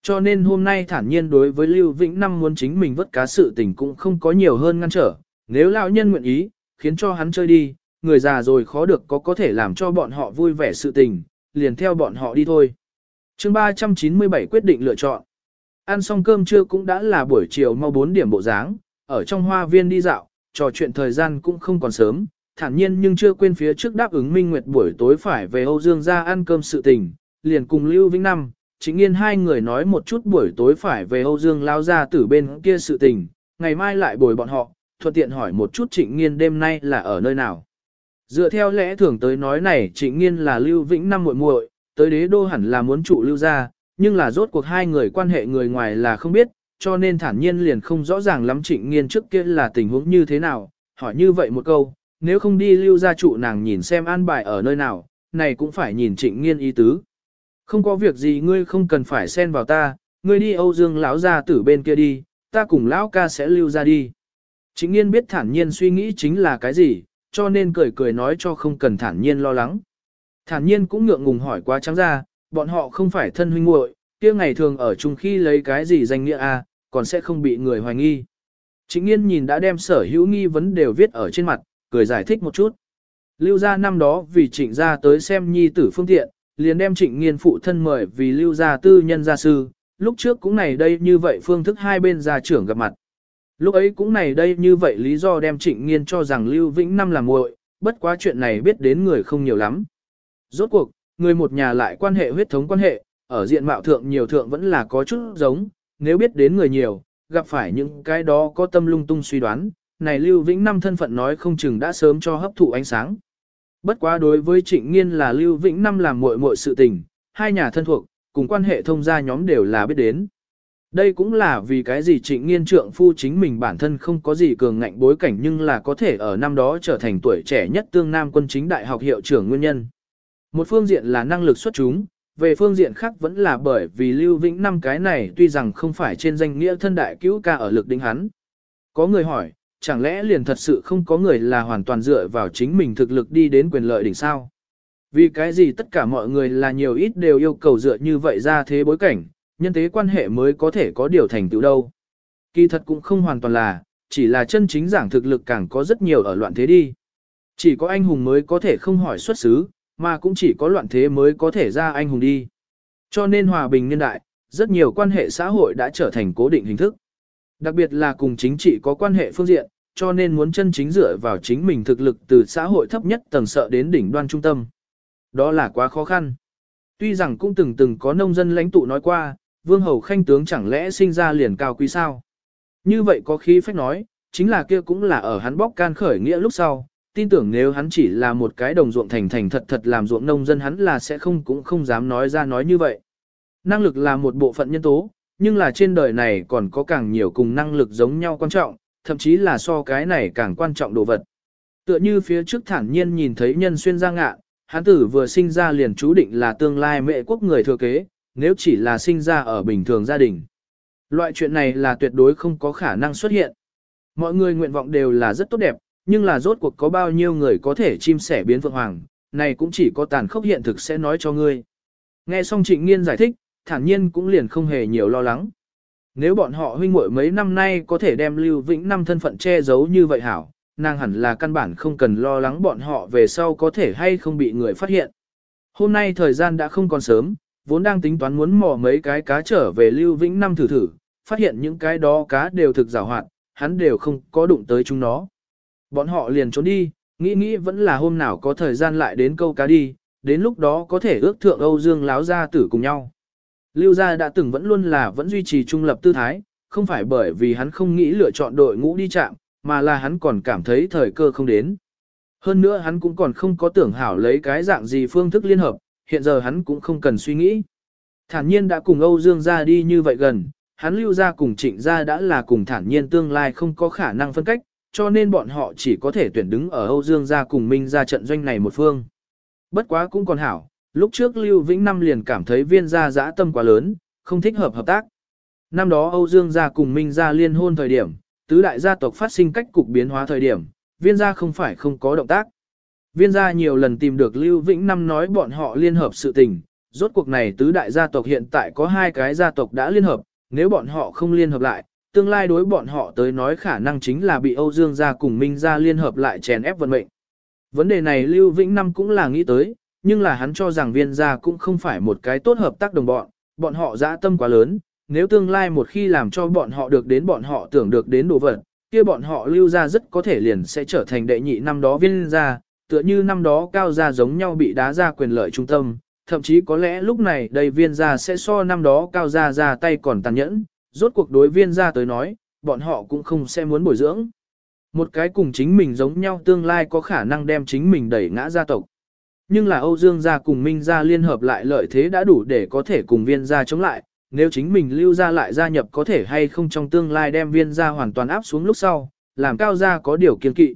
Cho nên hôm nay thản nhiên đối với Lưu Vĩnh Năm muốn chính mình vất cá sự tình cũng không có nhiều hơn ngăn trở, nếu lão nhân nguyện ý, khiến cho hắn chơi đi, người già rồi khó được có có thể làm cho bọn họ vui vẻ sự tình, liền theo bọn họ đi thôi. chương 397 quyết định lựa chọn. Ăn xong cơm trưa cũng đã là buổi chiều mau 4 điểm bộ dáng, ở trong hoa viên đi dạo, trò chuyện thời gian cũng không còn sớm, thản nhiên nhưng chưa quên phía trước đáp ứng Minh Nguyệt buổi tối phải về Âu Dương ra ăn cơm sự tình, liền cùng Lưu Vĩnh Năm, chính yên hai người nói một chút buổi tối phải về Âu Dương lao ra từ bên kia sự tình, ngày mai lại bồi bọn họ, thuận tiện hỏi một chút trịnh nghiên đêm nay là ở nơi nào. Dựa theo lẽ thường tới nói này trịnh nghiên là lưu vĩnh năm muội muội, tới đế đô hẳn là muốn trụ lưu ra, nhưng là rốt cuộc hai người quan hệ người ngoài là không biết, cho nên thản nhiên liền không rõ ràng lắm trịnh nghiên trước kia là tình huống như thế nào, hỏi như vậy một câu, nếu không đi lưu ra trụ nàng nhìn xem an bài ở nơi nào, này cũng phải nhìn trịnh nghiên ý tứ. Không có việc gì ngươi không cần phải xen vào ta, ngươi đi Âu Dương lão gia tử bên kia đi, ta cùng lão ca sẽ lưu ra đi. Chính nghiên biết thản nhiên suy nghĩ chính là cái gì, cho nên cười cười nói cho không cần thản nhiên lo lắng. Thản nhiên cũng ngượng ngùng hỏi quá trắng ra, bọn họ không phải thân huynh muội, kia ngày thường ở chung khi lấy cái gì danh nghĩa a, còn sẽ không bị người hoài nghi. Chính nghiên nhìn đã đem sở hữu nghi vấn đều viết ở trên mặt, cười giải thích một chút. Lưu gia năm đó vì trịnh gia tới xem nhi tử phương tiện, liền đem trịnh nghiên phụ thân mời vì lưu gia tư nhân gia sư, lúc trước cũng này đây như vậy phương thức hai bên gia trưởng gặp mặt. Lúc ấy cũng này đây như vậy lý do đem trịnh nghiên cho rằng Lưu Vĩnh Năm là muội, bất quá chuyện này biết đến người không nhiều lắm. Rốt cuộc, người một nhà lại quan hệ huyết thống quan hệ, ở diện mạo thượng nhiều thượng vẫn là có chút giống, nếu biết đến người nhiều, gặp phải những cái đó có tâm lung tung suy đoán, này Lưu Vĩnh Năm thân phận nói không chừng đã sớm cho hấp thụ ánh sáng. Bất quá đối với Trịnh Nghiên là Lưu Vĩnh Năm làm muội muội sự tình, hai nhà thân thuộc, cùng quan hệ thông gia nhóm đều là biết đến. Đây cũng là vì cái gì trịnh nghiên trượng phu chính mình bản thân không có gì cường ngạnh bối cảnh nhưng là có thể ở năm đó trở thành tuổi trẻ nhất tương nam quân chính đại học hiệu trưởng nguyên nhân. Một phương diện là năng lực xuất chúng, về phương diện khác vẫn là bởi vì Lưu Vĩnh năm cái này tuy rằng không phải trên danh nghĩa thân đại cứu ca ở lực đỉnh hắn. Có người hỏi, chẳng lẽ liền thật sự không có người là hoàn toàn dựa vào chính mình thực lực đi đến quyền lợi đỉnh sao? Vì cái gì tất cả mọi người là nhiều ít đều yêu cầu dựa như vậy ra thế bối cảnh, nhân tế quan hệ mới có thể có điều thành tựu đâu. Kỳ thật cũng không hoàn toàn là, chỉ là chân chính giảng thực lực càng có rất nhiều ở loạn thế đi. Chỉ có anh hùng mới có thể không hỏi xuất xứ, mà cũng chỉ có loạn thế mới có thể ra anh hùng đi. Cho nên hòa bình niên đại, rất nhiều quan hệ xã hội đã trở thành cố định hình thức. Đặc biệt là cùng chính trị có quan hệ phương diện, cho nên muốn chân chính dựa vào chính mình thực lực từ xã hội thấp nhất tầng sợ đến đỉnh đoan trung tâm. Đó là quá khó khăn. Tuy rằng cũng từng từng có nông dân lãnh tụ nói qua, vương hầu khanh tướng chẳng lẽ sinh ra liền cao quý sao. Như vậy có khí phách nói, chính là kia cũng là ở hắn bóc can khởi nghĩa lúc sau, tin tưởng nếu hắn chỉ là một cái đồng ruộng thành thành thật thật làm ruộng nông dân hắn là sẽ không cũng không dám nói ra nói như vậy. Năng lực là một bộ phận nhân tố, nhưng là trên đời này còn có càng nhiều cùng năng lực giống nhau quan trọng, thậm chí là so cái này càng quan trọng đồ vật. Tựa như phía trước thản nhiên nhìn thấy nhân xuyên ra ngạ, hắn tử vừa sinh ra liền chú định là tương lai mẹ quốc người thừa kế, nếu chỉ là sinh ra ở bình thường gia đình. Loại chuyện này là tuyệt đối không có khả năng xuất hiện. Mọi người nguyện vọng đều là rất tốt đẹp, nhưng là rốt cuộc có bao nhiêu người có thể chim sẻ biến vượng hoàng, này cũng chỉ có tàn khốc hiện thực sẽ nói cho ngươi. Nghe xong trịnh nghiên giải thích, thản nhiên cũng liền không hề nhiều lo lắng. Nếu bọn họ huynh muội mấy năm nay có thể đem Lưu Vĩnh năm thân phận che giấu như vậy hảo, nàng hẳn là căn bản không cần lo lắng bọn họ về sau có thể hay không bị người phát hiện. Hôm nay thời gian đã không còn sớm, vốn đang tính toán muốn mò mấy cái cá trở về Lưu Vĩnh năm thử thử, phát hiện những cái đó cá đều thực rào hoạt, hắn đều không có đụng tới chúng nó. Bọn họ liền trốn đi, nghĩ nghĩ vẫn là hôm nào có thời gian lại đến câu cá đi, đến lúc đó có thể ước thượng Âu Dương láo gia tử cùng nhau. Lưu gia đã từng vẫn luôn là vẫn duy trì trung lập tư thái, không phải bởi vì hắn không nghĩ lựa chọn đội ngũ đi chạm, mà là hắn còn cảm thấy thời cơ không đến. Hơn nữa hắn cũng còn không có tưởng hảo lấy cái dạng gì phương thức liên hợp, hiện giờ hắn cũng không cần suy nghĩ. Thản nhiên đã cùng Âu Dương ra đi như vậy gần, hắn lưu ra cùng trịnh ra đã là cùng thản nhiên tương lai không có khả năng phân cách, cho nên bọn họ chỉ có thể tuyển đứng ở Âu Dương ra cùng Minh ra trận doanh này một phương. Bất quá cũng còn hảo, lúc trước Lưu Vĩnh Năm liền cảm thấy viên gia dã tâm quá lớn, không thích hợp hợp tác. Năm đó Âu Dương gia cùng Minh gia liên hôn thời điểm, tứ đại gia tộc phát sinh cách cục biến hóa thời điểm, viên gia không phải không có động tác. Viên gia nhiều lần tìm được Lưu Vĩnh Năm nói bọn họ liên hợp sự tình, rốt cuộc này tứ đại gia tộc hiện tại có hai cái gia tộc đã liên hợp, nếu bọn họ không liên hợp lại, tương lai đối bọn họ tới nói khả năng chính là bị Âu Dương gia cùng Minh gia liên hợp lại chèn ép vận mệnh. Vấn đề này Lưu Vĩnh Năm cũng là nghĩ tới, nhưng là hắn cho rằng viên gia cũng không phải một cái tốt hợp tác đồng bọn, bọn họ dã tâm quá lớn, nếu tương lai một khi làm cho bọn họ được đến bọn họ tưởng được đến đồ vật, kia bọn họ lưu ra rất có thể liền sẽ trở thành đệ nhị năm đó viên gia, tựa như năm đó cao gia giống nhau bị đá ra quyền lợi trung tâm, thậm chí có lẽ lúc này đây viên gia sẽ so năm đó cao gia ra tay còn tàn nhẫn, rốt cuộc đối viên gia tới nói, bọn họ cũng không sẽ muốn bồi dưỡng. Một cái cùng chính mình giống nhau tương lai có khả năng đem chính mình đẩy ngã gia tộc. Nhưng là Âu Dương gia cùng Minh gia liên hợp lại lợi thế đã đủ để có thể cùng viên gia chống lại, nếu chính mình lưu gia lại gia nhập có thể hay không trong tương lai đem viên gia hoàn toàn áp xuống lúc sau, làm cao gia có điều kiên kỵ.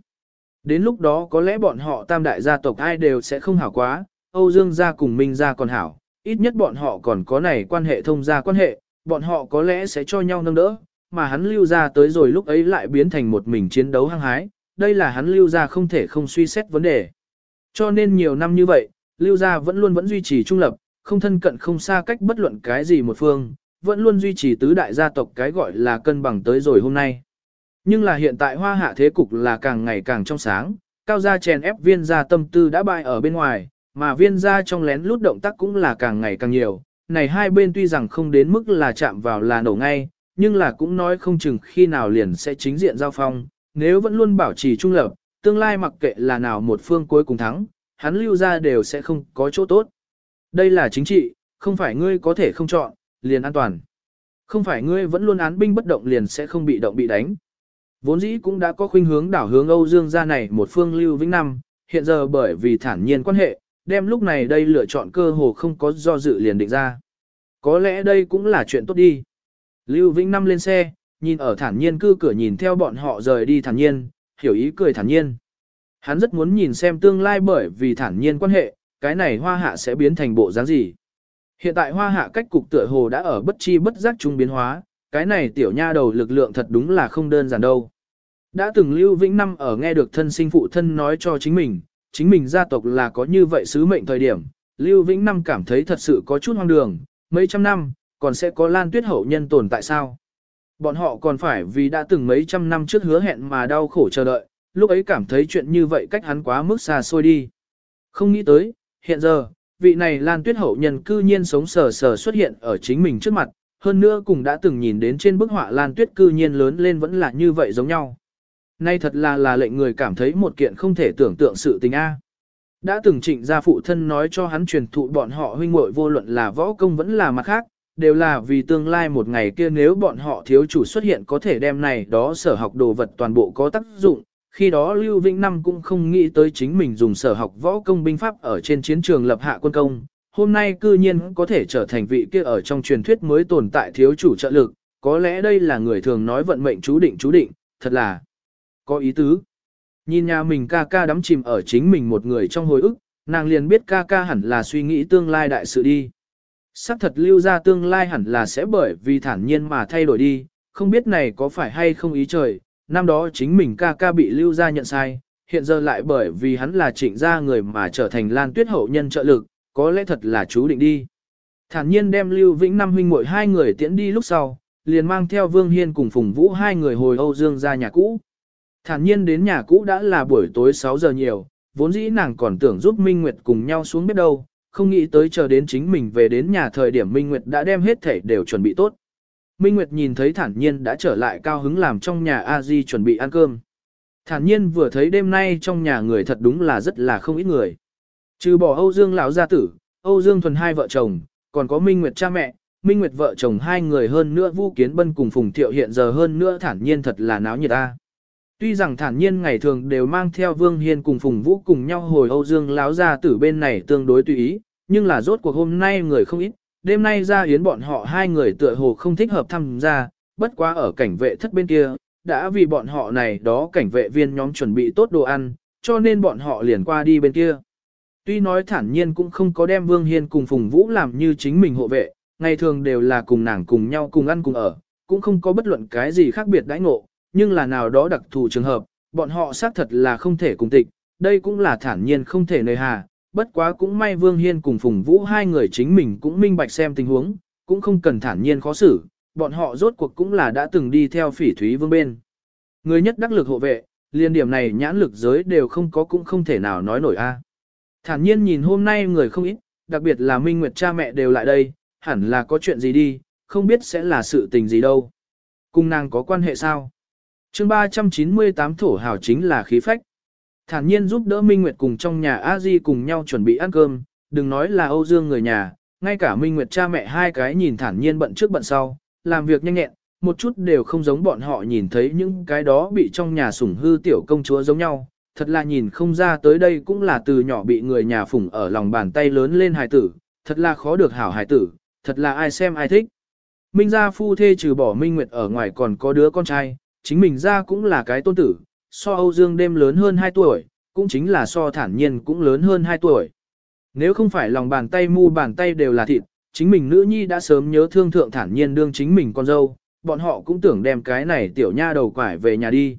Đến lúc đó có lẽ bọn họ tam đại gia tộc ai đều sẽ không hảo quá, Âu Dương gia cùng Minh gia còn hảo, ít nhất bọn họ còn có này quan hệ thông gia quan hệ, bọn họ có lẽ sẽ cho nhau nâng đỡ, mà hắn lưu ra tới rồi lúc ấy lại biến thành một mình chiến đấu hăng hái, đây là hắn lưu ra không thể không suy xét vấn đề. Cho nên nhiều năm như vậy, lưu gia vẫn luôn vẫn duy trì trung lập, không thân cận không xa cách bất luận cái gì một phương, vẫn luôn duy trì tứ đại gia tộc cái gọi là cân bằng tới rồi hôm nay. Nhưng là hiện tại hoa hạ thế cục là càng ngày càng trong sáng, cao gia chèn ép viên gia tâm tư đã bại ở bên ngoài, mà viên gia trong lén lút động tác cũng là càng ngày càng nhiều. Này hai bên tuy rằng không đến mức là chạm vào là nổ ngay, nhưng là cũng nói không chừng khi nào liền sẽ chính diện giao phong, nếu vẫn luôn bảo trì trung lập, tương lai mặc kệ là nào một phương cuối cùng thắng, hắn lưu ra đều sẽ không có chỗ tốt. Đây là chính trị, không phải ngươi có thể không chọn, liền an toàn. Không phải ngươi vẫn luôn án binh bất động liền sẽ không bị động bị đánh. Vốn dĩ cũng đã có khuynh hướng đảo hướng Âu Dương gia này một phương lưu vĩnh năm, hiện giờ bởi vì thản nhiên quan hệ, đem lúc này đây lựa chọn cơ hồ không có do dự liền định ra. Có lẽ đây cũng là chuyện tốt đi. Lưu Vĩnh Năm lên xe, nhìn ở thản nhiên cư cửa nhìn theo bọn họ rời đi thản nhiên, hiểu ý cười thản nhiên. Hắn rất muốn nhìn xem tương lai bởi vì thản nhiên quan hệ, cái này hoa hạ sẽ biến thành bộ dáng gì. Hiện tại hoa hạ cách cục tựa hồ đã ở bất chi bất giác trung biến hóa, cái này tiểu nha đầu lực lượng thật đúng là không đơn giản đâu. Đã từng Lưu Vĩnh Năm ở nghe được thân sinh phụ thân nói cho chính mình, chính mình gia tộc là có như vậy sứ mệnh thời điểm, Lưu Vĩnh Năm cảm thấy thật sự có chút hoang đường, mấy trăm năm, còn sẽ có Lan Tuyết hậu nhân tồn tại sao? Bọn họ còn phải vì đã từng mấy trăm năm trước hứa hẹn mà đau khổ chờ đợi, lúc ấy cảm thấy chuyện như vậy cách hắn quá mức xa xôi đi. Không nghĩ tới, hiện giờ, vị này Lan Tuyết hậu nhân cư nhiên sống sờ sờ xuất hiện ở chính mình trước mặt, hơn nữa cùng đã từng nhìn đến trên bức họa Lan Tuyết cư nhiên lớn lên vẫn là như vậy giống nhau. Nay thật là là lệnh người cảm thấy một kiện không thể tưởng tượng sự tình A. Đã từng trịnh gia phụ thân nói cho hắn truyền thụ bọn họ huynh muội vô luận là võ công vẫn là mặt khác, đều là vì tương lai một ngày kia nếu bọn họ thiếu chủ xuất hiện có thể đem này đó sở học đồ vật toàn bộ có tác dụng. Khi đó Lưu Vĩnh Năm cũng không nghĩ tới chính mình dùng sở học võ công binh pháp ở trên chiến trường lập hạ quân công. Hôm nay cư nhiên có thể trở thành vị kia ở trong truyền thuyết mới tồn tại thiếu chủ trợ lực, có lẽ đây là người thường nói vận mệnh chú định chú định, thật là có ý tứ. Nhìn nhà mình ca ca đắm chìm ở chính mình một người trong hồi ức, nàng liền biết ca ca hẳn là suy nghĩ tương lai đại sự đi. Sắc thật lưu ra tương lai hẳn là sẽ bởi vì thản nhiên mà thay đổi đi, không biết này có phải hay không ý trời, năm đó chính mình ca ca bị lưu ra nhận sai, hiện giờ lại bởi vì hắn là trịnh gia người mà trở thành lan tuyết hậu nhân trợ lực, có lẽ thật là chú định đi. Thản nhiên đem lưu vĩnh năm huynh muội hai người tiễn đi lúc sau, liền mang theo Vương Hiên cùng Phùng Vũ hai người hồi Âu Dương ra nhà cũ. Thản nhiên đến nhà cũ đã là buổi tối 6 giờ nhiều, vốn dĩ nàng còn tưởng giúp Minh Nguyệt cùng nhau xuống bếp đâu, không nghĩ tới chờ đến chính mình về đến nhà thời điểm Minh Nguyệt đã đem hết thể đều chuẩn bị tốt. Minh Nguyệt nhìn thấy thản nhiên đã trở lại cao hứng làm trong nhà a di chuẩn bị ăn cơm. Thản nhiên vừa thấy đêm nay trong nhà người thật đúng là rất là không ít người. Trừ bỏ Âu Dương lão gia tử, Âu Dương thuần hai vợ chồng, còn có Minh Nguyệt cha mẹ, Minh Nguyệt vợ chồng hai người hơn nữa Vu Kiến Bân cùng Phùng Thiệu hiện giờ hơn nữa thản nhiên thật là náo nhiệt a. Tuy rằng thản nhiên ngày thường đều mang theo Vương Hiên cùng Phùng Vũ cùng nhau hồi Âu Dương Lão gia tử bên này tương đối tùy ý, nhưng là rốt cuộc hôm nay người không ít, đêm nay ra yến bọn họ hai người tựa hồ không thích hợp tham gia, bất quá ở cảnh vệ thất bên kia, đã vì bọn họ này đó cảnh vệ viên nhóm chuẩn bị tốt đồ ăn, cho nên bọn họ liền qua đi bên kia. Tuy nói thản nhiên cũng không có đem Vương Hiên cùng Phùng Vũ làm như chính mình hộ vệ, ngày thường đều là cùng nàng cùng nhau cùng ăn cùng ở, cũng không có bất luận cái gì khác biệt đãi ngộ, nhưng là nào đó đặc thù trường hợp, bọn họ xác thật là không thể cùng tịch, đây cũng là thản nhiên không thể nơi hà, bất quá cũng may Vương Hiên cùng Phùng Vũ hai người chính mình cũng minh bạch xem tình huống, cũng không cần thản nhiên khó xử, bọn họ rốt cuộc cũng là đã từng đi theo phỉ thúy vương bên. Người nhất đắc lực hộ vệ, liên điểm này nhãn lực giới đều không có cũng không thể nào nói nổi a. Thản nhiên nhìn hôm nay người không ít, đặc biệt là Minh Nguyệt cha mẹ đều lại đây, hẳn là có chuyện gì đi, không biết sẽ là sự tình gì đâu. Cùng nàng có quan hệ sao? chương 398 thổ hào chính là khí phách. Thản nhiên giúp đỡ Minh Nguyệt cùng trong nhà a di cùng nhau chuẩn bị ăn cơm, đừng nói là Âu Dương người nhà, ngay cả Minh Nguyệt cha mẹ hai cái nhìn thản nhiên bận trước bận sau, làm việc nhanh nhẹn, một chút đều không giống bọn họ nhìn thấy những cái đó bị trong nhà sủng hư tiểu công chúa giống nhau. Thật là nhìn không ra tới đây cũng là từ nhỏ bị người nhà phủng ở lòng bàn tay lớn lên hài tử, thật là khó được hảo hài tử, thật là ai xem ai thích. Minh gia phu thê trừ bỏ Minh Nguyệt ở ngoài còn có đứa con trai, chính mình ra cũng là cái tôn tử, so Âu Dương đêm lớn hơn 2 tuổi, cũng chính là so thản nhiên cũng lớn hơn 2 tuổi. Nếu không phải lòng bàn tay mu bàn tay đều là thịt, chính mình nữ nhi đã sớm nhớ thương thượng thản nhiên đương chính mình con dâu, bọn họ cũng tưởng đem cái này tiểu nha đầu quải về nhà đi.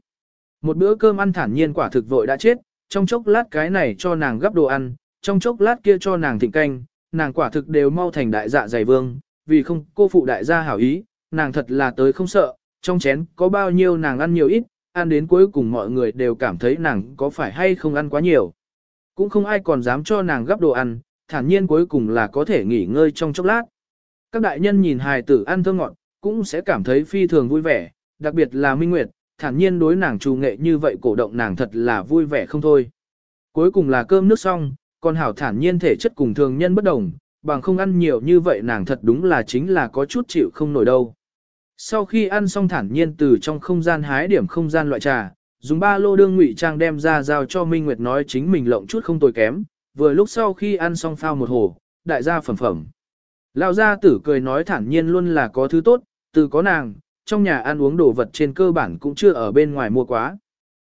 Một bữa cơm ăn thản nhiên quả thực vội đã chết, trong chốc lát cái này cho nàng gấp đồ ăn, trong chốc lát kia cho nàng thịnh canh, nàng quả thực đều mau thành đại dạ dày vương, vì không cô phụ đại gia hảo ý, nàng thật là tới không sợ, trong chén có bao nhiêu nàng ăn nhiều ít, ăn đến cuối cùng mọi người đều cảm thấy nàng có phải hay không ăn quá nhiều. Cũng không ai còn dám cho nàng gấp đồ ăn, thản nhiên cuối cùng là có thể nghỉ ngơi trong chốc lát. Các đại nhân nhìn hài tử ăn thơm ngọt, cũng sẽ cảm thấy phi thường vui vẻ, đặc biệt là Minh Nguyệt, thản nhiên đối nàng trù nghệ như vậy cổ động nàng thật là vui vẻ không thôi. Cuối cùng là cơm nước xong, còn hảo thản nhiên thể chất cùng thường nhân bất đồng, bằng không ăn nhiều như vậy nàng thật đúng là chính là có chút chịu không nổi đâu. Sau khi ăn xong thản nhiên từ trong không gian hái điểm không gian loại trà, dùng ba lô đương ngụy trang đem ra giao cho Minh Nguyệt nói chính mình lộng chút không tồi kém, vừa lúc sau khi ăn xong phao một hồ, đại gia phẩm phẩm. Lão gia tử cười nói thản nhiên luôn là có thứ tốt, từ có nàng, trong nhà ăn uống đồ vật trên cơ bản cũng chưa ở bên ngoài mua quá.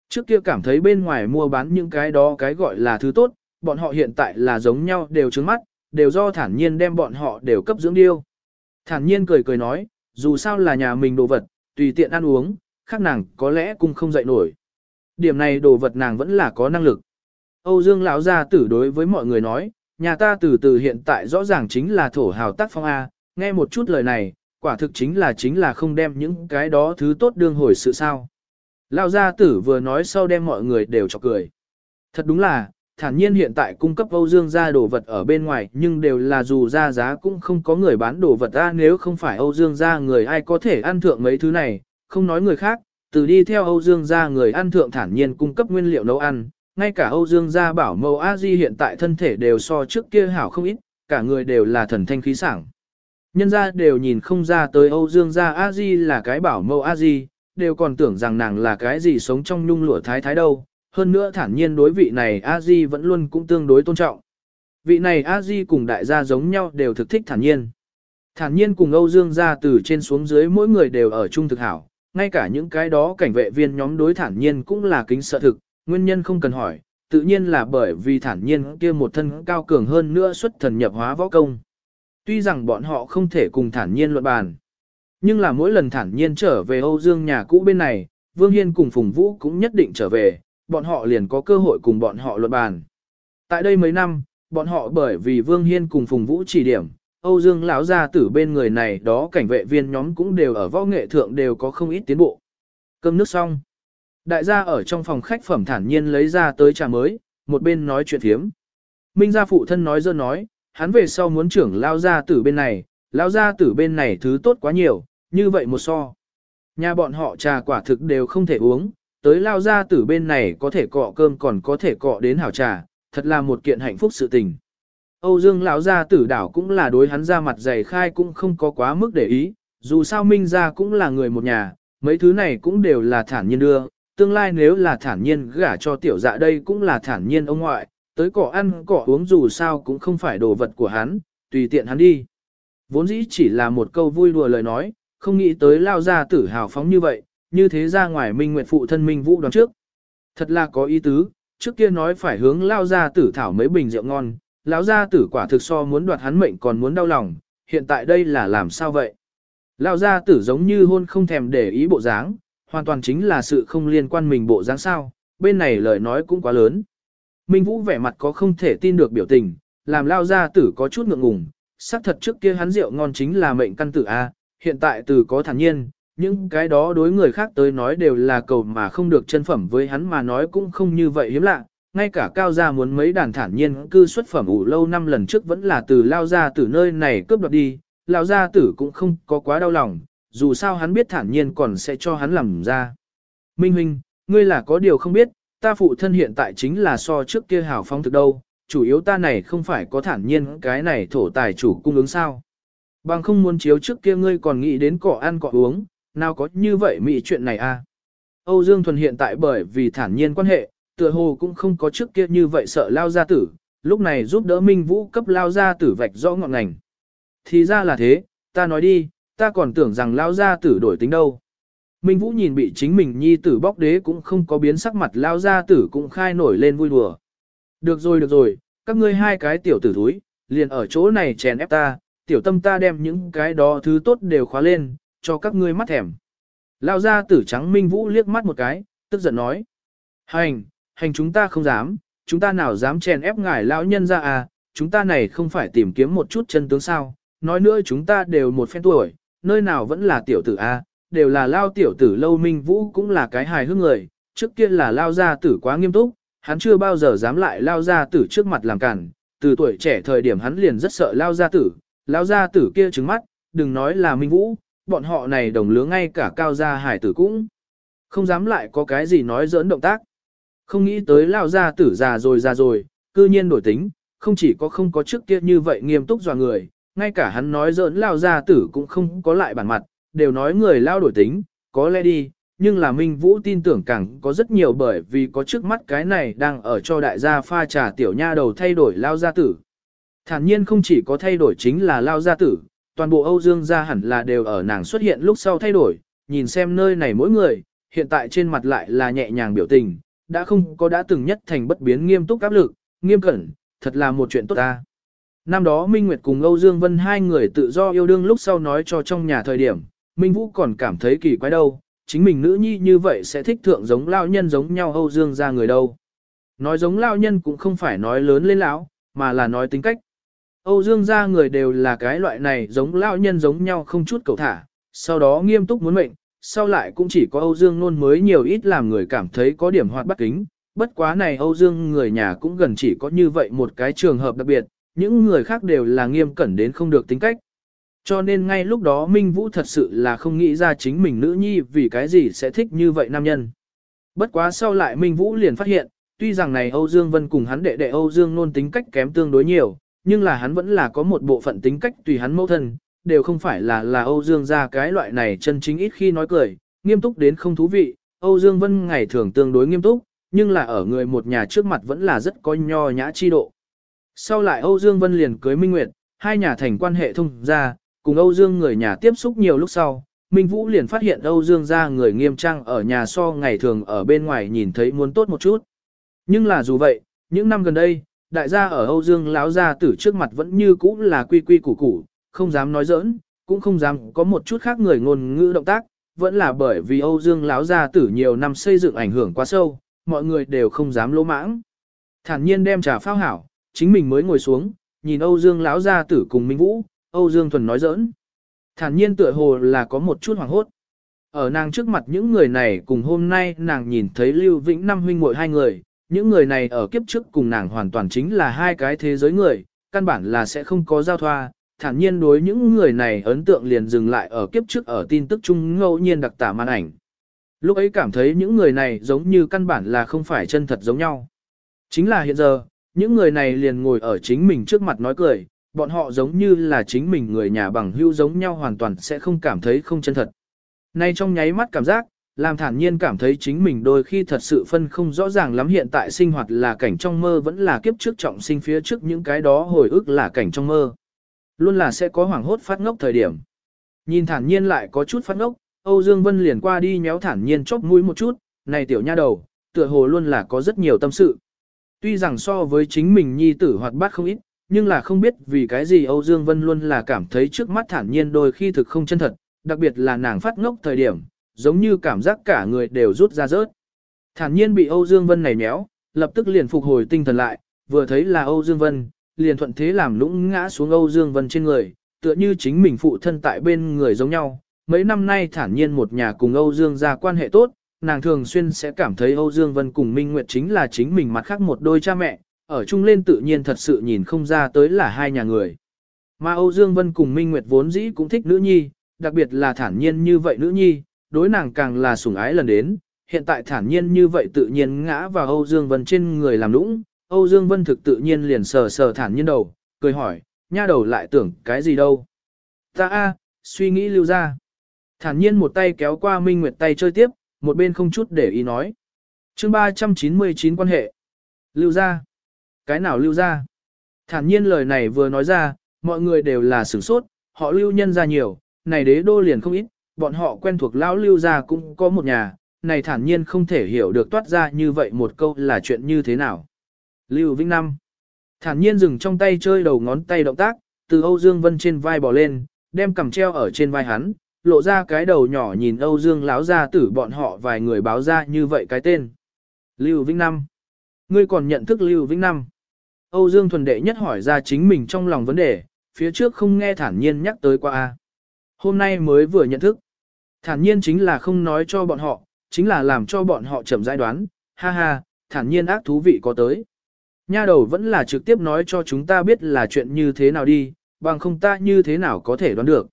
Trước kia cảm thấy bên ngoài mua bán những cái đó cái gọi là thứ tốt, bọn họ hiện tại là giống nhau đều trứng mắt, đều do thản nhiên đem bọn họ đều cấp dưỡng điêu. Thản nhiên cười cười nói, dù sao là nhà mình đồ vật, tùy tiện ăn uống, khác nàng có lẽ cũng không dậy nổi. Điểm này đồ vật nàng vẫn là có năng lực. Âu Dương lão gia tử đối với mọi người nói, nhà ta từ từ hiện tại rõ ràng chính là thổ hào tác phong A, nghe một chút lời này, quả thực chính là chính là không đem những cái đó thứ tốt đương hồi sự sao. Lão gia tử vừa nói sau đem mọi người đều chọc cười. Thật đúng là, thản nhiên hiện tại cung cấp Âu Dương gia đồ vật ở bên ngoài nhưng đều là dù ra giá cũng không có người bán đồ vật ra nếu không phải Âu Dương gia người ai có thể ăn thượng mấy thứ này, không nói người khác, từ đi theo Âu Dương gia người ăn thượng thản nhiên cung cấp nguyên liệu nấu ăn, ngay cả Âu Dương gia bảo mẫu A Di hiện tại thân thể đều so trước kia hảo không ít, cả người đều là thần thanh khí sảng. Nhân gia đều nhìn không ra tới Âu Dương gia A Di là cái bảo mẫu A Di, đều còn tưởng rằng nàng là cái gì sống trong nhung lụa thái thái đâu, hơn nữa thản nhiên đối vị này A Di vẫn luôn cũng tương đối tôn trọng. Vị này A Di cùng đại gia giống nhau đều thực thích thản nhiên. Thản nhiên cùng Âu Dương gia từ trên xuống dưới mỗi người đều ở chung thực hảo, ngay cả những cái đó cảnh vệ viên nhóm đối thản nhiên cũng là kính sợ thực, nguyên nhân không cần hỏi, tự nhiên là bởi vì thản nhiên kia một thân cao cường hơn nữa xuất thần nhập hóa võ công. Tuy rằng bọn họ không thể cùng thản nhiên luận bàn, nhưng là mỗi lần thản nhiên trở về Âu Dương nhà cũ bên này, Vương Hiên cùng Phùng Vũ cũng nhất định trở về, bọn họ liền có cơ hội cùng bọn họ luận bàn. Tại đây mấy năm, bọn họ bởi vì Vương Hiên cùng Phùng Vũ chỉ điểm, Âu Dương lão gia tử bên người này đó cảnh vệ viên nhóm cũng đều ở võ nghệ thượng đều có không ít tiến bộ. Cơm nước xong. Đại gia ở trong phòng khách phẩm thản nhiên lấy ra tới trà mới, một bên nói chuyện thiếm. Minh gia phụ thân nói dơ nói, hắn về sau muốn trưởng lao gia tử bên này, lao gia tử bên này thứ tốt quá nhiều, như vậy một so. Nhà bọn họ trà quả thực đều không thể uống, tới lao gia tử bên này có thể cọ cơm còn có thể cọ đến hảo trà, thật là một kiện hạnh phúc sự tình. Âu Dương lão gia tử đảo cũng là đối hắn ra mặt dày khai cũng không có quá mức để ý, dù sao Minh gia cũng là người một nhà, mấy thứ này cũng đều là thản nhiên đưa, tương lai nếu là thản nhiên gả cho tiểu dạ đây cũng là thản nhiên ông ngoại, tới cỏ ăn cỏ uống dù sao cũng không phải đồ vật của hắn, tùy tiện hắn đi. Vốn dĩ chỉ là một câu vui đùa lời nói, không nghĩ tới lao ra tử hào phóng như vậy, như thế ra ngoài Minh nguyện phụ thân Minh Vũ đoán trước. Thật là có ý tứ, trước kia nói phải hướng lao ra tử thảo mấy bình rượu ngon, lão gia tử quả thực so muốn đoạt hắn mệnh còn muốn đau lòng, hiện tại đây là làm sao vậy? Lão gia tử giống như hôn không thèm để ý bộ dáng, hoàn toàn chính là sự không liên quan mình bộ dáng sao, bên này lời nói cũng quá lớn. Minh Vũ vẻ mặt có không thể tin được biểu tình, làm lao gia tử có chút ngượng ngùng, xác thật trước kia hắn rượu ngon chính là mệnh căn tử A, hiện tại từ có thản nhiên, những cái đó đối người khác tới nói đều là cầu mà không được chân phẩm với hắn mà nói cũng không như vậy hiếm lạ, ngay cả cao gia muốn mấy đàn thản nhiên cư xuất phẩm ủ lâu năm lần trước vẫn là từ lao gia tử nơi này cướp đoạt đi, lao gia tử cũng không có quá đau lòng, dù sao hắn biết thản nhiên còn sẽ cho hắn làm ra. Minh huynh, ngươi là có điều không biết, ta phụ thân hiện tại chính là so trước kia hào phong thực đâu, chủ yếu ta này không phải có thản nhiên cái này thổ tài chủ cung ứng sao. Bằng không muốn chiếu trước kia ngươi còn nghĩ đến cỏ ăn cỏ uống, nào có như vậy mị chuyện này à. Âu Dương Thuần hiện tại bởi vì thản nhiên quan hệ, tựa hồ cũng không có trước kia như vậy sợ lao gia tử, lúc này giúp đỡ Minh Vũ cấp lao gia tử vạch rõ ngọn ngành. Thì ra là thế, ta nói đi, ta còn tưởng rằng lao gia tử đổi tính đâu. Minh Vũ nhìn bị chính mình nhi tử bóc đế cũng không có biến sắc mặt lao gia tử cũng khai nổi lên vui đùa. Được rồi được rồi, các ngươi hai cái tiểu tử thúi, liền ở chỗ này chèn ép ta, tiểu tâm ta đem những cái đó thứ tốt đều khóa lên, cho các ngươi mắt thèm. Lao gia tử trắng Minh Vũ liếc mắt một cái, tức giận nói. Hành, hành chúng ta không dám, chúng ta nào dám chèn ép ngài lão nhân ra à, chúng ta này không phải tìm kiếm một chút chân tướng sao, nói nữa chúng ta đều một phen tuổi, nơi nào vẫn là tiểu tử a, à, đều là lao tiểu tử lâu minh vũ cũng là cái hài hước người, trước kia là lao gia tử quá nghiêm túc, hắn chưa bao giờ dám lại lao gia tử trước mặt làm cản, từ tuổi trẻ thời điểm hắn liền rất sợ lao gia tử, lao gia tử kia trứng mắt, đừng nói là minh vũ, bọn họ này đồng lứa ngay cả cao gia hải tử cũng Không dám lại có cái gì nói giỡn động tác. Không nghĩ tới lao gia tử già rồi già rồi, cư nhiên đổi tính, không chỉ có không có trước kia như vậy nghiêm túc dò người, ngay cả hắn nói giỡn lao gia tử cũng không có lại bản mặt, đều nói người lao đổi tính, có lẽ đi, nhưng là Minh Vũ tin tưởng càng có rất nhiều bởi vì có trước mắt cái này đang ở cho đại gia pha trà tiểu nha đầu thay đổi lao gia tử. Thản nhiên không chỉ có thay đổi chính là lao gia tử, toàn bộ Âu Dương gia hẳn là đều ở nàng xuất hiện lúc sau thay đổi, nhìn xem nơi này mỗi người, hiện tại trên mặt lại là nhẹ nhàng biểu tình, đã không có đã từng nhất thành bất biến nghiêm túc áp lực, nghiêm cẩn, thật là một chuyện tốt ta. Năm đó Minh Nguyệt cùng Âu Dương Vân hai người tự do yêu đương lúc sau nói cho trong nhà thời điểm, Minh Vũ còn cảm thấy kỳ quái đâu, chính mình nữ nhi như vậy sẽ thích thượng giống lao nhân giống nhau Âu Dương ra người đâu. Nói giống lao nhân cũng không phải nói lớn lên lão, mà là nói tính cách. Âu Dương ra người đều là cái loại này giống lao nhân giống nhau không chút cầu thả, sau đó nghiêm túc muốn mệnh, sau lại cũng chỉ có Âu Dương nôn mới nhiều ít làm người cảm thấy có điểm hoạt bất kính. Bất quá này Âu Dương người nhà cũng gần chỉ có như vậy một cái trường hợp đặc biệt, những người khác đều là nghiêm cẩn đến không được tính cách. Cho nên ngay lúc đó Minh Vũ thật sự là không nghĩ ra chính mình nữ nhi vì cái gì sẽ thích như vậy nam nhân. Bất quá sau lại Minh Vũ liền phát hiện, tuy rằng này Âu Dương Vân cùng hắn đệ đệ Âu Dương nôn tính cách kém tương đối nhiều, nhưng là hắn vẫn là có một bộ phận tính cách tùy hắn mẫu thân, đều không phải là là Âu Dương ra cái loại này chân chính ít khi nói cười, nghiêm túc đến không thú vị. Âu Dương Vân ngày thường tương đối nghiêm túc, nhưng là ở người một nhà trước mặt vẫn là rất có nho nhã chi độ. Sau lại Âu Dương Vân liền cưới Minh Nguyệt, hai nhà thành quan hệ thông ra, cùng Âu Dương người nhà tiếp xúc nhiều lúc sau, Minh Vũ liền phát hiện Âu Dương ra người nghiêm trang ở nhà so ngày thường ở bên ngoài nhìn thấy muốn tốt một chút. Nhưng là dù vậy, những năm gần đây, đại gia ở Âu Dương lão gia tử trước mặt vẫn như cũ là quy quy củ củ, không dám nói giỡn, cũng không dám có một chút khác người ngôn ngữ động tác, vẫn là bởi vì Âu Dương lão gia tử nhiều năm xây dựng ảnh hưởng quá sâu, mọi người đều không dám lỗ mãng. Thản nhiên đem trà phao hảo, chính mình mới ngồi xuống, nhìn Âu Dương lão gia tử cùng Minh Vũ, Âu Dương Thuần nói giỡn. Thản nhiên tựa hồ là có một chút hoảng hốt. Ở nàng trước mặt những người này cùng hôm nay nàng nhìn thấy Lưu Vĩnh năm huynh muội hai người, những người này ở kiếp trước cùng nàng hoàn toàn chính là hai cái thế giới người, căn bản là sẽ không có giao thoa. Thản nhiên đối những người này ấn tượng liền dừng lại ở kiếp trước ở tin tức chung ngẫu nhiên đặc tả màn ảnh. Lúc ấy cảm thấy những người này giống như căn bản là không phải chân thật giống nhau. Chính là hiện giờ, những người này liền ngồi ở chính mình trước mặt nói cười, bọn họ giống như là chính mình người nhà bằng hữu giống nhau hoàn toàn sẽ không cảm thấy không chân thật. Nay trong nháy mắt cảm giác, làm thản nhiên cảm thấy chính mình đôi khi thật sự phân không rõ ràng lắm hiện tại sinh hoạt là cảnh trong mơ vẫn là kiếp trước trọng sinh phía trước những cái đó hồi ức là cảnh trong mơ. Luôn là sẽ có hoảng hốt phát ngốc thời điểm. Nhìn thản nhiên lại có chút phát ngốc, Âu Dương Vân liền qua đi nhéo thản nhiên chóp mũi một chút, này tiểu nha đầu, tựa hồ luôn là có rất nhiều tâm sự. Tuy rằng so với chính mình nhi tử hoạt bát không ít, nhưng là không biết vì cái gì Âu Dương Vân luôn là cảm thấy trước mắt thản nhiên đôi khi thực không chân thật, đặc biệt là nàng phát ngốc thời điểm, giống như cảm giác cả người đều rút ra rớt. Thản nhiên bị Âu Dương Vân này méo, lập tức liền phục hồi tinh thần lại, vừa thấy là Âu Dương Vân, liền thuận thế làm lũng ngã xuống Âu Dương Vân trên người, tựa như chính mình phụ thân tại bên người giống nhau. Mấy năm nay thản nhiên một nhà cùng Âu Dương ra quan hệ tốt, nàng thường xuyên sẽ cảm thấy Âu Dương Vân cùng Minh Nguyệt chính là chính mình mặt khác một đôi cha mẹ, ở chung lên tự nhiên thật sự nhìn không ra tới là hai nhà người. Mà Âu Dương Vân cùng Minh Nguyệt vốn dĩ cũng thích nữ nhi, đặc biệt là thản nhiên như vậy nữ nhi, đối nàng càng là sủng ái lần đến, hiện tại thản nhiên như vậy tự nhiên ngã vào Âu Dương Vân trên người làm lũng, Âu Dương Vân thực tự nhiên liền sờ sờ thản nhiên đầu, cười hỏi, nha đầu lại tưởng cái gì đâu. Ta a, suy nghĩ lưu ra. Thản nhiên một tay kéo qua Minh Nguyệt tay chơi tiếp, một bên không chút để ý nói. chương 399 quan hệ. Lưu ra. Cái nào lưu ra? Thản nhiên lời này vừa nói ra, mọi người đều là sửng sốt, họ lưu nhân ra nhiều, này đế đô liền không ít, bọn họ quen thuộc lão lưu ra cũng có một nhà, này thản nhiên không thể hiểu được toát ra như vậy một câu là chuyện như thế nào. Lưu Vĩnh Năm Thản nhiên dừng trong tay chơi đầu ngón tay động tác, từ Âu Dương Vân trên vai bò lên, đem cằm treo ở trên vai hắn, lộ ra cái đầu nhỏ nhìn Âu Dương láo ra tử bọn họ vài người báo ra như vậy cái tên. Lưu Vĩnh Năm Ngươi còn nhận thức Lưu Vĩnh Năm Âu Dương thuần đệ nhất hỏi ra chính mình trong lòng vấn đề, phía trước không nghe thản nhiên nhắc tới qua. a Hôm nay mới vừa nhận thức. Thản nhiên chính là không nói cho bọn họ, chính là làm cho bọn họ chậm giải đoán, ha ha, thản nhiên ác thú vị có tới. Nha đầu vẫn là trực tiếp nói cho chúng ta biết là chuyện như thế nào đi, bằng không ta như thế nào có thể đoán được.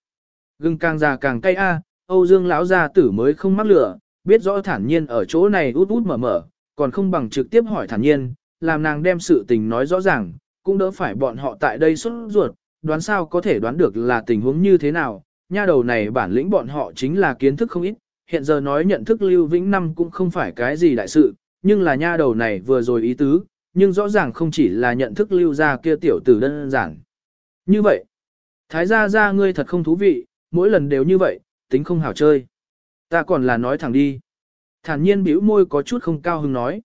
Gừng càng già càng cay a, Âu Dương lão gia tử mới không mắc lửa, biết rõ thản nhiên ở chỗ này út út mở mở, còn không bằng trực tiếp hỏi thản nhiên, làm nàng đem sự tình nói rõ ràng, cũng đỡ phải bọn họ tại đây xuất ruột, đoán sao có thể đoán được là tình huống như thế nào, nha đầu này bản lĩnh bọn họ chính là kiến thức không ít, hiện giờ nói nhận thức Lưu Vĩnh Năm cũng không phải cái gì đại sự, nhưng là nha đầu này vừa rồi ý tứ, nhưng rõ ràng không chỉ là nhận thức Lưu gia kia tiểu tử đơn giản. Như vậy, Thái gia gia ngươi thật không thú vị, mỗi lần đều như vậy, tính không hảo chơi. Ta còn là nói thẳng đi. Thản nhiên bĩu môi có chút không cao hứng nói.